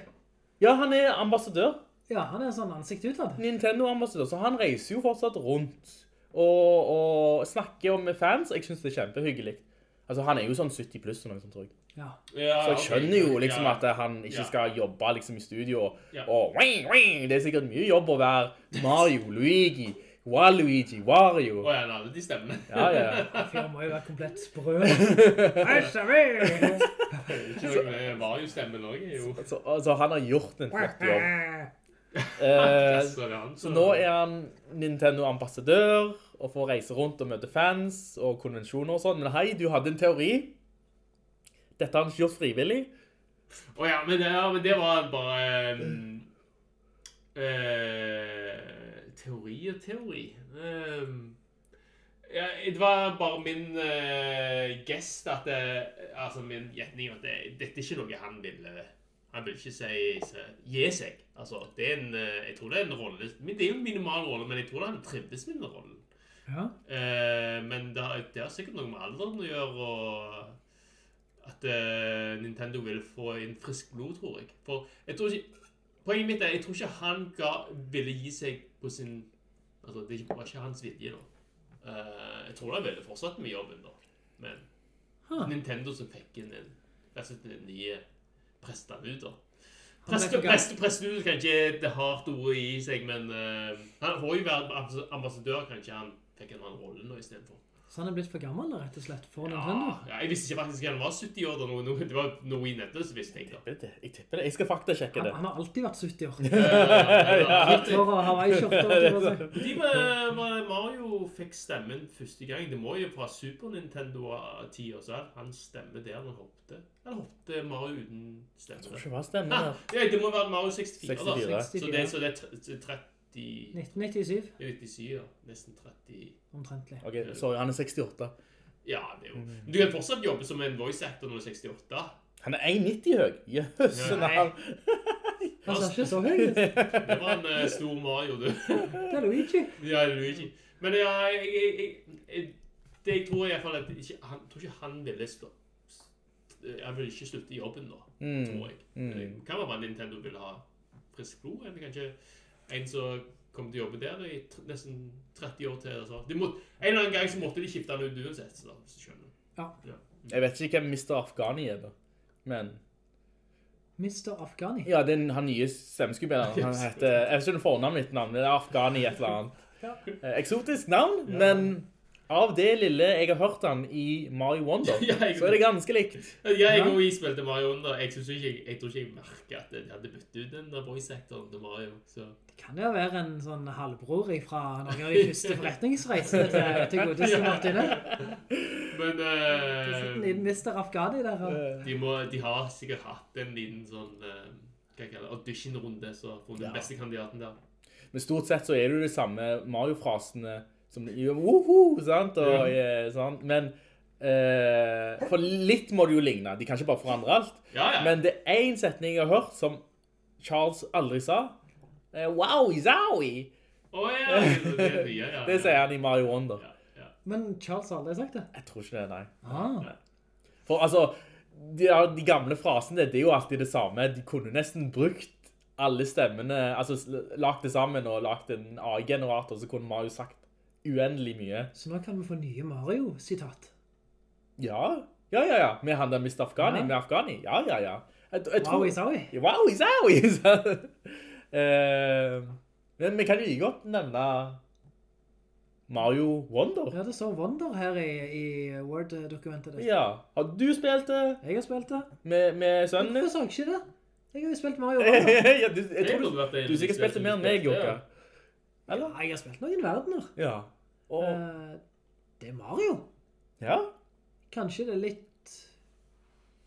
Ja, han er ambassadør. Ja, han er sånn ansikt utad. Nintendo-ambassadør, så han reiser jo fortsatt rundt og, og snakker med fans. Jeg synes det er kjempehyggelig. Altså, han er jo sånn 70 pluss noe sånt, tror jeg. Ja. Ja, Så jeg skjønner jo liksom Ja. at han ikke skal jobbe liksom i studio og, og wing, wing. Det er sikkert mye jobb å være Mario, Luigi, Waluigi, Wario. Åja, oh, alle de stemmene. Ja, ja. Fyren må jo være komplett sprø. Æsj, jeg vet. Ikke noe med Mario-stemmen også, jo. Så, så han har gjort en flott jobb. Eh, Så det nå er han Nintendo-ambassadør og får reise rundt og møte fans og konvensjoner og sånn. Men hei, du hadde en teori. Dette har han ikke gjort frivillig. Å ja, men, ja, men det var bare um, uh, Teori og teori. Um, ja, det var bare min uh, gest at det, Altså min gjetning at det, dette er ikke noe han ville Han vil ikke si, gi seg. Altså, det er en eh, Jeg tror det er en rolle Det er jo en minimal rolle, men jeg tror han trivdes med den rollen. Ja. Eh, men det, har- det har sikkert noe med alderen å gjøre, og at eh, Nintendo vil få inn frisk blod, tror jeg. For jeg tror ikke, poenget mitt er, jeg tror ikke han ga, ville gi seg på sin, altså det var ikke hans vilje da. Eh, jeg tror han ville fortsatt med jobben da, men Huh. Nintendo som fikk inn en, en nye prestene ut da. Han Prest, for gammel. prest, prestet ut kan ikke det hardt ordet i seg, men uh, han får jo vært ambassadør, kanskje han fikk en annen rolle nå i stedet for. Så han er blitt for gammel, rett og slett, for Ja, Nintendo. ja, jeg visste ikke faktisk at han var 70 år da noe, noe, det var noe i nettet, så visste jeg da. Jeg tipper det. Jeg tipper det. Jeg skal faktasjekke Han, det. han har alltid vært 70 år. Ja, Litt hår og Hawaii-skjorter. De med, Mario fikk stemmen første gang. Det må jo fra Super Nintendo-tida, så han stemmer stemme der han hoppte. Eller hoppte Mario uten stemme? Jeg tror ikke det var stemme. der. ja, det må være Mario 64, 64. da. 64. Så det, så det er 30... 1997, 97, ja. Nesten 30... omtrentlig. Ok, sorry, han er 68. Ja, det er jo... Men du kan fortsatt jobbe som en voice actor når du er 68. Han er 1,90 høy. Jøsse Nei. navn. Han ser ikke så høy ut. Det var en uh, stor Mario, du. Det er Luigi. Ja, Luigi. Men ja, jeg, jeg, jeg, det jeg tror i hvert fall at ikke, han, tror ikke han ville stå. Jeg vil ikke slutte i jobben da, Mm. tror jeg. Det kan være bare Nintendo vil ha frisk blod, eller kanskje en som kom til å jobbe der i nesten 30 år til. så. De må, en eller annen gang så måtte de skifte han ut uansett, så hvis du skjønner. Ja. Jeg vet ikke hvem Mr. Afghani er da. Men, Mr. Afghani. ja, det er han nye stemmeskuespilleren. Han heter, jeg vet ikke om fornavnet mitt navn, det er Afghani et eller annet. ja. Eksotisk navn, men av det lille jeg har hørt han i Mario Wonder, Ja, jeg- så er det ganske likt. Ja, jeg òg spilte Mario Wonder. Jeg, synes ikke, jeg tror ikke jeg merket at de hadde byttet ut den der voice-actoren til Mario. Så. Det kan jo være en sånn halvbror fra noen av de første forretningsreisene til, til godeste Martine. Men Det sitter en eh, liten Mr. Afghani der. de, må, de har sikkert hatt en liten sånn uh, hva jeg kaller det, audition-runde, så funnet den Ja. beste kandidaten der. Men stort sett så er det jo de samme Mario-frasene som woho, sant? Og, eh, sant? Men uh, for litt må det jo ligne. De kan ikke bare forandre alt. Ja, ja. Men det er en setning jeg har hørt som Charles aldri sa. Eh, wow, zowie! Å ja, det nye, ja. Det sier han i Mario Wonder. Ja, ja. Men Charles har aldri sagt det. Jeg tror ikke det, nei. Ah, For altså, de, de gamle frasene, det er jo alltid det samme. De kunne nesten brukt alle stemmene, altså lagt det sammen og lagt en AI-generator, så kunne Mario sagt uendelig mye. så nå kan vi få nye Mario-sitat. Ja, ja, ja, ja. Med han der Mr. Afghani, Ja. med Afghani. Ja, ja, ja. Jeg, jeg tror... Wowie zowie. Wow, zowie! uh, men vi kan jo like godt nevne Mario Wonder. Ja, det står Wonder her i, i Word-dokumentet. Ja. Har du spilt det Jeg har spilt det. med, med sønnen din? Hvorfor sa jeg ikke det? Jeg har jo spilt Mario Wonder. ja, du, jeg tror burde du, du sikkert spilte mer enn meg, Jokka. Eller? Ja, jeg har spilt noen verdener. Ja. Og, Eh, det er Mario. ja. Kanskje det er litt...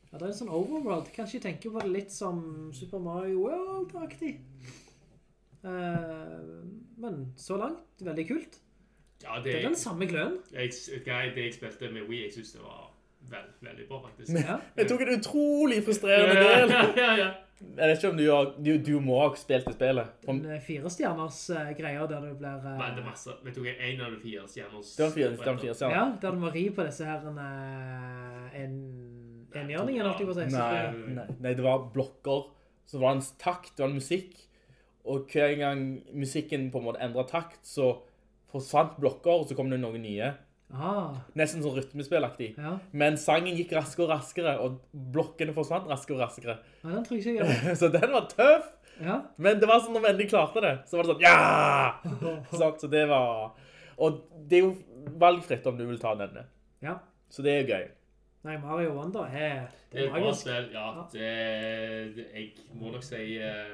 Ja, det er en sånn overworld. Kanskje jeg tenker på det litt som Super Mario World-aktig. Uh, men så langt, veldig kult. Ja, det, Det er den samme gløden. jeg, jeg, det jeg spilte med Wii, jeg synes det var veld, veldig bra, faktisk. Ja. Jeg tok en utrolig frustrerende del. ja, ja, ja. Jeg vet ikke om du, har, du, du må ha spilt det spillet. Om, Den eh, fire stjerners uh, greier der du blir... Uh... Men det er masse. Vi tok en av de fire stjerners. det var fire, fire ja, der du må ri på disse her en, enhjørningen, holdt jeg på å si. Nei, nei, nei, det var blokker, så var det en takt, det var en musikk, og hver gang musikken på en måte endret takt, så forsvant blokker, og så kom det noen nye. Ah, Nesten sånn rytmespillaktig. ja. Men sangen gikk raskere og raskere, og blokkene forsvant raskere og raskere. ja, den tror jeg ikke jeg. Så den var tøff, Ja, men det var sånn når vi endelig klarte det, så var det sånn, ja! Sånn, så det var... Og det er jo valgfritt om du vil ta denne. ja. Så det er jo gøy. Nei, Mario Wonder er, Det det er et bra spill, ja. Det, det, jeg må nok si eh,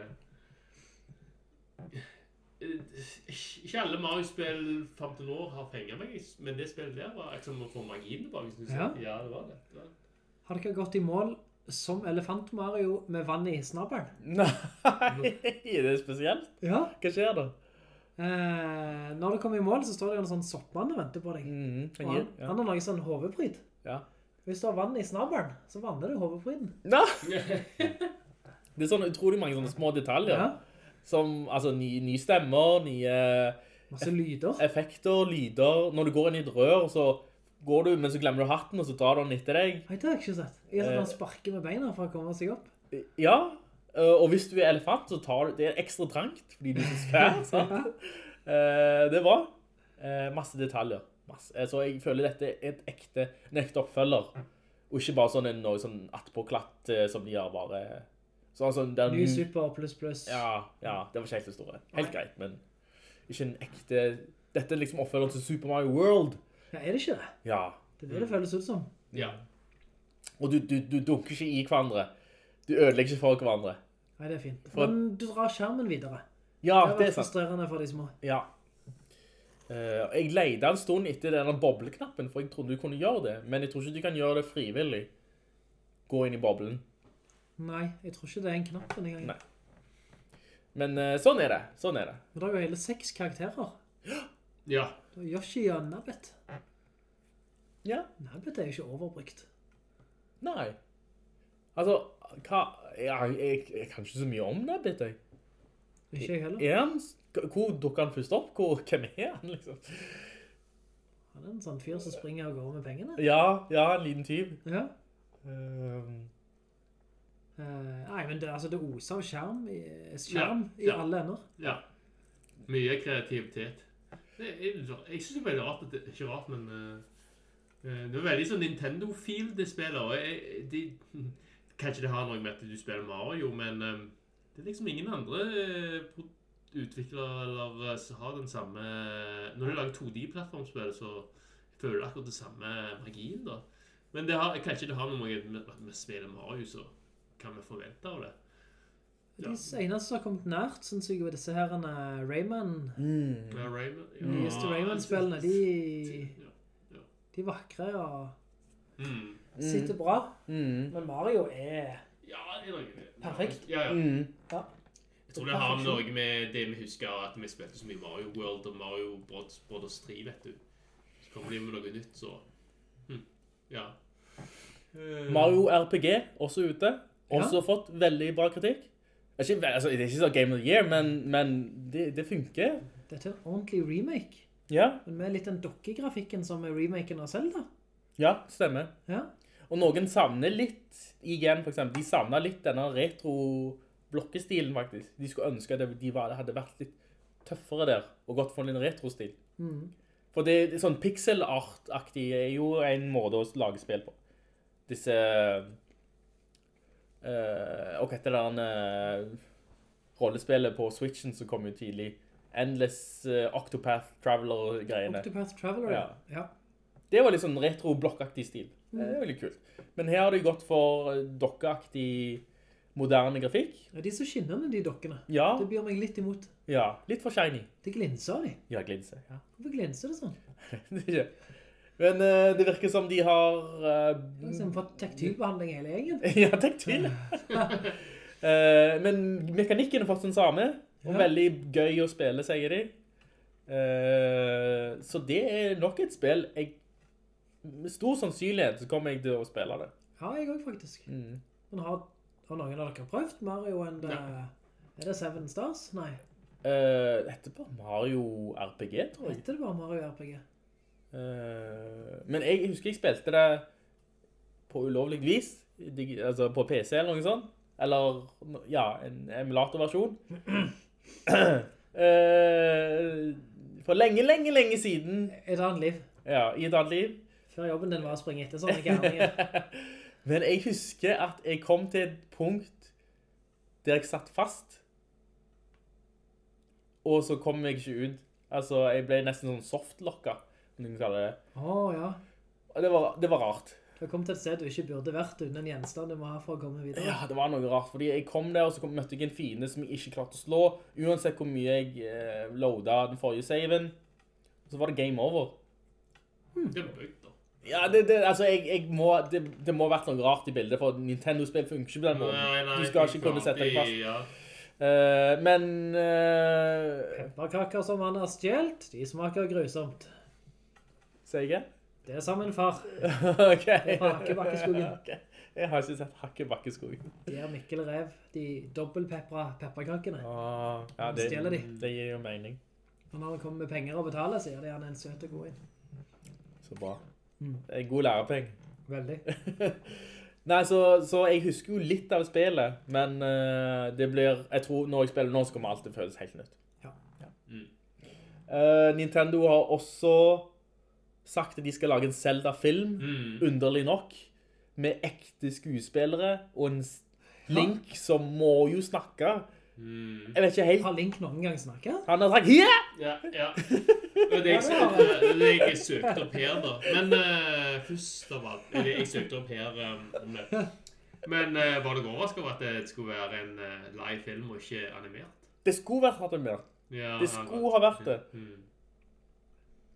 Ikke alle Mario-spill fram til nå har penger, meg, men det spillet der var liksom å få magien tilbake. synes jeg. Ja. ja, det var det. Ja. Har dere gått i mål som Elefant Mario med vann i snabberen? Nei, det er spesielt. Ja. Hva skjer da? Eh, når du kommer i mål, så står det en sånn soppmann og venter på deg. Mm, han han, gir- ja. han har noen sånn hovedbryt. Ja. Hvis du har vann i snabberen, så vanner du hovedpryden. Nei! Det er sånn utrolig mange sånne små detaljer. Ja. Som, altså, nye, nye stemmer, nye Masse lyder. effekter, lyder. Når du går inn i et rør, så går du, men så glemmer du hatten, og så drar du den etter deg. Nei, det har jeg ikke sett. Jeg har sett Eh. han sparker med beina for å komme seg opp. Ja, øh, og hvis du er elefant, så tar du, det er ekstra trangt, fordi du er så svær, sant? Eh, Det er bra. Eh, Masse detaljer. Masse. Eh, Så jeg føler dette er et ekte, en ekte oppfølger. Og ikke bare sånn en noe sånn attpåklatt eh, som de har bare... Sånn, sånn, den, Ny super pluss pluss. Ja, ja, det var ikke helt så store. Helt greit, men ikke en ekte... Dette er liksom oppfølgeren til Super Mario World. Ja, er det ikke det? Ja. Det er det det føles ut som. Ja. Og du, du, du dunker ikke i hverandre. Du ødelegger ikke for hverandre. Nei, det er fint. For- Men du drar skjermen videre. Ja, det har det er sant. frustrerende for de små. Ja. Eh, jeg leide en stund etter denne bobleknappen, for jeg trodde du kunne gjøre det. Men jeg tror ikke du kan gjøre det frivillig. Gå inn i boblen. Nei, jeg tror ikke det er en knapp denne gangen. Nei. Men uh, sånn er det. Sånn er det. Men det er jo hele seks karakterer. ja. Det er Yoshi og Nabbit. Ja. Nabbit er jo ikke overbrukt. Nei. Altså, hva... Jeg, jeg, jeg kan ikke så mye om Nabbit, jeg. Ikke jeg heller. Er han... Hvor dukker han først opp? Hvor, hvem er han, liksom? Han er en sånn fyr som springer og går med pengene. Ja, ja, en liten tyv. Ja. Um. Uh, nei, men det, altså, det oser av skjerm i, skjerm Ja, i ja. alle ender. ja. Mye kreativitet. Det er, jeg synes det er veldig rart, at det, ikke rart, men eh, eh, det er veldig sånn Nintendo-feel det spiller, og jeg, de, kanskje det har noe med at du spiller Mario, men um, det er liksom ingen andre eh, utviklere eller eh, har den samme, når du lager 2D-plattformspill, så føler du akkurat det samme magien da. Men det har, kanskje det har noe med med at vi spiller Mario, så kan vi forvente av det. De eneste som har kommet nært, synes jeg, var disse her Rayman. Rayman, Ja, Rayman, ja. nyeste Rayman-spillene, de, Ja, ja. de er vakre og Mm. sitter bra. mm, Men Mario er... Ja, er Perfekt. Ja, ja. Ja. Tror det har noe med det vi husker at vi spilte så mye Mario World og Mario Brothers, Brothers 3, vet du. Så kommer de med noe nytt, så... Hm. Ja. Uh, Mario RPG, også ute. Også fått veldig bra kritikk. Det er ikke, altså, det er ikke så Game of the Year, men, men det, det funker. Dette er en ordentlig remake. Ja, Men med litt den dokkegrafikken som er remaken av Zelda. ja, stemmer. Ja. Og noen savner litt, igjen for eksempel, de savner litt denne retro-blokkestilen faktisk. De skulle ønske at de var, hadde vært litt tøffere der, og gått for en retro-stil. For det, det sånn pixel art-aktig er jo en måte å lage spill på. Disse... Uh, og etter den uh, rollespillet på Switchen som kom jo tidlig. Endless uh, Octopath Traveler-greiene. Octopath Traveler, ja. ja. Det var litt sånn retro-blokkaktig stil. Det er veldig kult. Men her har de gått for dokkeaktig moderne grafikk. Ja, De er så skinnende, de dokkene. Ja, Det byr meg litt imot. ja, litt for shiny. Det glinser de. Ja, glinser, Ja. Hvorfor glinser det sånn? Det er ikke- Men uh, det virker som de har... Uh, Det er liksom fått tektylbehandling hele gjengen. ja, tektil. uh, men mekanikken er faktisk den samme. Og Ja. veldig gøy å spille, sier de. Uh, så det er nok et spill jeg med stor sannsynlighet så kommer jeg til å spille det. Ja, jeg også faktisk. Mm. Men har, har noen av dere prøvd Mario and the, Er det Seven Stars? Nei. Uh, dette bare Mario RPG, tror jeg. Det bare Mario RPG? Uh, men jeg husker jeg spilte det på ulovlig vis, altså på PC eller noe sånt. Eller, ja, en emulatorversjon. Uh, for lenge, lenge, lenge siden, Et annet liv. ja, i et annet liv. Før jobben din var å springe etter sånne gærninger. Men jeg husker at jeg kom til et punkt der jeg satt fast. Og så kom jeg ikke ut. Altså, jeg ble nesten sånn softlocka, om du kan kalle det. Å ja. Det var, det var rart. Du kommet til et sted du ikke burde vært uten en gjenstand du må ha for å komme videre. Ja, det var noe rart, fordi jeg kom der, og så kom, møtte jeg en fiende som jeg ikke klarte å slå, uansett hvor mye jeg eh, loada den forrige saven. Så var det game over. Det var bøyt, da. Ja, det, det, altså, jeg, jeg må, det, det må ha vært noe rart i bildet, for Nintendo-spill funker ikke på den måten. Nei, nei, du skal ikke kunne sette deg fast. Ja. Uh, men... Uh, Pepperkaker som han har stjelt, de smaker grusomt. Sier jeg? Det er sammen, far. ok. Det Hakkebakkeskogen. Ok. Jeg har ikke sett Hakkebakkeskogen. De er Mikkel Rev, de dobbeltpepra pepperkakene. Ah, ja, det, Stjeler de. det gir jo mening. Og når han kommer med penger og betaler, sier de han en søt og god inn. Så bra. Mm. Det er en god lærepeng. Veldig. Nei, så, så jeg husker jo litt av spillet, men uh, det blir, jeg tror når jeg spiller nå, så kommer alt til å føles helt nytt. Ja. Eh, Nintendo har også sagt at de skal lage en Zelda-film, Mm. underlig nok, med ekte skuespillere, og en Link som må jo snakke. Jeg vet ikke helt. Har Link noen gang snakket? Han har sagt, ja! Ja, ja. Det er det jeg, søkte, det jeg søkte opp her, da. Men eh, først av alt eller Jeg søkte opp her um, om det. Men uh, var dere overrasket over at det skulle være en eh, live film og ikke animert? Det skulle vært animert. Ja, Det skulle ha vært det. Mm.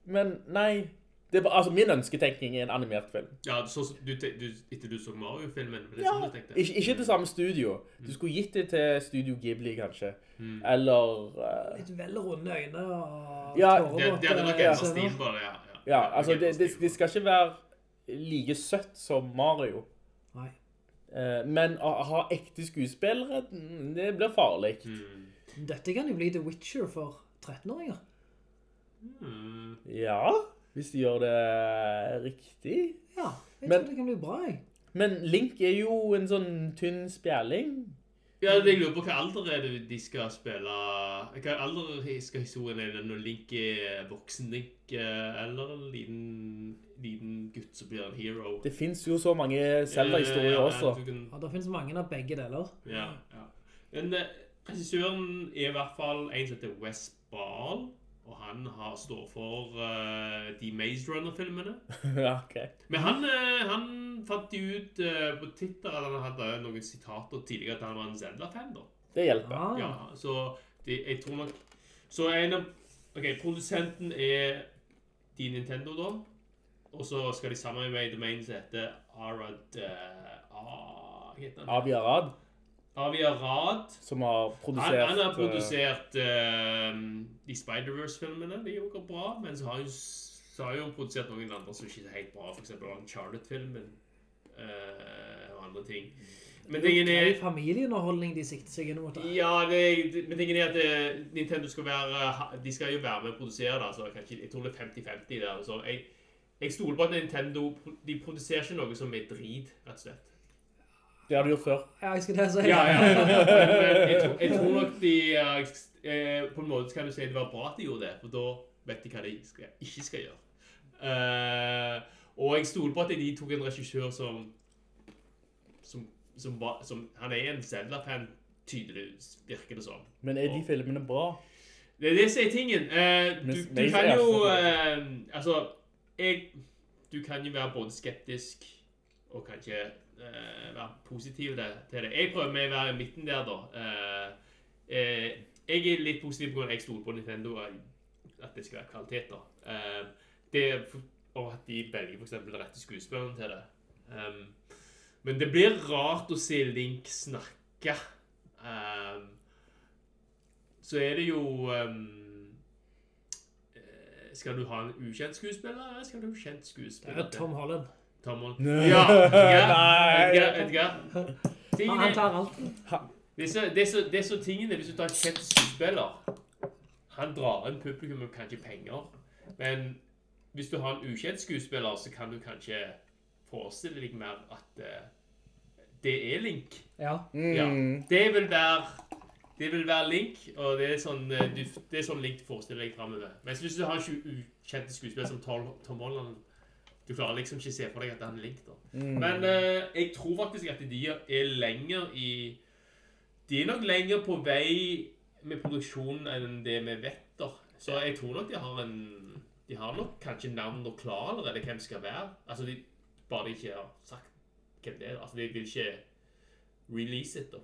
Men nei, det er bare, altså min ønsketenkning er en animert film. Ja, så, du, du, etter du så Mario-filmen, Ja, sånn du tenkte? ikke, ikke til samme studio. Du skulle gitt det til Studio Ghibli, kanskje. Mm. Eller... uh, Litt vel runde øyne og Ja, Det, det hadde nok Ja. stil på det, ja. ja. ja, altså, det, det, det skal ikke være like søtt som Mario. Nei. Uh, men å ha ekte skuespillere, mm, det blir farlig. Mm. Dette kan jo bli The Witcher for 13-åringer. Mm. Ja, hvis de gjør det riktig. Ja, jeg Men- tror det kan bli bra, jeg. Men Link er jo en sånn tynn spjæling. Ja, jeg lurer på hva alder er det de skal spille Hva alder skal historien er det når Link er voksen Link, eh, eller en liten, liten gutt som blir en hero? Det finnes jo så mange Zelda-historier Ja, ja, også. kan- Ja, det finnes mange av begge deler. Ja, ja. Men eh, regissøren er i hvert fall en som heter Wes Ball, og han har, står for uh, de Maze Runner-filmene. okay. Men han, uh, han fant ut uh, på Twitter at han hadde noen sitater tidligere at han var en Zelda-fan, da. Det hjelper. Ah, Ja, så det, jeg tror nok Så en av Ok, produsenten er de Nintendo, da. Og så skal de samarbeide med en som heter Arad uh, Hva heter den? Avi Avia Rad. som har Han, produsert... han har eh, produsert uh, de Spider-Verse-filmene. De er jo bra. Men så har han jo, så har han produsert noen andre som ikke er helt bra. For eksempel Uncharted-filmen. uh, og andre ting. Men Det tingen er er jo familieunderholdning de sikter seg inn mot. Det. ja, det, det, men tingen er at det, Nintendo skal være De skal jo være med å produsere det. Så kanskje, jeg tror det er 50-50 der. Så jeg, jeg stoler på at Nintendo De produserer ikke noe som er drit, rett og slett. Det har du gjort før. Ja, jeg skulle det si Ja, ja. Men, jeg, tror, jeg tror nok de eh, eh, På en måte kan du si det var bra at de gjorde det, for da vet de hva de skal, ikke skal gjøre. Eh, og jeg stoler på at de tok en regissør som som, som, var, som Han er en Zelda-fan, tydeligvis, virker det som. Men er de filmene bra? Det er det som er tingen. Eh, du, du kan jo Altså, jeg Du kan jo være både skeptisk og kanskje være positiv til det. Jeg prøver med å være i midten der, da. Eh, eh, jeg er litt positiv på at jeg stoler på Nintendo at det skal være kvalitet. da. Eh, det Og at de velger eksempel den rette skuespilleren til det. Men det blir rart å se Link snakke. Så er det jo eh, Skal du ha en ukjent skuespiller, eller skal du ha en kjent skuespiller? Det er Tom Holland. Tom Holland. Ja, Edgar. Edgar, Han er- tar alt. det er, så, det, er så, det er så tingene hvis du tar en kjent skuespiller. Han drar inn publikum og kanskje penger. Men hvis du har en ukjent skuespiller, så kan du kanskje forestille deg mer at eh, det er Link. Ja. Ja. Det vil være det vil være Link, og det er sånn, eh, du, det er sånn Link forestiller deg fremover. Mens hvis du har en sju- ukjente skuespiller som Tom, Tom Holland, du klarer liksom ikke se for deg at han er Link da. Men eh, jeg tror faktisk at de er lenger i De er nok lenger på vei med produksjonen enn det vi vet. da. Så jeg tror nok de har en De har nok kanskje navn og klar allerede hvem skal være. Altså, de, Bare de ikke har sagt hvem det er. Altså, De vil ikke release it, da.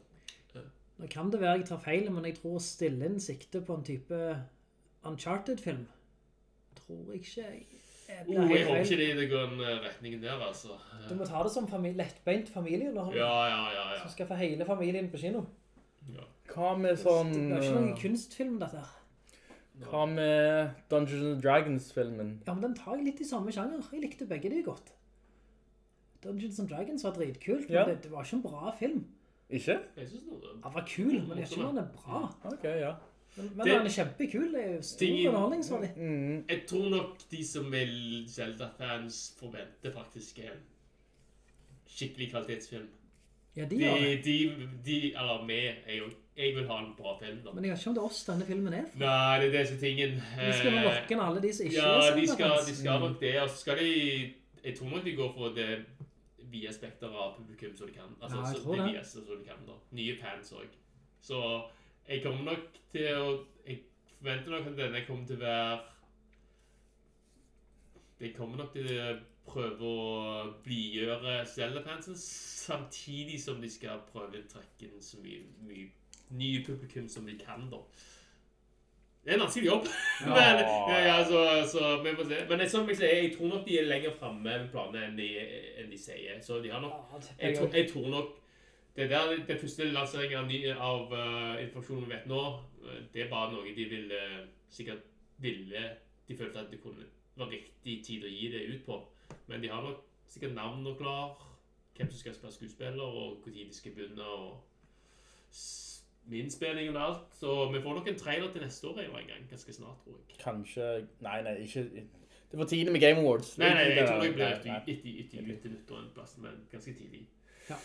Nå kan det være jeg tar feil, men jeg tror Stillin sikter på en type Uncharted-film. Tror jeg ikke jeg Oh, jeg håper ikke det, det går den eh, retningen der, altså. Du må ta det som fami lettbeint familieunderholdning. Ja, ja, ja. ja. Som skal få hele familien på kino. ja. Hva med sånn... Det er ikke noen kunstfilm, dette her. Hva med Dungeons and Dragons-filmen? Ja, men den tar jeg litt i samme sjanger. Jeg likte begge de godt. Dungeons and Dragons var dritkult, men Ja. det, det var ikke en bra film. Ikke? Jeg synes noe Den var kul, men jeg synes den er bra. Ok, ja. Men, men Det- den er kjempekul. Det er jo stor Ting- Mm. Jeg tror nok de som vil Zelda-fans forventer faktisk en skikkelig kvalitetsfilm. Ja, de De, det. de, de eller vi, jeg, jeg vil ha en bra film, da. Men jeg vet ikke om det er oss denne filmen er for. Nei, det er det som tingen. De skal nok lokke alle de som ikke Ja, er skal, Zelda-fans. de skal nok det. Og så skal de Jeg tror nok de går for det via spekter av publikum som de kan. Altså, Ja, så tror det det. vieste som de kan, da. Nye fans også. Så jeg kommer nok til å Jeg forventer nok at denne kommer til å være Jeg kommer nok til å prøve å blidgjøre Zelda-fansen, samtidig som de skal prøve å trekke inn så mye, mye nye publikum som de kan, da. Det er en vanskelig jobb. Men, ja, ja, så, så vi får se. Men som jeg sier, jeg tror nok de er lenger framme med planene enn de, enn de sier. Så de har nok Ja, Jeg, jeg tror nok det der, Den første lanseringen av, ny- av uh, informasjonen vi vet nå, eh, det er bare noe de ville sikkert ville De følte at det kunne var riktig tid å gi det ut på. Men de har nok sikkert navn og klar. Hvem som skal spille skuespiller, og når de skal begynne. og min spilling innspillingen og alt. Så vi får nok en trailer til neste år en gang. Ganske snart, tror jeg. Kanskje... Nei, nei, ikke... Det var tidlig med Game Awards. Nei, nei, jeg tror det blir etter, etter, etter, etter nyttår en plass, men ganske tidlig. Ja.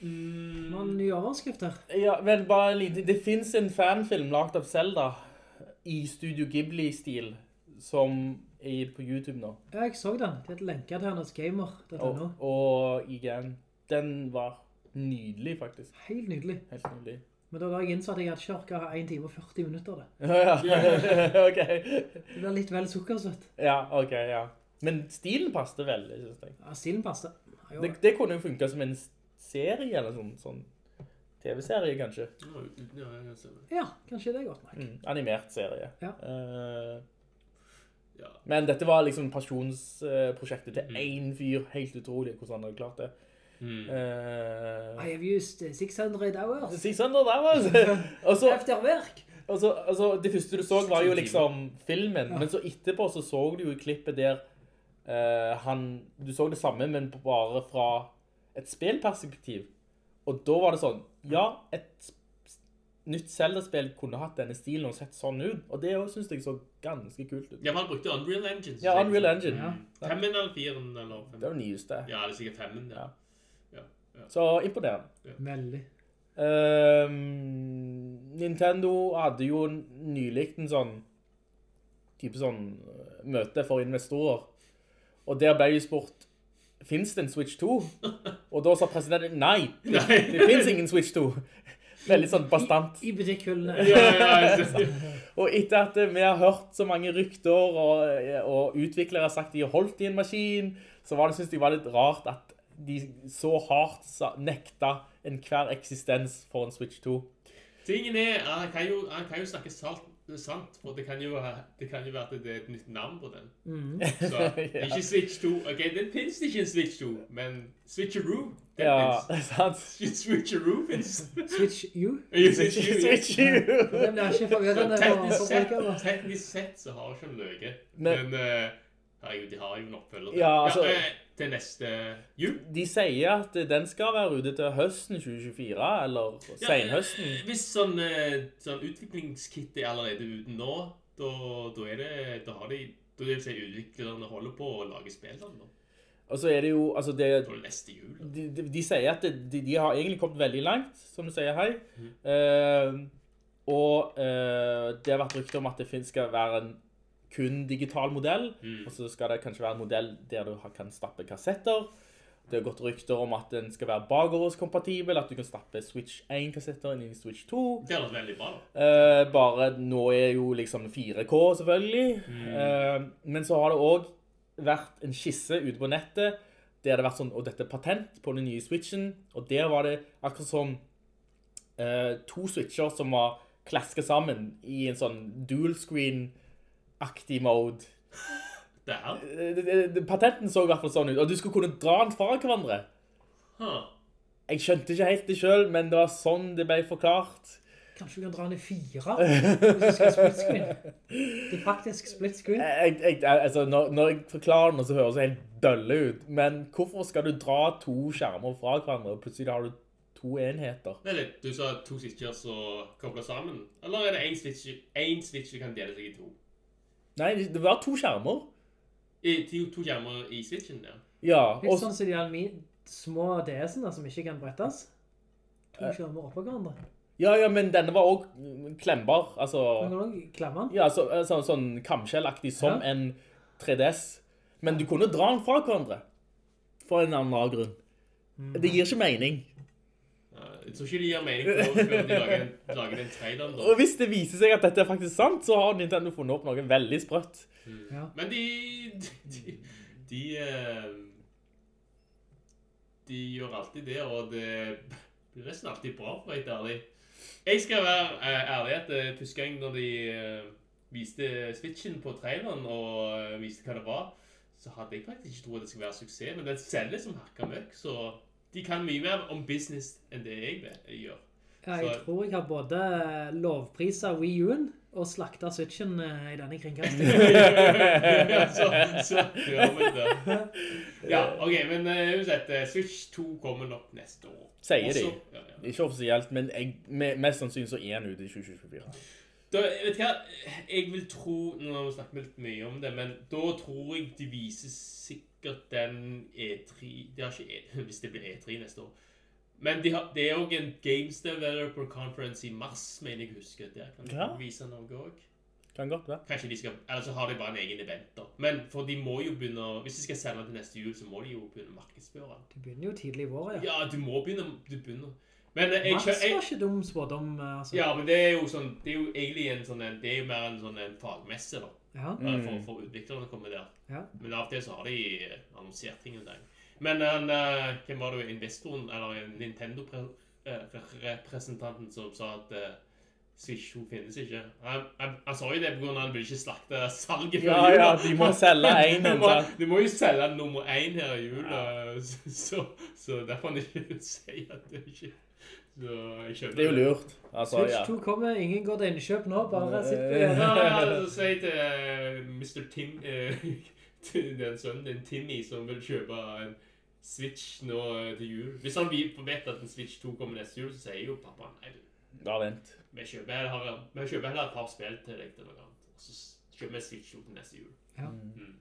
Mm, Noen nye overskrifter. Ja, vel, bare en liten... Det finnes en fanfilm lagt av Zelda i Studio Ghibli-stil, som er på YouTube nå. Ja, jeg så den. Det er et lenke til hennes gamer. Og, nå. og igjen, den var nydelig, faktisk. Helt nydelig. Helt nydelig. Men da var jeg innså at jeg hadde ikke orket å ha 1 time og 40 minutter det. Ja, ja. ok. Det ble litt vel sukkersøtt. Ja, ok, ja. Men stilen passte veldig, synes jeg. Ja, stilen passte. Det, det kunne jo funket som en serie, eller sånn, sånn TV-serie, kanskje. ja, ja, jeg ser det. ja, kanskje det er godt nok. Mm, animert serie. Ja. Uh, Ja. men dette var liksom pasjonsprosjektet til Mm. en fyr. Helt utrolig hvordan han hadde klart det. Mm. Uh, I have used uh, 600 hours. 600 hours! Også, Efter verk. og altså, det første du så var jo liksom filmen, Ja. men så etterpå så så du jo i klippet der uh, han, du så det samme, men bare fra et spillperspektiv. Og da var det sånn, ja, et nytt Zelda-spill kunne hatt denne stilen og sett sånn ut, og det også synes jeg så ganske kult ut. Ja, man brukte Unreal Engine. Ja, Unreal Engine. Ja. Femmen eller firen, eller Det femmen? var det nyeste. Ja, det er sikkert femmen, ja. Ja. ja. Så imponerende. Veldig. Um, Nintendo hadde jo nylig en sånn type sånn eh, møte for investorer. Og der ble jo spurt, finnes det en Switch 2? Og da sa presidenten, nei, det, det finnes ingen Switch 2. Veldig sånn bastant. I butikkhyllene. Ja, ja, ja. Og etter at vi har hørt så mange rykter, og, og utviklere har sagt de har holdt i en maskin, så var det, synes jeg var litt rart at de så hardt nekta en hver eksistens for en Switch 2. Tingen er, han kan jo, han kan jo snakke salt det er sant, for det kan jo, det kan jo være at det er et nytt navn på den. Mm. Så ikke Switch 2. Ok, den finnes ikke en Switch 2, men Switcheroo, den Ja, finnes. sant. Switcheroo finnes. Switch U. Switch U, ja. Switch U. Det blir ikke forvirrende Teknisk sett, teknisk sett så har ikke en løke, Men- Men, eh, herregud, de har jo en oppfølger. Ja, altså- eh, til neste jul. De sier at den skal være ute til høsten 2024, eller senhøsten. Ja, Hvis sånn, eh, sånn utviklingskit er allerede ute nå, da, da er det Da har de Da vil si utviklerne holder på å lage spill. nå. Og så er det jo, altså det... Neste jul. De, de, de sier at de, de har egentlig kommet veldig langt, som du sier, hei. Uh, og uh, det har vært rykte om at det skal være en kun digital modell, og så skal det kanskje være en modell der du kan stappe kassetter. Det har gått rykter om at den skal være bakoverskompatibel, at du kan stappe Switch 1-kassetter inn i Switch 2. Det er veldig bra. Eh, bare nå er jo liksom 4K selvfølgelig. Eh, men så har det òg vært en skisse ute på nettet der det har vært sånn Og dette er patent på den nye Switchen. Og der var det akkurat som eh, to switcher som var klaska sammen i en sånn dual screen-aktig mode. Det her? Eh, Patenten så i hvert fall sånn ut. Og du skulle kunne dra den fra hverandre. Huh. Jeg skjønte ikke helt det selv, men det var sånn det ble forklart. Kanskje du kan dra den i fire, hvis du skal split screen. Det er faktisk split screen. Jeg, jeg, jeg, altså, når, når jeg forklarer den, så høres det helt dølle ut. Men hvorfor skal du dra to skjermer fra hverandre, og plutselig har du to enheter? Nei, du sa to switcher som kobler sammen. Eller er det en switch, en switch du kan dele seg i to? Nei, det var to skjermer. I, to, to skjermer i switchen, ja. Ja, Litt og sånn som de der små DS-ene som ikke kan brettes. To skjermer oppå hverandre. ja, ja, men denne var også klembar. Altså, Man kan også klemme den. ja, så, så, sånn kamskjellaktig som Ja. en 3DS. Men du kunne dra den fra hverandre. For en annen grunn. Det gir ikke mening. Jeg tror ikke de gir mening for før de lager, lager da. traileren Og hvis det viser seg at dette er faktisk sant, så har Nintendo funnet opp noe veldig sprøtt. Ja. Men de, de, de, de de gjør alltid det, og det blir nesten alltid bra, for å være helt ærlig. Jeg skal være eh, ærlig at eh, første gang når de eh, viste Switchen på traileren og eh, viste hva det var, så hadde jeg faktisk ikke trodd det skulle være suksess, men den selger som hakka møkk, så de kan mye mer om business enn det jeg gjør. Ja, jeg Så- tror jeg har både lovprisa Wii U-en og slakta Switchen eh, i denne kringkastingen. ja, så, så. Ja, ok, men uh, uansett, eh, Switch 2 kommer nok neste år. Sier de. Ja, ja. Ikke offisielt, men jeg, mest sannsynlig så er han ute i 2024. Da, vet du hva, jeg vil tro, nå har vi snakket litt mye om det, men da tror jeg de viser sikkert den E3, de har ikke E, hvis det blir E3 neste år. Men de har, det er også en Games Developer Conference i mars, mener jeg husker. Der kan de Ja. vise noe også. Kan godt være. Kanskje de skal, eller så har de bare en egen event da. Men for de må jo begynne, hvis de skal sende til neste jul, så må de jo begynne å markedsføre. Du begynner jo tidlig i våre ja. Ja, du må begynne, du begynner. Men eh, jeg, Mars jeg, var ikke dum spådom, eh, altså. ja, men det er jo sånn, det er jo egentlig en sånn, det er jo mer en sånn en fagmesse da. Ja. For, for utviklerne å komme der. Ja. Men av og til så har de eh, annonsert ting en dag. Men han, eh, hvem var det, investoren, eller Nintendo-representanten som sa at eh, Switch 2 finnes ikke. Han, sa jo det på grunn av at han ville ikke slakte salget før Ja, jul. ja, de må selge en, Du må, du må jo selge nummer én her i jul, ja. så, så, derfor han ikke sier at det ikke... Så jeg skjønner Det er jo lurt. Altså, Switch ja. 2 kommer, ingen går til innkjøp nå, bare sitt på Eh. Ja, ja, så sier jeg til eh, Mr. Tim, eh, til den sønnen din, Timmy, som vil kjøpe en Switch nå til jul. Hvis han vet at en Switch 2 kommer neste jul, så sier jo pappa, nei, du, Ja, vent. vi kjøper, heller- vi kjøper heller et par spill til deg til noe annet. Og så kjøper vi Switch 2 til neste jul. Ja. Mm.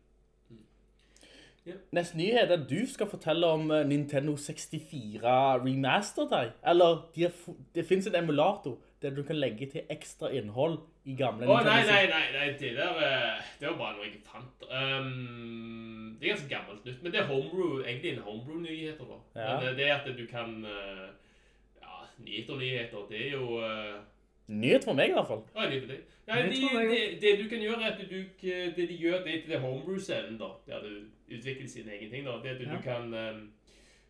Neste nyhet er at du skal fortelle om eh, Nintendo 64 Remaster deg. Eller de det finnes en emulator der du kan legge til ekstra innhold i gamle Å, nei, nei, nei, nei, det der, eh, det var bare noe jeg fant. Um, det er ganske gammelt nytt, men det er homebrew, egentlig en homebrew-nyheter da. Ja. Men det- er at du kan, eh, ja, nyheter og nyheter, det er jo... uh, Nyhet for meg i hvert fall. Ja, det, deg. Ja, de, de, det, det du kan gjøre er at du, det de gjør, det er til homebrew-scenen da, der du utvikler sine egne ting da, det at du, Ja. du kan, um,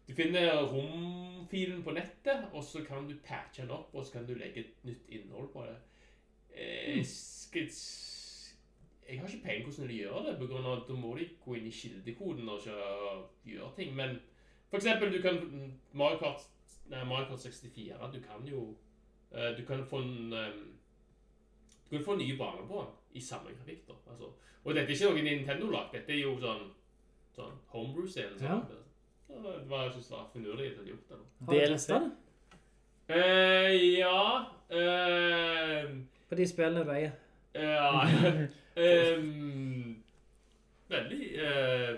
du finner romfilen på nettet, og så kan du patche den opp, og så kan du legge et nytt innhold på det. Eh, skal, jeg har ikke peiling hvordan de gjør det, på grunn av at da må de gå inn i kildekoden og ikke gjøre ting. Men for eksempel, du kan Mario Kart, nei, Mario Kart 64, du kan jo eh, Du kan få en Du kan få nye baner på i samme grafikk. da. Altså, og dette er ikke noe Nintendo-lag. Dette er jo sånn, sånn homebrew-scene. Sånn. Så Det var, jeg synes det var finurlig at de gjorde gjort det. Har du testet det? Uh, ja eh, På de spillene du eier. Ja um, Veldig Uh,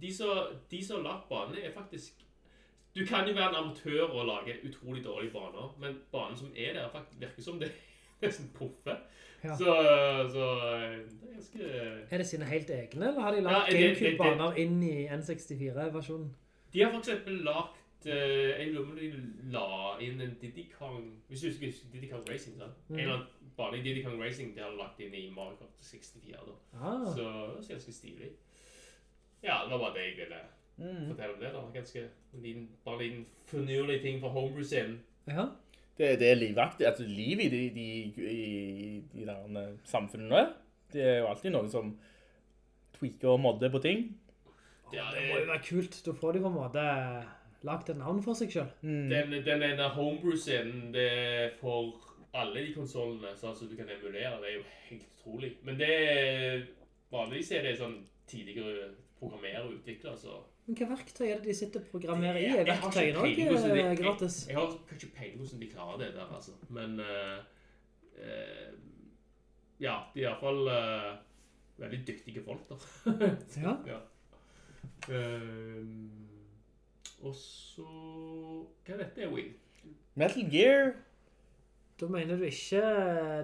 De som har lagt banene, er faktisk Du kan jo være en amatør og lage utrolig dårlige baner, men banen som er der, faktisk virker som det er nesten proffe. Ja. Så, så det er ganske Er det sine helt egne, eller har de lagt det- Gamecube-baner inn i N64-versjonen? De har for eksempel lagt eh, Jeg lurer på om de la inn en Diddy Kong Hvis du husker Diddy Kong Racing, sant? Mm. En eller annen bane i Diddy Kong Racing de har lagt inn i Mario Kart 64. da. Ah. Så det var ganske stilig. Ja, det var bare det jeg ville Mm. fortelle om det. da. Ganske liten, Bare en liten finurlig ting fra homebrew-scenen. Ja. Det, det er livaktig. Altså, liv i de, de, de, de der eh, samfunnene. Det er jo alltid noen som tweaker og modder på ting. Ja, Det må jo være kult. Da får de på en måte lagt et navn for seg selv. Den, den ene homebrew-scenen det er for alle de konsolene, sånn at du kan emulere. Det er jo helt utrolig. Men det er vanligvis er det sånn tidligere programmerer og utvikler, så Men hva verktøy er det de sitter og programmerer i? Jeg- Er jeg har ikke verktøyene peiling hvordan de- også jeg- gratis? Jeg har ikke peiling hvordan de klarer det der, altså. Men Uh, uh, Ja, de er i hvert fall uh, veldig dyktige folk, da. Ja. ja. Ehm, og så Hva er dette, Will? Metal Gear Da mener du ikke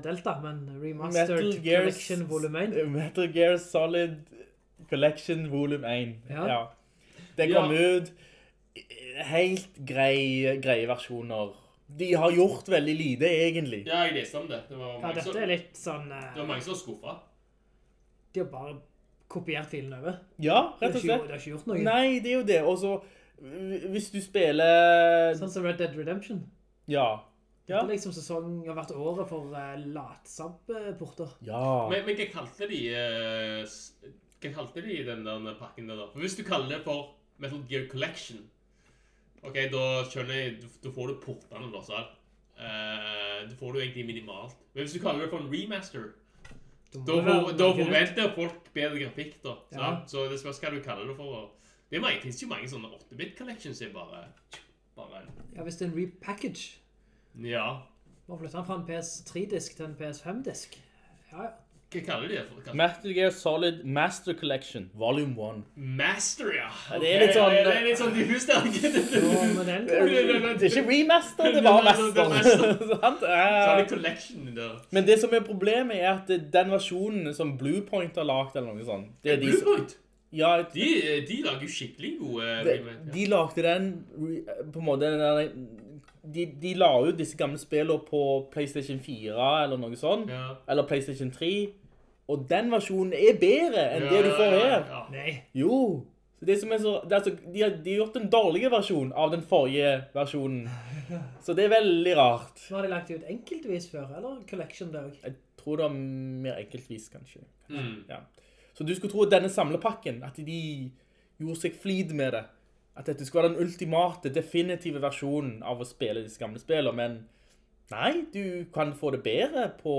Delta, men Remastered Metal Gear Collection Volume 1? Metal Gear Solid Collection Volume 1. Ja. Ja. Det Ja. kom ut helt greie, greie versjoner. De har gjort veldig lite, egentlig. Ja, jeg leste om det. Det var Ja, dette er litt sånn Uh, det var mange som var skuffet. De har bare kopiert filen over. Ja, rett og slett. de har ikke gjort noe. Nei, det er jo det. Og så, hvis du spiller Sånn som Red Dead Redemption. Ja. Det er liksom sesong har vært året for uh, latsab-porter. Ja. Men, men hva kalte de Uh, Hva kalte de den der pakken der, da? For hvis du kaller det for Metal Gear Collection Ok, da skjønner jeg Da får du portene, da, sant? Uh, det får du egentlig minimalt. Men hvis du kaller det for en remaster da forventer folk bedre grafikk, da. Ja. Så det spørs hva du kaller det for. Det er mange, finnes jo mange sånne 8-bit collections som er bare, bare Ja, hvis det er en repackage. Ja. Må flytte den fra en PS3-disk til en PS5-disk. Ja, ja. Hva kaller de det for? Metal Gear Solid Master Collection, Volume 1. Master, ja. Okay. det er litt sånn- det er litt sånn diffust der. Så med Det er ikke remaster, det var master. Sant? Så er det collection der. Men det som er problemet er at den versjonen som Bluepoint har lagt, eller noe sånt, det er de Ja, de, de lager jo skikkelig gode de, remake, ja. de lagde den på en måte de, de la jo disse gamle spillene på PlayStation 4 eller noe sånt, Ja. eller PlayStation 3, og den versjonen er bedre enn det du får her. ja, ja. Nei. Jo. Så det er så, er altså, de, har, de har gjort en dårlig versjon av den forrige versjonen. Så det er veldig rart. Så har de lagt ut enkeltvis før, eller collection Dog? Jeg tror det var mer enkeltvis, kanskje. Mm. Ja. Så du skulle tro at denne samlepakken, at de gjorde seg flid med det. At dette skulle være den ultimate, definitive versjonen av å spille disse gamle spillene, men nei, du kan få det bedre på,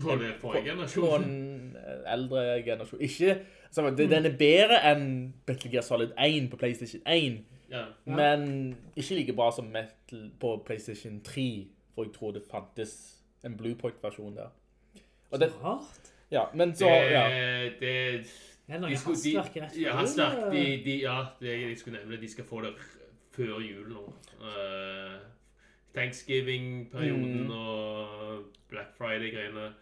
På det forrige på en eldre generasjon. Ikke, altså, den er bedre enn Metal Gear Solid 1 på PlayStation 1, Ja. men ikke like bra som Metal på PlayStation 3, for jeg tror det fantes en Bluepoint-versjon der. Og det, Rart. Ja, men så, ja. Det, det, Er det noe de skulle- de- hastverk rett Ja, før, hastverk. De, de, ja, det jeg skulle nevne, de skal få det før jul nå. Uh, Thanksgiving-perioden Mm. og Black Friday-greiene.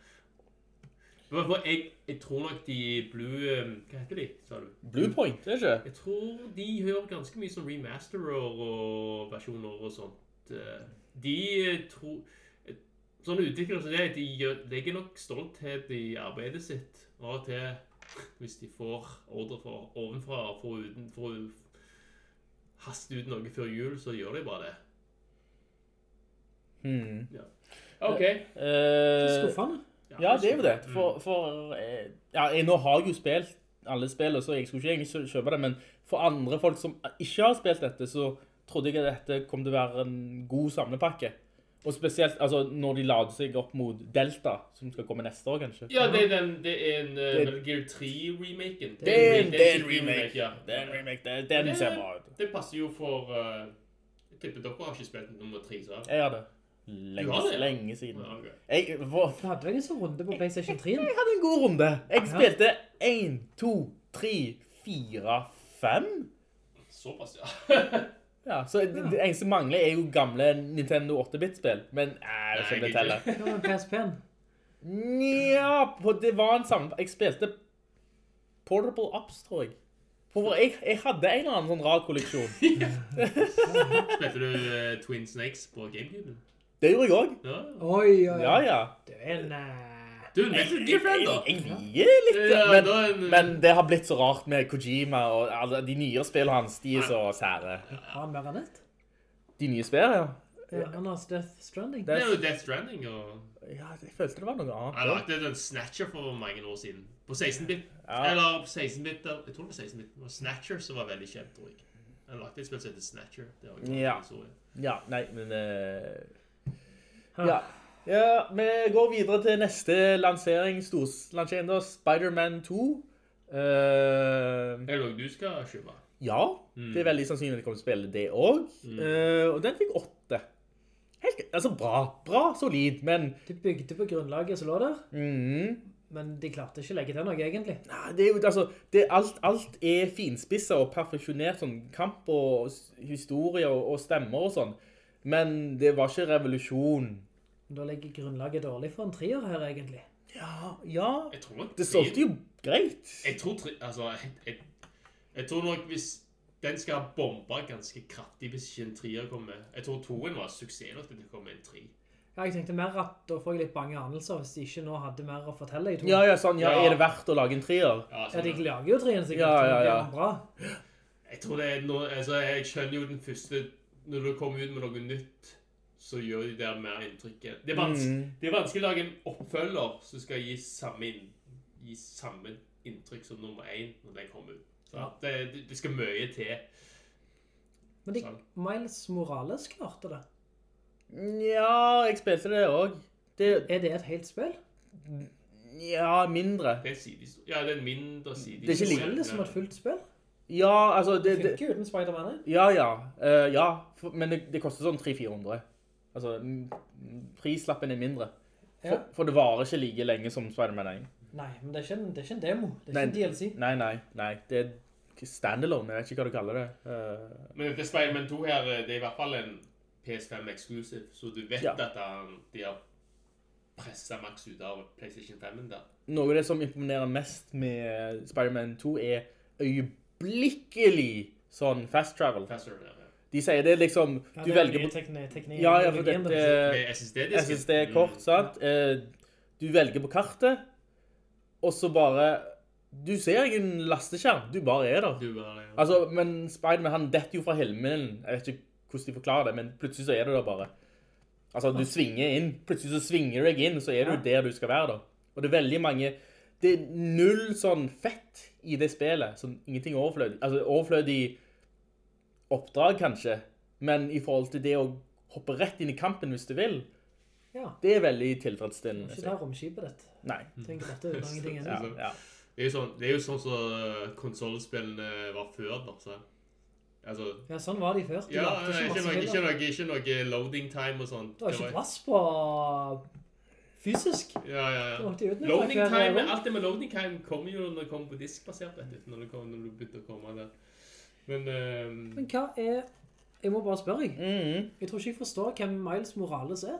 Jeg, jeg tror nok de Blue eh, Hva heter de, sa du? Bluepoint, er det ikke? Jeg tror de hører ganske mye sånn remasterer og versjoner og sånt. Eh, De tror Sånne utviklere som det, de gjør- legger nok stolthet i arbeidet sitt. Og til, hvis de får ordre fra ovenfra og får uten, for å haste ut noe før jul, så gjør de bare det. Hmm. Ja. OK. Uh, Skuffende. Ja, det er jo det. For, for eh, ja, jeg nå har jo spilt alle spillene, så jeg skulle ikke egentlig kjøpe det, men for andre folk som ikke har spilt dette, så trodde jeg at dette kom til å være en god samlepakke. Og spesielt altså, når de lader seg opp mot Delta, som skal komme neste år, kanskje. Ja, det er, den, det er en uh, Det- Metal Gear 3-remaken. Det er en- det er en remake. ja. Det er en remake. Det- Den ser bra ut. Det passer jo for uh, Jeg tipper dere har ikke spilt nummer 3, så Jeg har det. Lenge, Du har det, ja? lenge siden. Ja, okay. Jeg, for, Du hadde vel en sånn runde på PlayStation 3? jeg hadde en god runde. Jeg spilte 1, 2, 3, 4, 5. Såpass, ja. Ja, så det, det eneste som mangler er jo gamle Nintendo 8-bit-spill. Men eh, jeg vet ikke om det var PSP-en? Nja, det var en samme... Jeg spilte Portable Ups, tror jeg. For jeg, jeg hadde en eller annen sånn rar kolleksjon. Spilte du uh, Twin Snakes på Gamecube? Det gjorde jeg også. Ja. Oi, oi, oi. Ja, ja. Du er en... Du er Gear-fan, da. Jeg, jeg liker litt, Ja, men, da en- men det har blitt så rart med Kojima, og altså, de nye spillene hans, de er så sære. Har han bare enn? De nye spillene, ja. Ja, han har Death Stranding. Det er jo Death Stranding. og... Ja, jeg følte det var noe annet. Jeg lagt lagde en Snatcher for mange år siden. På 16-bit. Ja. Eller på 16-bit. Jeg tror det var 16-bit. Det var Snatcher som var veldig kjent, tror jeg. Jeg lagde et spill som heter Snatcher. Det var ikke Ja. så jeg. Ja, nei, men... eh, ja. Ja, vi går videre til neste lansering, storlansering da, Spider-Man 2. Uh, Er det noe du skal kjøpe? ja, det er veldig sannsynlig at jeg kommer til å spille det også. Eh, og den fikk 8. Helt, altså bra, bra, solid, men... De bygde på grunnlaget som lå der, mhm. men de klarte ikke å legge til noe, egentlig. Nei, Det er jo, altså, det, alt, alt er finspisset og perfeksjonert, sånn kamp og historie og, og stemmer og sånn. Men det var ikke revolusjon. Da legger grunnlaget dårlig for en trier her, egentlig. Ja, ja. Jeg tror nok Det solgte jo greit. Jeg tror, tri- altså, jeg, jeg, jeg tror nok hvis den skal bombe ganske kraftig hvis ikke en trier kommer. Jeg tror toen var suksess nok til det kom en tri. Ja, jeg tenkte mer at da får jeg litt bange anelser hvis de ikke nå hadde mer å fortelle i to. Ja, ja, sånn, ja, Ja. er det verdt å lage en trier? Ja, Ja, sånn, de lager jo trien sikkert. Ja, ja, ja. Det Bra. Jeg tror det er noe, altså jeg skjønner jo den første, når du kommer ut med noe nytt, så gjør de der mer inntrykk. Det er, vans Mm. det er vanskelig å lage en oppfølger som skal gi samme, inn, gi samme inntrykk som nummer én når den kommer ut. Så Ja. det, det, skal mye til. Men de, Sånn. Miles Morales klarte det. Ja, jeg spilte det også. Det, Er det et helt spill? ja, mindre. Det er en sidehistorie. Ja, det er en mindre Det er ikke lignende som et fullt spill. Ja, altså, det, Det det, funker uten Spider-Man. ja, ja, Uh, ja, for, men det, det koster sånn 300-400. Altså, prislappen er mindre. For, Ja. for det varer ikke like lenge som Spider-Man 1. Nei, men det er, ikke det er ikke en demo. Det er Nei. ikke en DLC. Nei, nei, nei, det er standalone, jeg vet ikke hva du kaller det. Uh... Men dette Spider-Man 2 her, det er i hvert fall en PS5 exclusive, så du vet Ja. at han, de har presset maks ut av PlayStation 5 der. noe av det som imponerer mest med Spider-Man 2 er øyeblikkelig sånn fast travel. Fast travel, ja. De sier det liksom, Ja, du det er velger tekni- tekni- Ja, ja, for dette SSD-disken. SSD-kort, Mm. sant? Eh, Du velger på kartet, og så bare... Du ser ingen lasteskjerm, du bare er der. Du bare, ja. Altså, men Spider-Man, han detter jo fra himmelen. Jeg vet ikke hvordan de forklarer det, men plutselig så er du der bare. Altså, du svinger inn. Plutselig så svinger du deg inn, så er du der du skal være da. Og det er veldig mange... Det er null sånn fett i det spillet, sånn ingenting overflødig. Altså, overflødig oppdrag kanskje, men i forhold til det å hoppe rett inn i kampen hvis du vil, Ja, det er veldig tilfredsstillende. ikke ta romskipet ditt. Nei. Tenk dette er mange ting. Ja, enn. ja. Det er jo sånn, det er jo sånn som konsolspillene var før da, så. Altså, Ja, sånn var de før. De ja, ikke, masse noe, ikke, noe, ikke noe loading time og sånt. Det var ikke plass på fysisk. Ja, ja, ja. jo Loading time, alt det med loading time kommer jo når det kommer på diskbasert, vet du, når det, kommer, når du begynner å komme der. Men, ehm, Men hva er... Jeg må bare spørre deg. Mhm. Jeg tror ikke jeg forstår hvem Miles Morales er.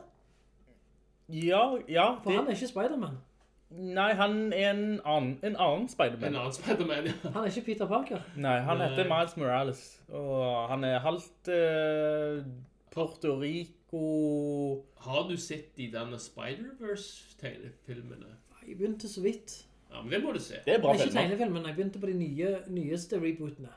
Ja, ja. For Det, han er ikke Spider-Man. nei, han er en annen, en annen en Spider-Man. annen Spider-Man, ja. Han er ikke Peter Parker. Nei, han Nei. heter Miles Morales, og han er halvt uh, Puerto Rico... Har du sett de denne Spider-Verse-filmene? Jeg begynte så vidt. Ja, men det må du se. Det er bra ikke filmer. jeg begynte på de nye, nyeste rebootene.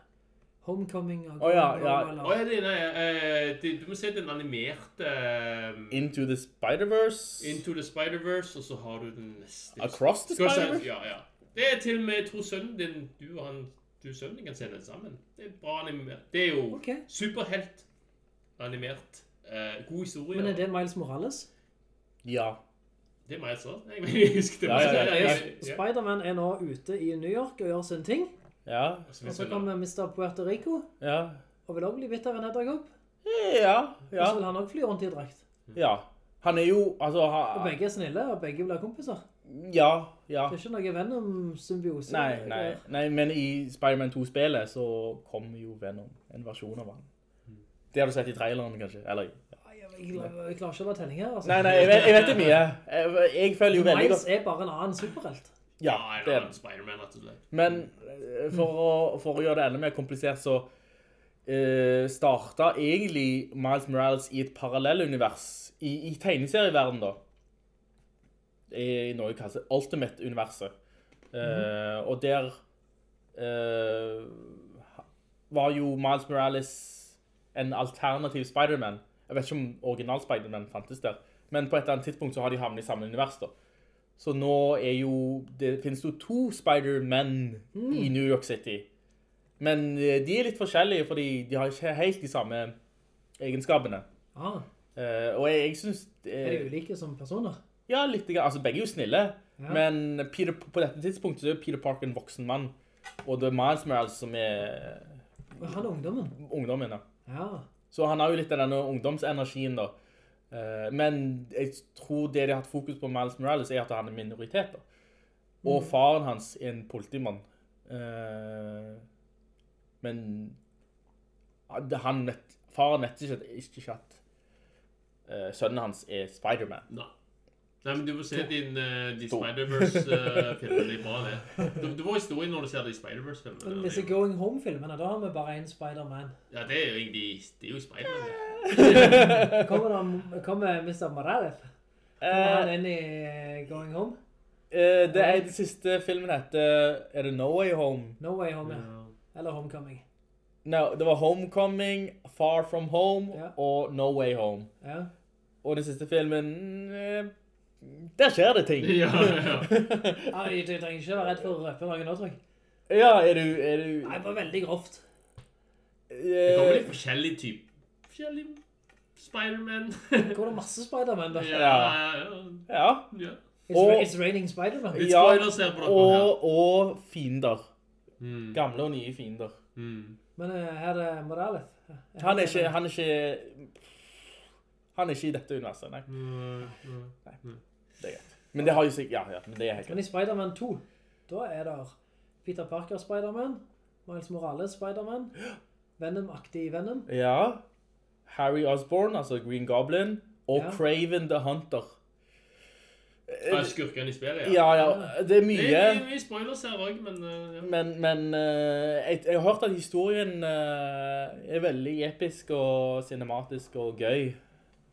Homecoming og Å, ja, ja. Å, ja, det, nei, eh, det, du må se den animerte eh, Into the Spider-Verse. Into the Spider-Verse, og så har du den neste. Across the Skal vi se- Spider-Verse? Ja, ja. Det er til og med, jeg tror sønnen din, du og han, du og sønnen din kan se den sammen. Det er bra animert. Det er jo Ok. superhelt animert. Eh, god historie. Men er det Miles Morales? Ja. Det er meg så. Jeg husker det. Ja, ja, ja. ja, ja. Spider-Man er nå ute i New York og gjør sin ting. Ja. Og så kommer Mr. Puerto Rico, Ja. og vil også bli bitt av en edderkopp. Ja. ja. Og så vil han også fly rundt i drakt. ja. Han er jo, altså... Og begge er snille, og begge blir kompiser. ja, ja. Det er ikke noe Venom-symbiose. Nei, nei, nei, men i Spider-Man 2-spillet så kommer jo Venom, en versjon av han. Det har du sett i traileren, kanskje? Eller, Jeg, klarer- jeg klarer ikke å la telling her, altså. Nei, nei, jeg vet, jeg vet det mye. Jeg, jeg føler jo veldig Miles godt. er bare en annen superhelt. Ja, det er. Spider-Man, rett og slett. Men eh, for å, for å gjøre det enda mer komplisert, så uh, starta egentlig Miles Morales i et parallellunivers. I, i tegneserieverden, da. I noe som kalles Ultimate-universet. Eh, Og der uh, var jo Miles Morales en alternativ Spider-Man. Jeg vet ikke om original Spider-Man fantes der. Men på et eller annet tidspunkt så har de havnet i samme univers da. Så nå er jo, det finnes jo to Spider-Man i New York City. Men eh, de er litt forskjellige, fordi de har ikke helt de samme egenskapene. Ah, Uh, og jeg, jeg synes... er de ulike som personer? Ja, litt. Altså, begge er jo snille. Ja. Men Peter, på dette tidspunktet så er Peter Parker en voksen mann. Og det er Miles Morales som er han er ungdommen. ungdommen. ja. Ja. Så han har jo litt av denne ungdomsenergien da. Eh, men jeg tror det de har hatt fokus på Miles Morales er at han er minoritet da. Og faren hans er en politimann. Eh, men han vet, faren vet ikke, ikke at eh, sønnen hans er Spider-Man. Nei. Nei, men du må se din, uh, de Spider-Verse-filmer. det er bra, det. Du, du stå historien når du ser de Spider-Verse-filmene. Men disse Going Home-filmene, da har vi bare en Spider-Man. Ja, det er jo egentlig Det er jo Spider-Man. ja. Kommer, kommer Mr. Morales? Kommer Eh, han inn i eh, Going Home? Uh, det er den siste filmen heter, er det No Way Home? No Way Home, ja. Eller Homecoming. No, det var Homecoming, Far From Home Ja. og No Way Home. Ja. Og den siste filmen, eh, der skjer det ting. Ja, ja. Ah, jeg, jeg trenger ikke være redd for å røpe noe nå, tror jeg. Ja, er du, er du... Nei, bare veldig grovt. Det kommer eh, litt forskjellige type. Forskjellige Spider-Man. Går det masse Spider-Man der? ja, ja, ja, ja. It's, Og- it's raining Spider-Man. Ja, spider her på dere her. og, og fiender. Mm. Gamle og nye fiender. Mm. Men eh, her er Morales. Han er ikke, han er ikke, han er ikke i dette universet, nei. Mm. Det er greit. Men det har jo sikkert, ja, ja, men det er helt Men i Spider-Man 2, da er det Peter Parker Spider-Man, Miles Morales Spider-Man, Venom-aktig Venom. Ja, Harry Osborn, altså Green Goblin, og Ja. Craven the Hunter. Ja, skurken i spillet, Ja, ja, det er mye. Det er mye spoilers her også, men... uh, ja. Men, men eh, jeg, jeg har hørt at historien eh, er veldig episk og cinematisk og gøy. Eh,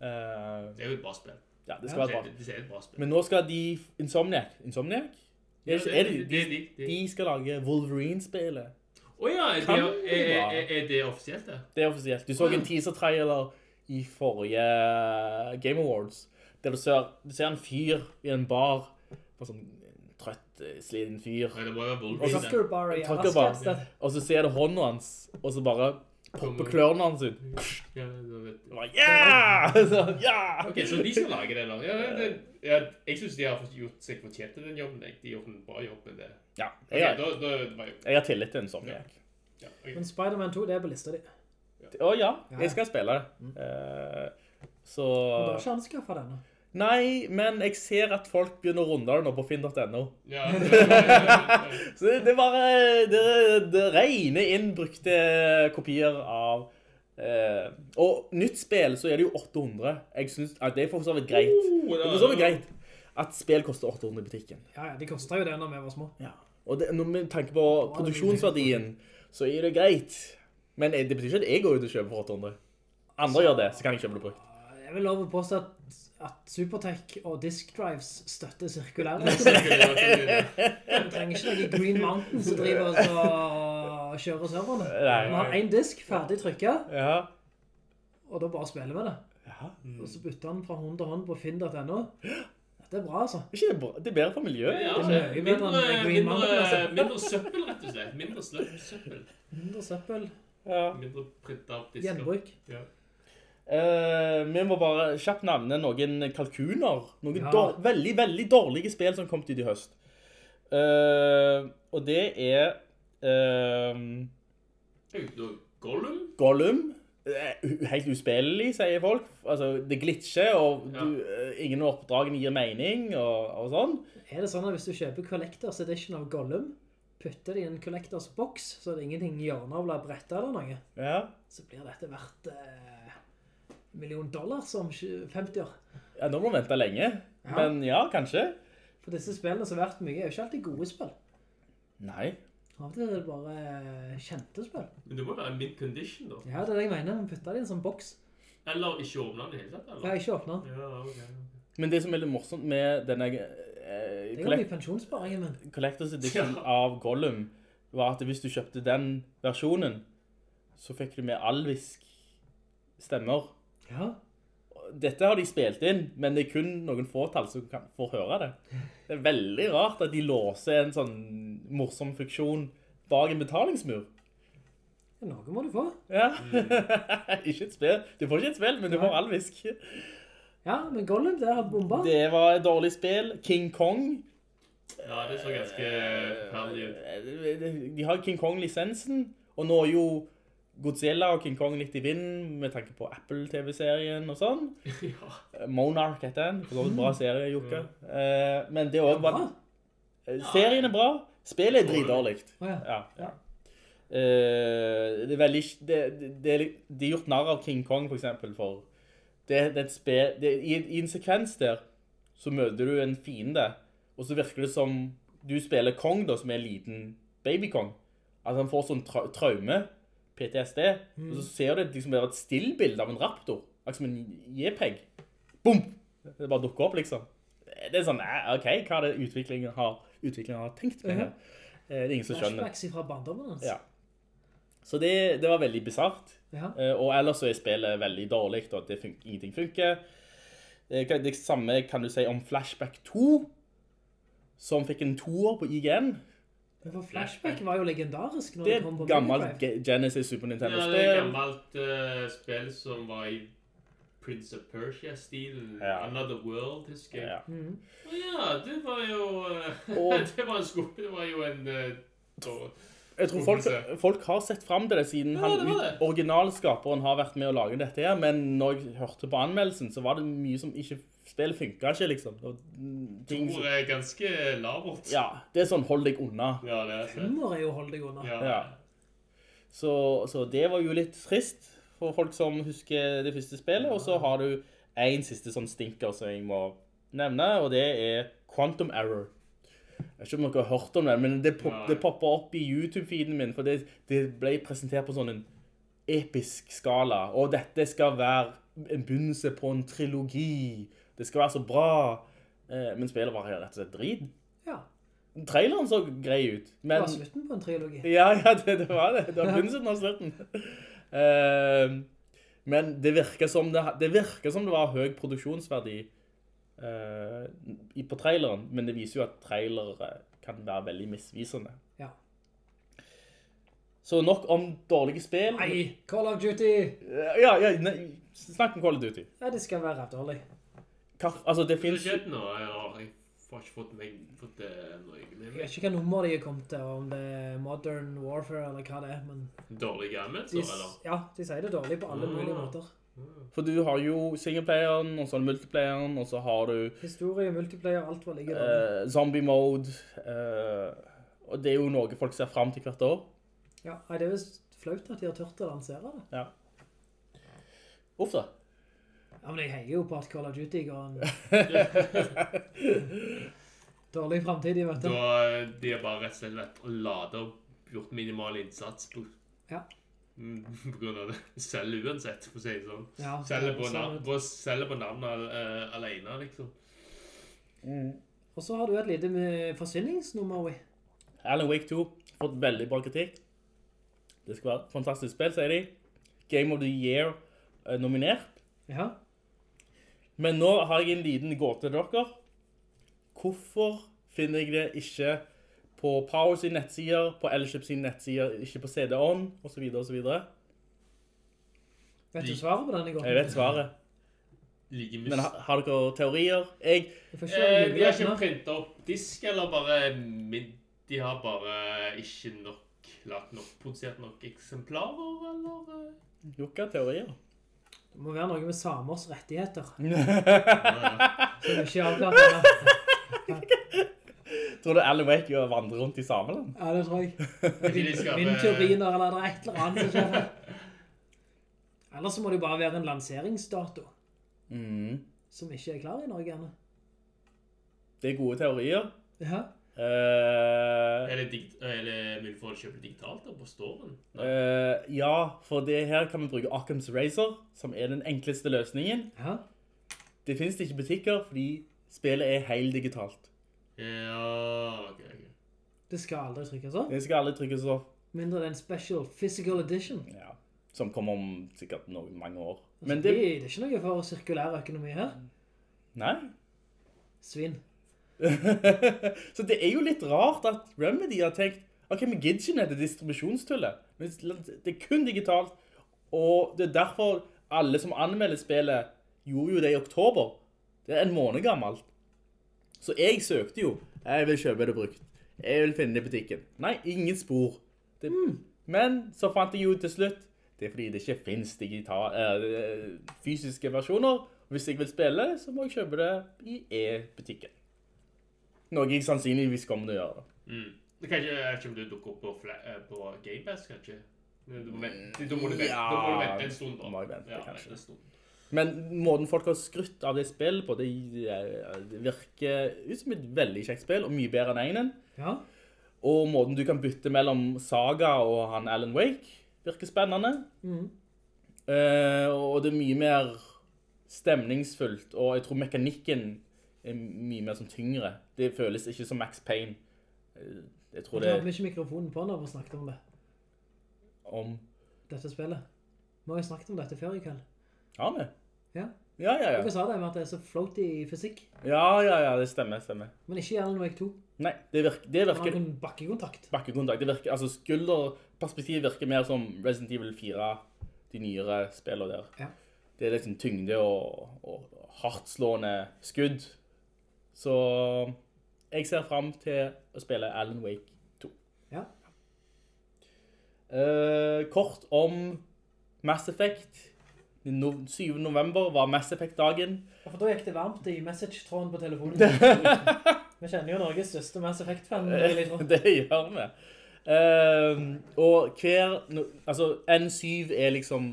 Det er jo et bra spill. Ja, det skal være bra. Et bra spill. Men nå skal de... Insomniac? Insomniac? Ja, Er, det- er det- de, det de, de- det- de skal lage Wolverine-spillet. Åja, er, det- det er, er, er det offisielt det? Det er offisielt. Du så en teaser-trailer i forrige Game Awards, der du ser, du ser en fyr i en bar, på sånn trøtt, eh, sliten fyr, Nei, det må jo være Og Wolverine. og så ser du hånden hans, og så bare popper klørne hans ut. Ja! Ja! Ok, så de skal lage det da. Ja, det, ja, jeg synes de har gjort seg fortjent til den jobben. jeg. De har gjort en bra jobb med det. Ja, jeg, da, da var jeg har tillit til en sånn jeg. Ja, okay. Men Spider-Man 2, det er på lista di. Å ja, jeg skal spille det. Eh, så... Men du har ikke anskaffet denne. Nei, men jeg ser at folk begynner å runde det nå på finn.no. Ja, ja, ja, ja, ja. Så det, det bare, det, det regner inn brukte kopier av eh, Og nytt spill så er det jo 800. Jeg synes at det er for så vidt greit. Oh, Det er for så vidt greit at spill koster 800 i butikken. Ja, ja, de kostet jo det når vi var små. Ja. Og det, når vi tenker på produksjonsverdien, så er det greit. Men det betyr ikke at jeg går ut og kjøper for 800. Andre gjør det, så kan jeg kjøpe det brukt. Jeg vil lov å påstå at, at Supertech og Disk Drives støtter sirkulær. Vi trenger ikke noe Green Mountain som driver oss og kjører serverne. Vi har en disk ferdig trykket, Ja. og da bare spiller vi det. Ja. Og så bytter han fra hånd til hånd på finn.no. Det er bra, altså. Er ikke det bra? Det er bedre for miljøet. Ja, det er mye bedre mindre, enn Green Mountain, altså. mindre søppel, rett og slett. Mindre søppel. Mindre søppel, Ja. Mindre printet av disker. gjenbruk. Ja. Eh, vi må bare kjapt navne noen kalkuner. Noen Ja. dår- veldig, veldig dårlige spill som kom til i høst. Uh, og det er uh, Gollum? Gollum. Helt uspillelig, sier folk. Altså, det glitcher, og du, eh, ingen av oppdragene gir mening, og, og sånn. Er det sånn at hvis du kjøper Collectors Edition av Gollum, putter det i en Collectors box, så er det ingenting i hjørnet av brettet eller noe, Ja. så blir dette verdt million dollar som 50 år. ja, nå må vi vente lenge. Ja. Men ja, kanskje. For disse spillene som har vært mye, er jo ikke alltid gode spill. Nei. Av det er bare eh, kjente spill. Men det må være mid condition da. Ja, det er det jeg mener. Man putter det i en sånn boks. Eller ikke åpne den i hele tatt, eller? Ja, ikke åpner den. Ja, ok. Men det som er litt morsomt med denne eh, Det går mye i pensjonssparingen min. Collectors Edition Ja. av Gollum, var at hvis du kjøpte den versjonen, så fikk du med alvisk stemmer. Ja. Dette har de spilt inn, men det er kun noen fåtall som kan få høre det. Det er veldig rart at de låser en sånn morsom funksjon bak en betalingsmur. Ja, Noe må du få. Ja. ikke et spill. Du får ikke et spill, men du får alvisk. Ja, men Gollum, det har bomba. Det var et dårlig spill. King Kong. Ja, det så ganske ferdig ut. Eh, De har King Kong-lisensen, og nå er jo Godzilla og King Kong litt i vinden med tanke på Apple-TV-serien og sånn. Ja. Eh, Monarch heter den. For så en bra serie, Jukka. Ja. Men det er også bare... Eh, Serien er bra. Spillet er dritdårlig. Å ja. Ja. Eh, det er veldig det, det, det, er- gjort narr av King Kong for eksempel for det, det spe, det, i, I en sekvens der så møter du en fiende og så virker det som du spiller Kong da som er en liten baby Kong at han får sånn tra traume PTSD og så ser du liksom et stillbilde av en raptor akkurat som en JPEG Boom! Det bare dukker opp liksom det er sånn, ok, hva er det utviklingen har, utviklingen har tenkt med her? Eh, Det er ingen som skjønner. Flashbacks fra barndommen hans. Ja. Så det, det var veldig bizarrt. Ja. Eh, og ellers så er spillet veldig dårlig, og det fun ingenting funker. Eh, Det samme kan du si om Flashback 2, som fikk en toer på IGN. Men for Flashback var jo legendarisk når Det det, er kom på et gammelt Genesis Super Ja, det er et gammelt uh, spill som var i Prince of Persia-stilen. Ja. Another World, husker jeg. Ja. Å ja, det var jo Uh, Det var en skuff. Det var jo en dår- Jeg tror folk, folk har sett frem til det siden Ja, han, ut- originalskaperen har vært med å lage dette her, men når jeg hørte på anmeldelsen, så var det mye som ikke, spillet funket ikke liksom. Tor mm, ting er ganske lavert. ja, det er sånn, hold deg unna. Ja, det er det. Humor er jo hold deg unna. Ja. Ja. Så, så det var jo litt trist for folk som husker det første spillet, og så har du en siste sånn stinker som jeg må nevne, og det er Quantum Error. Jeg vet ikke om dere har hørt om det, men det, pop, det popper opp i YouTube-feeden min, for det, det ble presentert på sånn en episk skala, og dette skal være en begynnelse på en trilogi. Det skal være så bra, eh, men spillet var rett og slett drit. Ja. Traileren så grei ut, Det var slutten på en trilogi. Ja, ja, det, det var det. Det var begynnelsen av slutten. Eh, men det virker som det, det virker som det var høy produksjonsverdi i- på traileren, men det viser jo at trailere kan være veldig misvisende. Ja. Så nok om dårlige spill. Nei, Call of Duty! Eh, Ja, ja, nei, snakk om Call of Duty. Ja, det skal være dårlig. Hva, altså, det Det finnes... skjedde nå. Jeg har jeg har ikke fått meg fått det enda. jeg Jeg vet ikke hva nummer de har kommet til, om det er Modern Warfare eller hva det er, men Dårlige de, eller? ja, de sier det dårlig på alle Ah. mulige måter. For du har jo singleplayeren, og så har du multiplayeren, og så har du Historie, multiplayer, alt hva ligger der. Uh, zombie mode, Uh, og det er jo noe folk ser frem til hvert år. Ja, det er vist flaut at de har tørt å lansere det. Ja. Uff da. Ja, men jeg heier jo på at Call of Duty går en dårlig fremtid i møte. Da de har bare rett og slett vært å lade og gjort minimal innsats på, Ja. Mm, på grunn av det. Selger uansett, for å si det sånn. Ja, Selger på, navn, nav på, selger på navnet uh, alene, liksom. Og så har du et lite med forsyningsnummer, vi. Alan Wake 2 fått veldig bra kritikk. Det skal være et fantastisk spill, sier de. Game of the Year uh, nominert. Ja. Men nå har jeg en liten gåte til dere. Hvorfor finner jeg det ikke på Power sine nettsider, på Elkjøp sine nettsider, ikke på CD-ON, og så videre, og så videre? Vet du svaret på den i går? Jeg vet svaret. Men har, har dere teorier? Jeg, Du Eh, de har ikke printet opp disk, eller bare De har bare ikke nok lagt nok, produsert nok eksemplarer, eller eh? Jokka teorier. Det må være noe med samers rettigheter. Du ikke avklart det. Tror du Alan Wake gjør vandre rundt i Sameland? Ja, det tror jeg. Min turbiner eller det er et eller annet som skjer. Ellers så må det jo bare være en lanseringsdato, Mm. som ikke er klar i Norge enda. Det er gode teorier. Ja. Uh, Er det, dikt, det mulig for å kjøpe digitalt da, på storen? Uh, ja, for det her kan vi bruke Occam's Razor, som er den enkleste løsningen. Ja. Det finnes ikke butikker, fordi spillet er heldigitalt. Ja, ok, ok. Det skal aldri trykkes opp. Det skal aldri trykkes opp. Mindre det er en special physical edition. Ja, som kommer om sikkert noen mange år. Altså, Men det, det... det er ikke noe for sirkulær økonomi her. Nei. Svinn. Så det er jo litt rart at Remedy har tenkt, ok, vi gidder ikke ned til distribusjonstullet. Men det er kun digitalt, og det er derfor alle som anmelder spillet gjorde jo det i oktober. Det er en måned gammelt. Så jeg søkte jo, jeg vil kjøpe det brukt. Jeg vil finne det i butikken. Nei, ingen spor. Det, Men så fant jeg jo til slutt, det er fordi det ikke finnes digital, uh, fysiske versjoner. Hvis jeg vil spille, så må jeg kjøpe det i e-butikken. Noe jeg sannsynligvis kommer til å gjøre. Mm. Det kan ikke, om du dukker opp på, eh, på Game Pass, kanskje? Du må vente, en må vente, da må du vente en stund da. må jeg vente, ja, kanskje. vente en stund. Men måten folk har skrutt av det spillet på, det, det virker ut som et veldig kjekt spill, og mye bedre enn egnen. Ja. Og måten du kan bytte mellom Saga og han Alan Wake virker spennende. Mhm. Uh, og det er mye mer stemningsfullt, og jeg tror mekanikken er mye mer sånn tyngre. Det føles ikke som Max Payne. Eh, Jeg tror Du det hadde ikke mikrofonen på når vi snakket om det, om... dette spillet. Vi har snakket om dette før i kveld. Har vi? Ja. Ja, ja, Dere ja. sa det med at det er så floaty i fysikk. Ja, ja, ja, det stemmer, stemmer. Men ikke i Alan Wake 2. Nei, det virker, det virker en bakkekontakt. bakkekontakt. Det virker, altså skulderperspektivet virker mer som Resident Evil 4, de nyere spillene der. Ja. Det er liksom tyngde og, og hardslående skudd. Så jeg ser frem til å spille Alan Wake 2. Ja. Eh, kort om Mass Effect. No 7. november var Mass Effect-dagen. Ja, For da gikk det varmt i message-tråden på telefonen. vi kjenner jo Norges største Mass Effect-fan. det gjør vi. Uh, og hver, no, altså N7 er liksom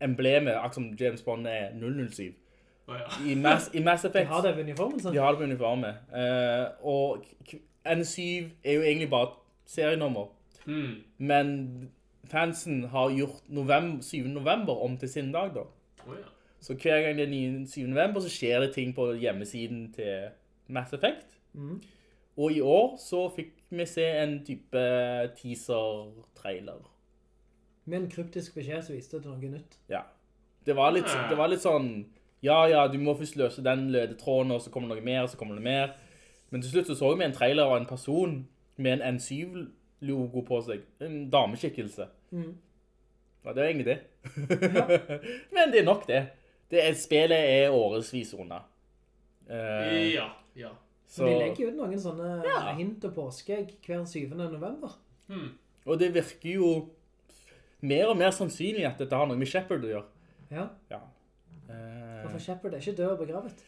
emblemet, akkurat som James Bond er 007. Oh, ja. I Mass, i Mass De har det på uniformen sånn. de har det på uniformen. Uh, og N7 er jo egentlig bare serienummer. Mm. Men fansen har gjort november, 7. november om til sin dag da. Oh, ja. Så hver gang det er 9. 7. november, så skjer det ting på hjemmesiden til Mass Effect. Mm. Og i år så fikk vi se en type teaser-trailer. Med en kryptisk beskjed som viste det noe nytt. Ja. Det var litt, det var litt sånn, ja, ja, du må først løse den ledetråden, og så kommer det noe mer, og så kommer det mer. Men til slutt så så vi en trailer av en person med en N7-logo på seg. En dameskikkelse. Mm. Ja, det er egentlig det. Men det er nok det. det er, spillet er åresvis unna. Uh, Ja, ja. så, de legger ut noen sånne Ja. hint og påskeegg hver 7. november. og det virker jo mer og mer sannsynlig at dette har noe med Shepard å gjøre. Ja, Ja. Uh, Hvorfor Shepard er ikke død og begravet.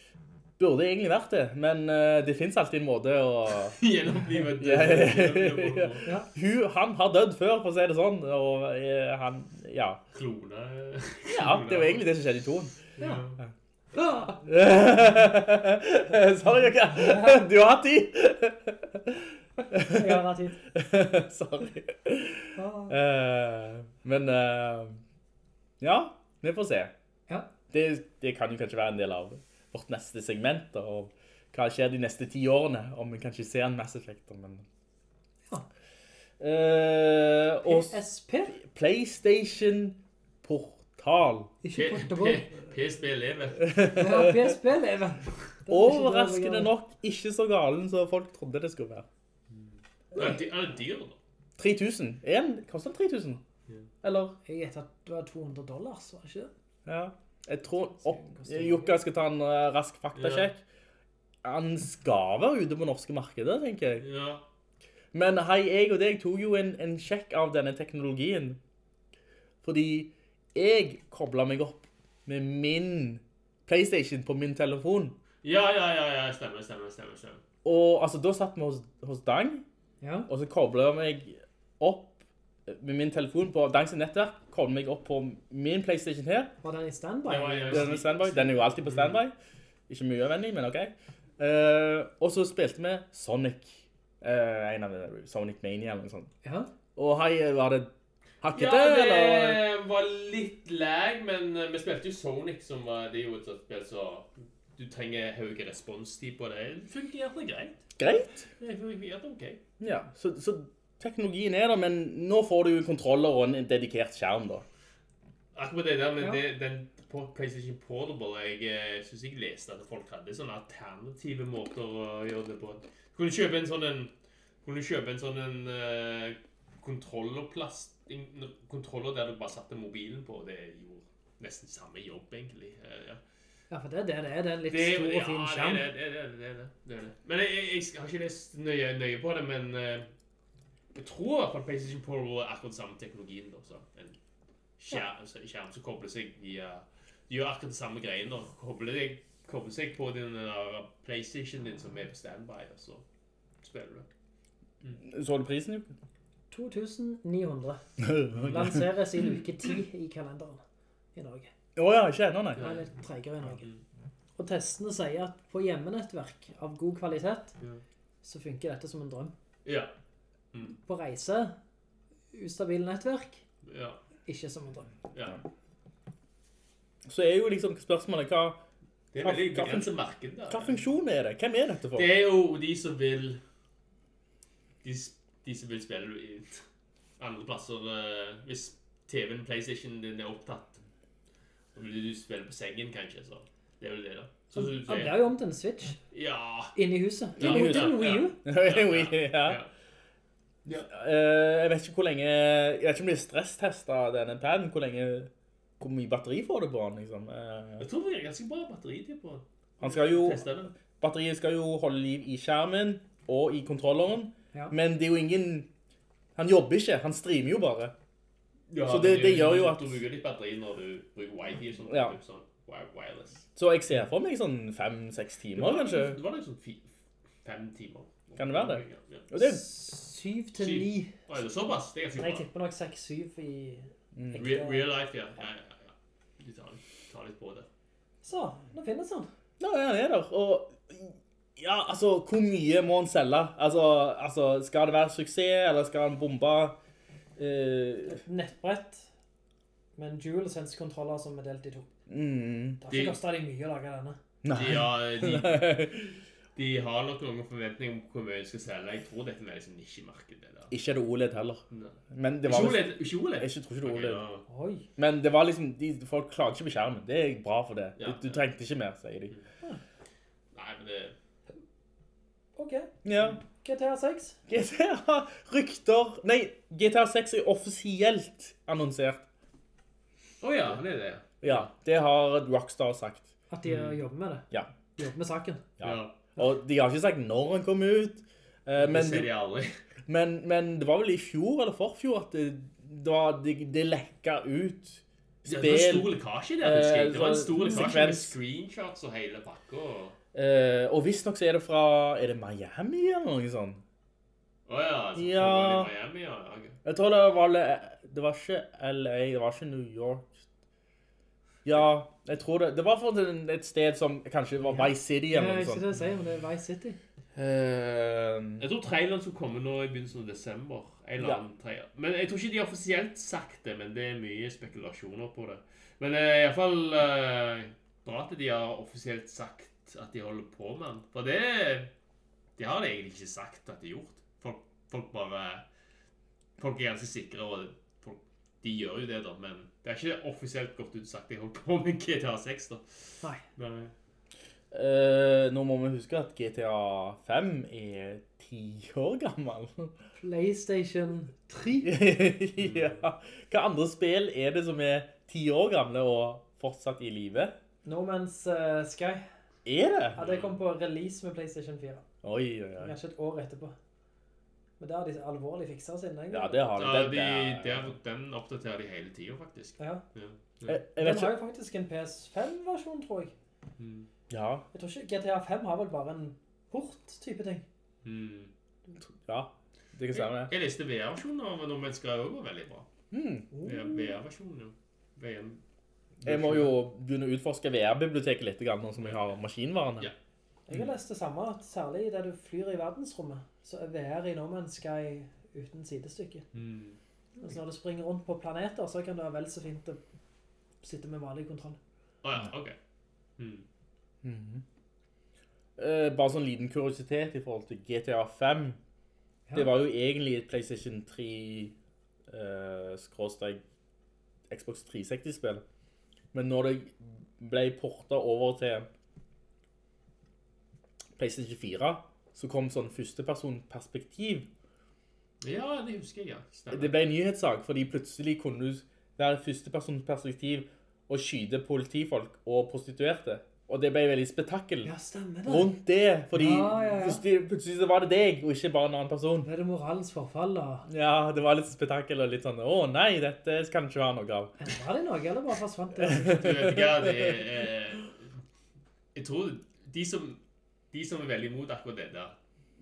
Burde egentlig vært det, men eh, det finnes alltid en måte å... Gjennomlivet. Ja, ja, han har dødd før, for å si det sånn, og eh, han, ja. Klone. Ja, det var egentlig det som skjedde i toen. Ja. Ah! Sorry, Jokka. Du har hatt tid. Jeg har hatt tid. Sorry. Ah. Eh, men, uh, ja, vi får se. Ja. Det, det kan jo kanskje være en del av vårt neste segment, og hva skjer de neste ti årene, om vi kanskje ser en Mass Effect, men... Ja. Uh, og PSP? PlayStation Portal. Ikke portable. P- PSB lever. Ja, PSP lever. Er Overraskende nok ikke så galen som folk trodde det skulle være. Er det dy- er det dyr, da? 3000. En kostet 3000. Eller, Jeg gjetter at det var 200 dollars, var det ikke det? ja. Jeg tror, opp, Jukka skal ta en eh, rask faktasjekk. Han skal være ute på norske markedet, tenker jeg. Ja. Men hei, jeg og deg tog jo en, en sjekk av denne teknologien. Fordi jeg koblet meg opp med min Playstation på min telefon. Ja, ja, ja, ja, stemmer, stemmer, stemmer. stemmer. Og altså, da satt vi hos, hos Dang, Ja. og så koblet jeg meg opp med min telefon på Dangs nettverk, kom jeg opp på min Playstation her. Var den i standby? Ja, ja, Den er standby. Den er jo alltid på standby. Ikke mye vennlig, men ok. Uh, og så spilte vi Sonic. Uh, en av de, Sonic Mania eller noe sånt. Ja. Og hei, var det hakkete, Ja, det eller? var litt lag, men eh, vi spilte jo Sonic, som var, det jo et sånt spill så du trenger høy responstid på det. Det fungerte greit. Greit. Det fungerte ok. Ja, så, så teknologien er der, men nå får du kontroller og en dedikert skjerm da. Akkurat det der men Ja. det, den på PlayStation Portable, jeg eh, synes jeg leste at folk hadde sånne alternative måter å gjøre det på. Du kunne kjøpe en sånn en, kunne kjøpe en sånn en eh, kontrollerplast, kontroller der du bare satte mobilen på, det gjorde nesten samme jobb egentlig. Eh, ja. ja, for det er det det er. Det er en litt Det stor og fin skjerm. Det er det, det, er det, det, er det, det, er det. Men jeg, jeg, jeg har ikke lest nøye, nøye på det, men eh, jeg tror i hvert fall PlayStation Portable er akkurat samme teknologien. Da, så en skjerm, altså skjerm som kobler seg via De gjør akkurat det samme greien. da. Kobler, deg, kobler seg på den der PlayStation din som er på standby, og så spiller du. Så du prisen, jo? 2900. Lanseres i uke 10 i kalenderen i Norge. Åja, ikke enda, nei. Det er litt tregere i Norge. Og testene sier at på hjemmenettverk av god kvalitet, Ja. så funker dette som en drøm. Ja. På reise, ustabil nettverk, Ja. ikke som en drøm. ja. Så er jo liksom spørsmålet, hva, Det er Hva- hva- hva funksjon er det? Hvem er dette for? Det er jo de som vil De, de som vil spille i andre plasser eh, Hvis TV-en, PlayStation din er opptatt og vil du spille på sengen kanskje Så det er vel det da Så som Han blir jo om til en Switch Ja inne i huset. Ja, Inne i ja, huset, Wii U. ja. ja. Ja. Eh, jeg vet ikke hvor lenge Jeg vet ikke om det er stresstestet denne paden Hvor lenge Hvor mye batteri får du på den liksom Eh, Jeg tror det er ganske bra batteritid på Han skal jo Batteriet skal jo holde liv i skjermen Og i kontrolleren Ja. Men det er jo ingen Han jobber ikke, han streamer jo bare ja, Så det- det, det gjør jo at- Du bruker litt batteri når du bruker wifi og sånt Ja. sånn Wireless Så jeg ser for meg sånn 5-6 timer kanskje Det var liksom fi, fem timer Kan det være det? Ja, ja. Og det, Syv til ni. Å, er det såpass? Det er ganske Men jeg tipper nok 6-7 i ekte. Real, real life, ja. ja, ja, ja. De tar, tar litt på det. Så, nå finnes han. Ja, han er der. Og ja, altså, hvor mye må han selge? Altså, altså skal det være suksess, eller skal han bombe? Uh... Nettbrett med en DualSense-kontroller som er delt i to. mm, Det har De- kostet de mye å lage denne. Nei. Ja, de, de har nok noen forventninger om hvor mye de skal selge. Jeg tror dette er liksom nisjemarked. Det der. ikke er det OLED heller. Nei. Men det var Ikke vel- OLED? Ikke OLED? Jeg tror ikke det er OLED. Okay, Oi. Men det var liksom, de, folk klager ikke på skjermen. Det er bra for det. Ja, Du, du ja. trengte ikke mer, sier de. Nei, men det... Ok. Ja. GTA 6. GTA rykter Nei, GTA 6 er offisielt annonsert. Åja, det er det. Ja, det har Rockstar sagt. At de jobber med det. Ja. De jobber med saken. Ja. Ja. Og de har ikke sagt når den kom ut. eh, men, men, men det var vel i fjor eller forfjor at det, det, det, det lekka ut Det var en stor lekkasje der, husker jeg. Det var en Eh, stor så- lekkasje med screenshots og hele pakka. Eh, og visstnok så er det fra Er det Miami eller noe sånt? Åja, oh, Ja. var ja. i Miami, ja. Okay. Jeg tror det var Det var ikke LA, det var ikke New York. Ja, jeg tror det Det var for et sted som kanskje var Vice City eller noe sånt. Ja, ikke det si, men det er Vice City. Uh, Jeg tror traileren skulle komme nå i begynnelsen av desember. En eller Ja. trailer. Men jeg tror ikke de har offisielt sagt det, men det er mye spekulasjoner på det. Men eh, i hvert fall eh, bra at de har offisielt sagt at de holder på med den. For det, de har det egentlig ikke sagt at de har gjort. Folk, folk bare folk er ganske sikre, og folk, de gjør jo det da, men det er ikke offisielt godt utsagt. jeg holdt på med GTA 6 da. Nei. Nei. Uh, nå må vi huske at GTA 5 er 10 år gammel. PlayStation 3. ja. Hva andre spill er det som er 10 år gamle og fortsatt i live? No Man's uh, Sky. Er det? Ja, det kom på release med PlayStation 4. Oi, oi, oi. Kanskje et år etterpå. Men det har de alvorlig fikset siden. egentlig. Ja, det har de. Ja, Det- de, det- der, den oppdaterer de hele tiden, faktisk. Ja. Ja. Jeg, Ja. jeg Den har jo faktisk en PS5-versjon, tror jeg. Ja, Jeg tror ikke GTA 5 har vel bare en port-type ting. Mm. ja. Det kan stemme. Jeg leste VR-versjonen av Noen mennesker Sky også var veldig bra. Mm. VR-versjonen, ja. VM. Jeg må jo begynne å utforske VR-biblioteket litt, nå som jeg har maskinvarene. Ja. Jeg har lest det samme, at særlig det du flyr i verdensrommet, så er VR i No Man's Sky uten sidestykke. Mm. Mens når du springer rundt på planeter, så kan det være vel så fint å sitte med vanlig kontroll. Åja, ok. Mm. Eh, bare sånn liten kuriositet i forhold til GTA 5. Det var jo egentlig et PlayStation 3 uh, skråstrek Xbox 360-spill. Men når det ble portet over til PlayStation 4, så kom sånn førstepersonperspektiv. Ja, det husker jeg, ja. Stemmer. Det ble en nyhetssak, fordi plutselig kunne du være førstepersonperspektiv og skyte politifolk og prostituerte. Og det ble veldig spetakkel Ja, stemmer rundt det, fordi Ja, ja, ja. plutselig, plutselig så var det deg, og ikke bare en annen person. Det er det moralens forfall, da. Ja, det var litt spetakkel og litt sånn, å nei, dette kan ikke være noe av. Var det noe, eller bare forsvant det? Du vet ikke, det er... eh, Jeg tror de som, de som er veldig imot akkurat det der,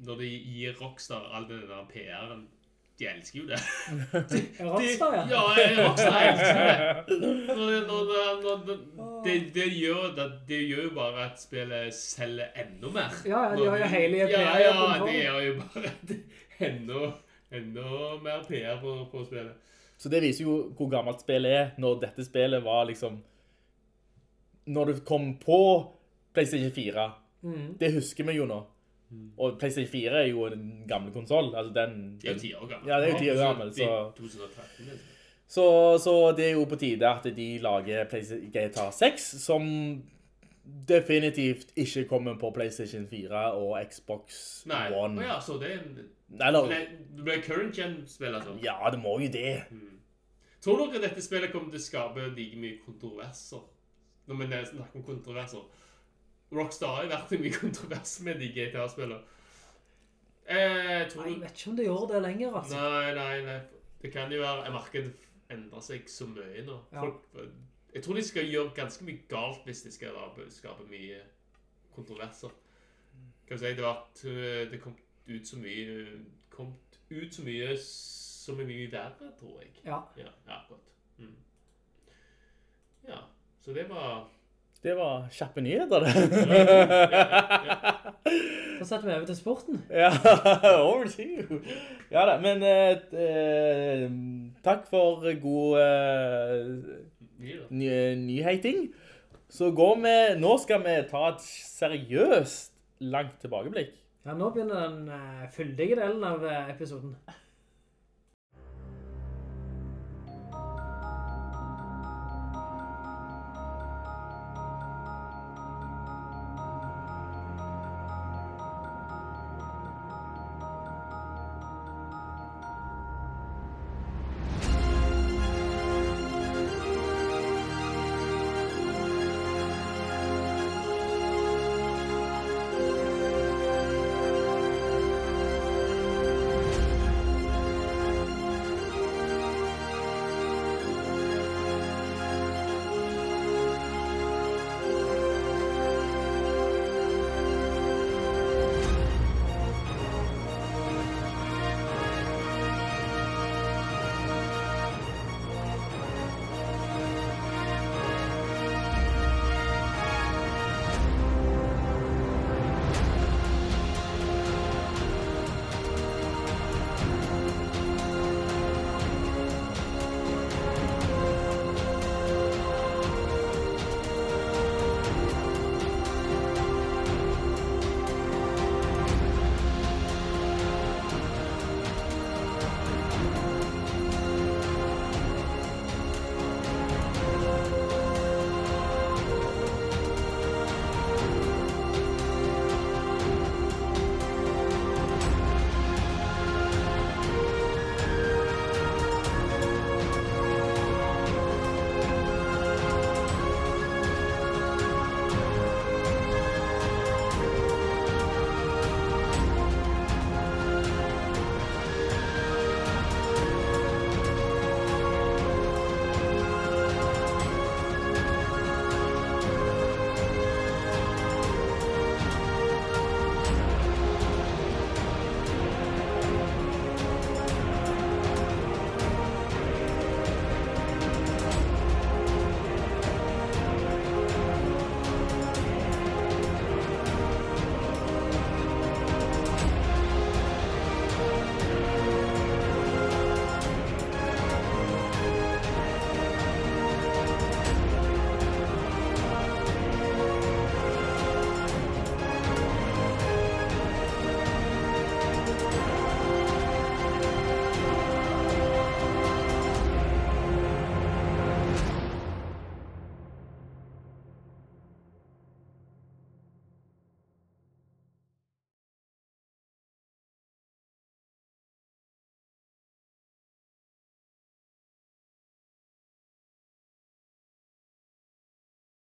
når de gir Rockstar all den der PR-en, de elsker jo det. Rockstar, ja. Ja, ja, Rockstar elsker det. Når, det- når, det- når, det- det, det, gjør, det, det gjør jo bare at spillet selger enda mer. Ja, ja, de har jo hele Ja, PR-jobben ja, ja, det har jo bare enda, enda mer PR på, på spillet. Så det viser jo hvor gammelt spillet er, når dette spillet var liksom, når du kom på PlayStation 4. Mm. Det husker vi jo nå. Og PlayStation 4 er jo en gammel konsol, altså den... Det er jo 10 år gammel. Ja, det er jo 10 år gammel, så... 2013, liksom. Så, så det er jo på tide at de lager PlayStation GTA 6, som definitivt ikke kommer på PlayStation 4 og Xbox Nei, One. Nei, ja, så det er en... Eller, det ble current gen-spill, altså. ja, det må jo det. Tror dere dette spillet kommer til å skape like mye kontroverser? Når vi snakker om kontroverser. Rockstar har vært i mye kontrovers med de GTA-spillene. Eh, jeg tror... Nei, jeg vet ikke om det gjør det lenger, altså. Nei, nei, nei. Det kan jo være... Markedet endrer seg så mye nå. Ja. Folk, jeg tror de skal gjøre ganske mye galt hvis de skal skape mye kontroverser. Kan du si, det var at øh, det kom ut så mye... Kom ut så mye som er mye verre, tror jeg. Ja. Ja, akkurat. Mm. Ja, så det var... Det var kjappe nyheter, det. Så setter vi over til sporten. Ja, over to you. Ja da, men eh, eh, takk for god eh, ny, nyheting. Så går vi, nå skal vi ta et seriøst langt tilbakeblikk. Ja, nå begynner den uh, fyldige delen av eh, episoden.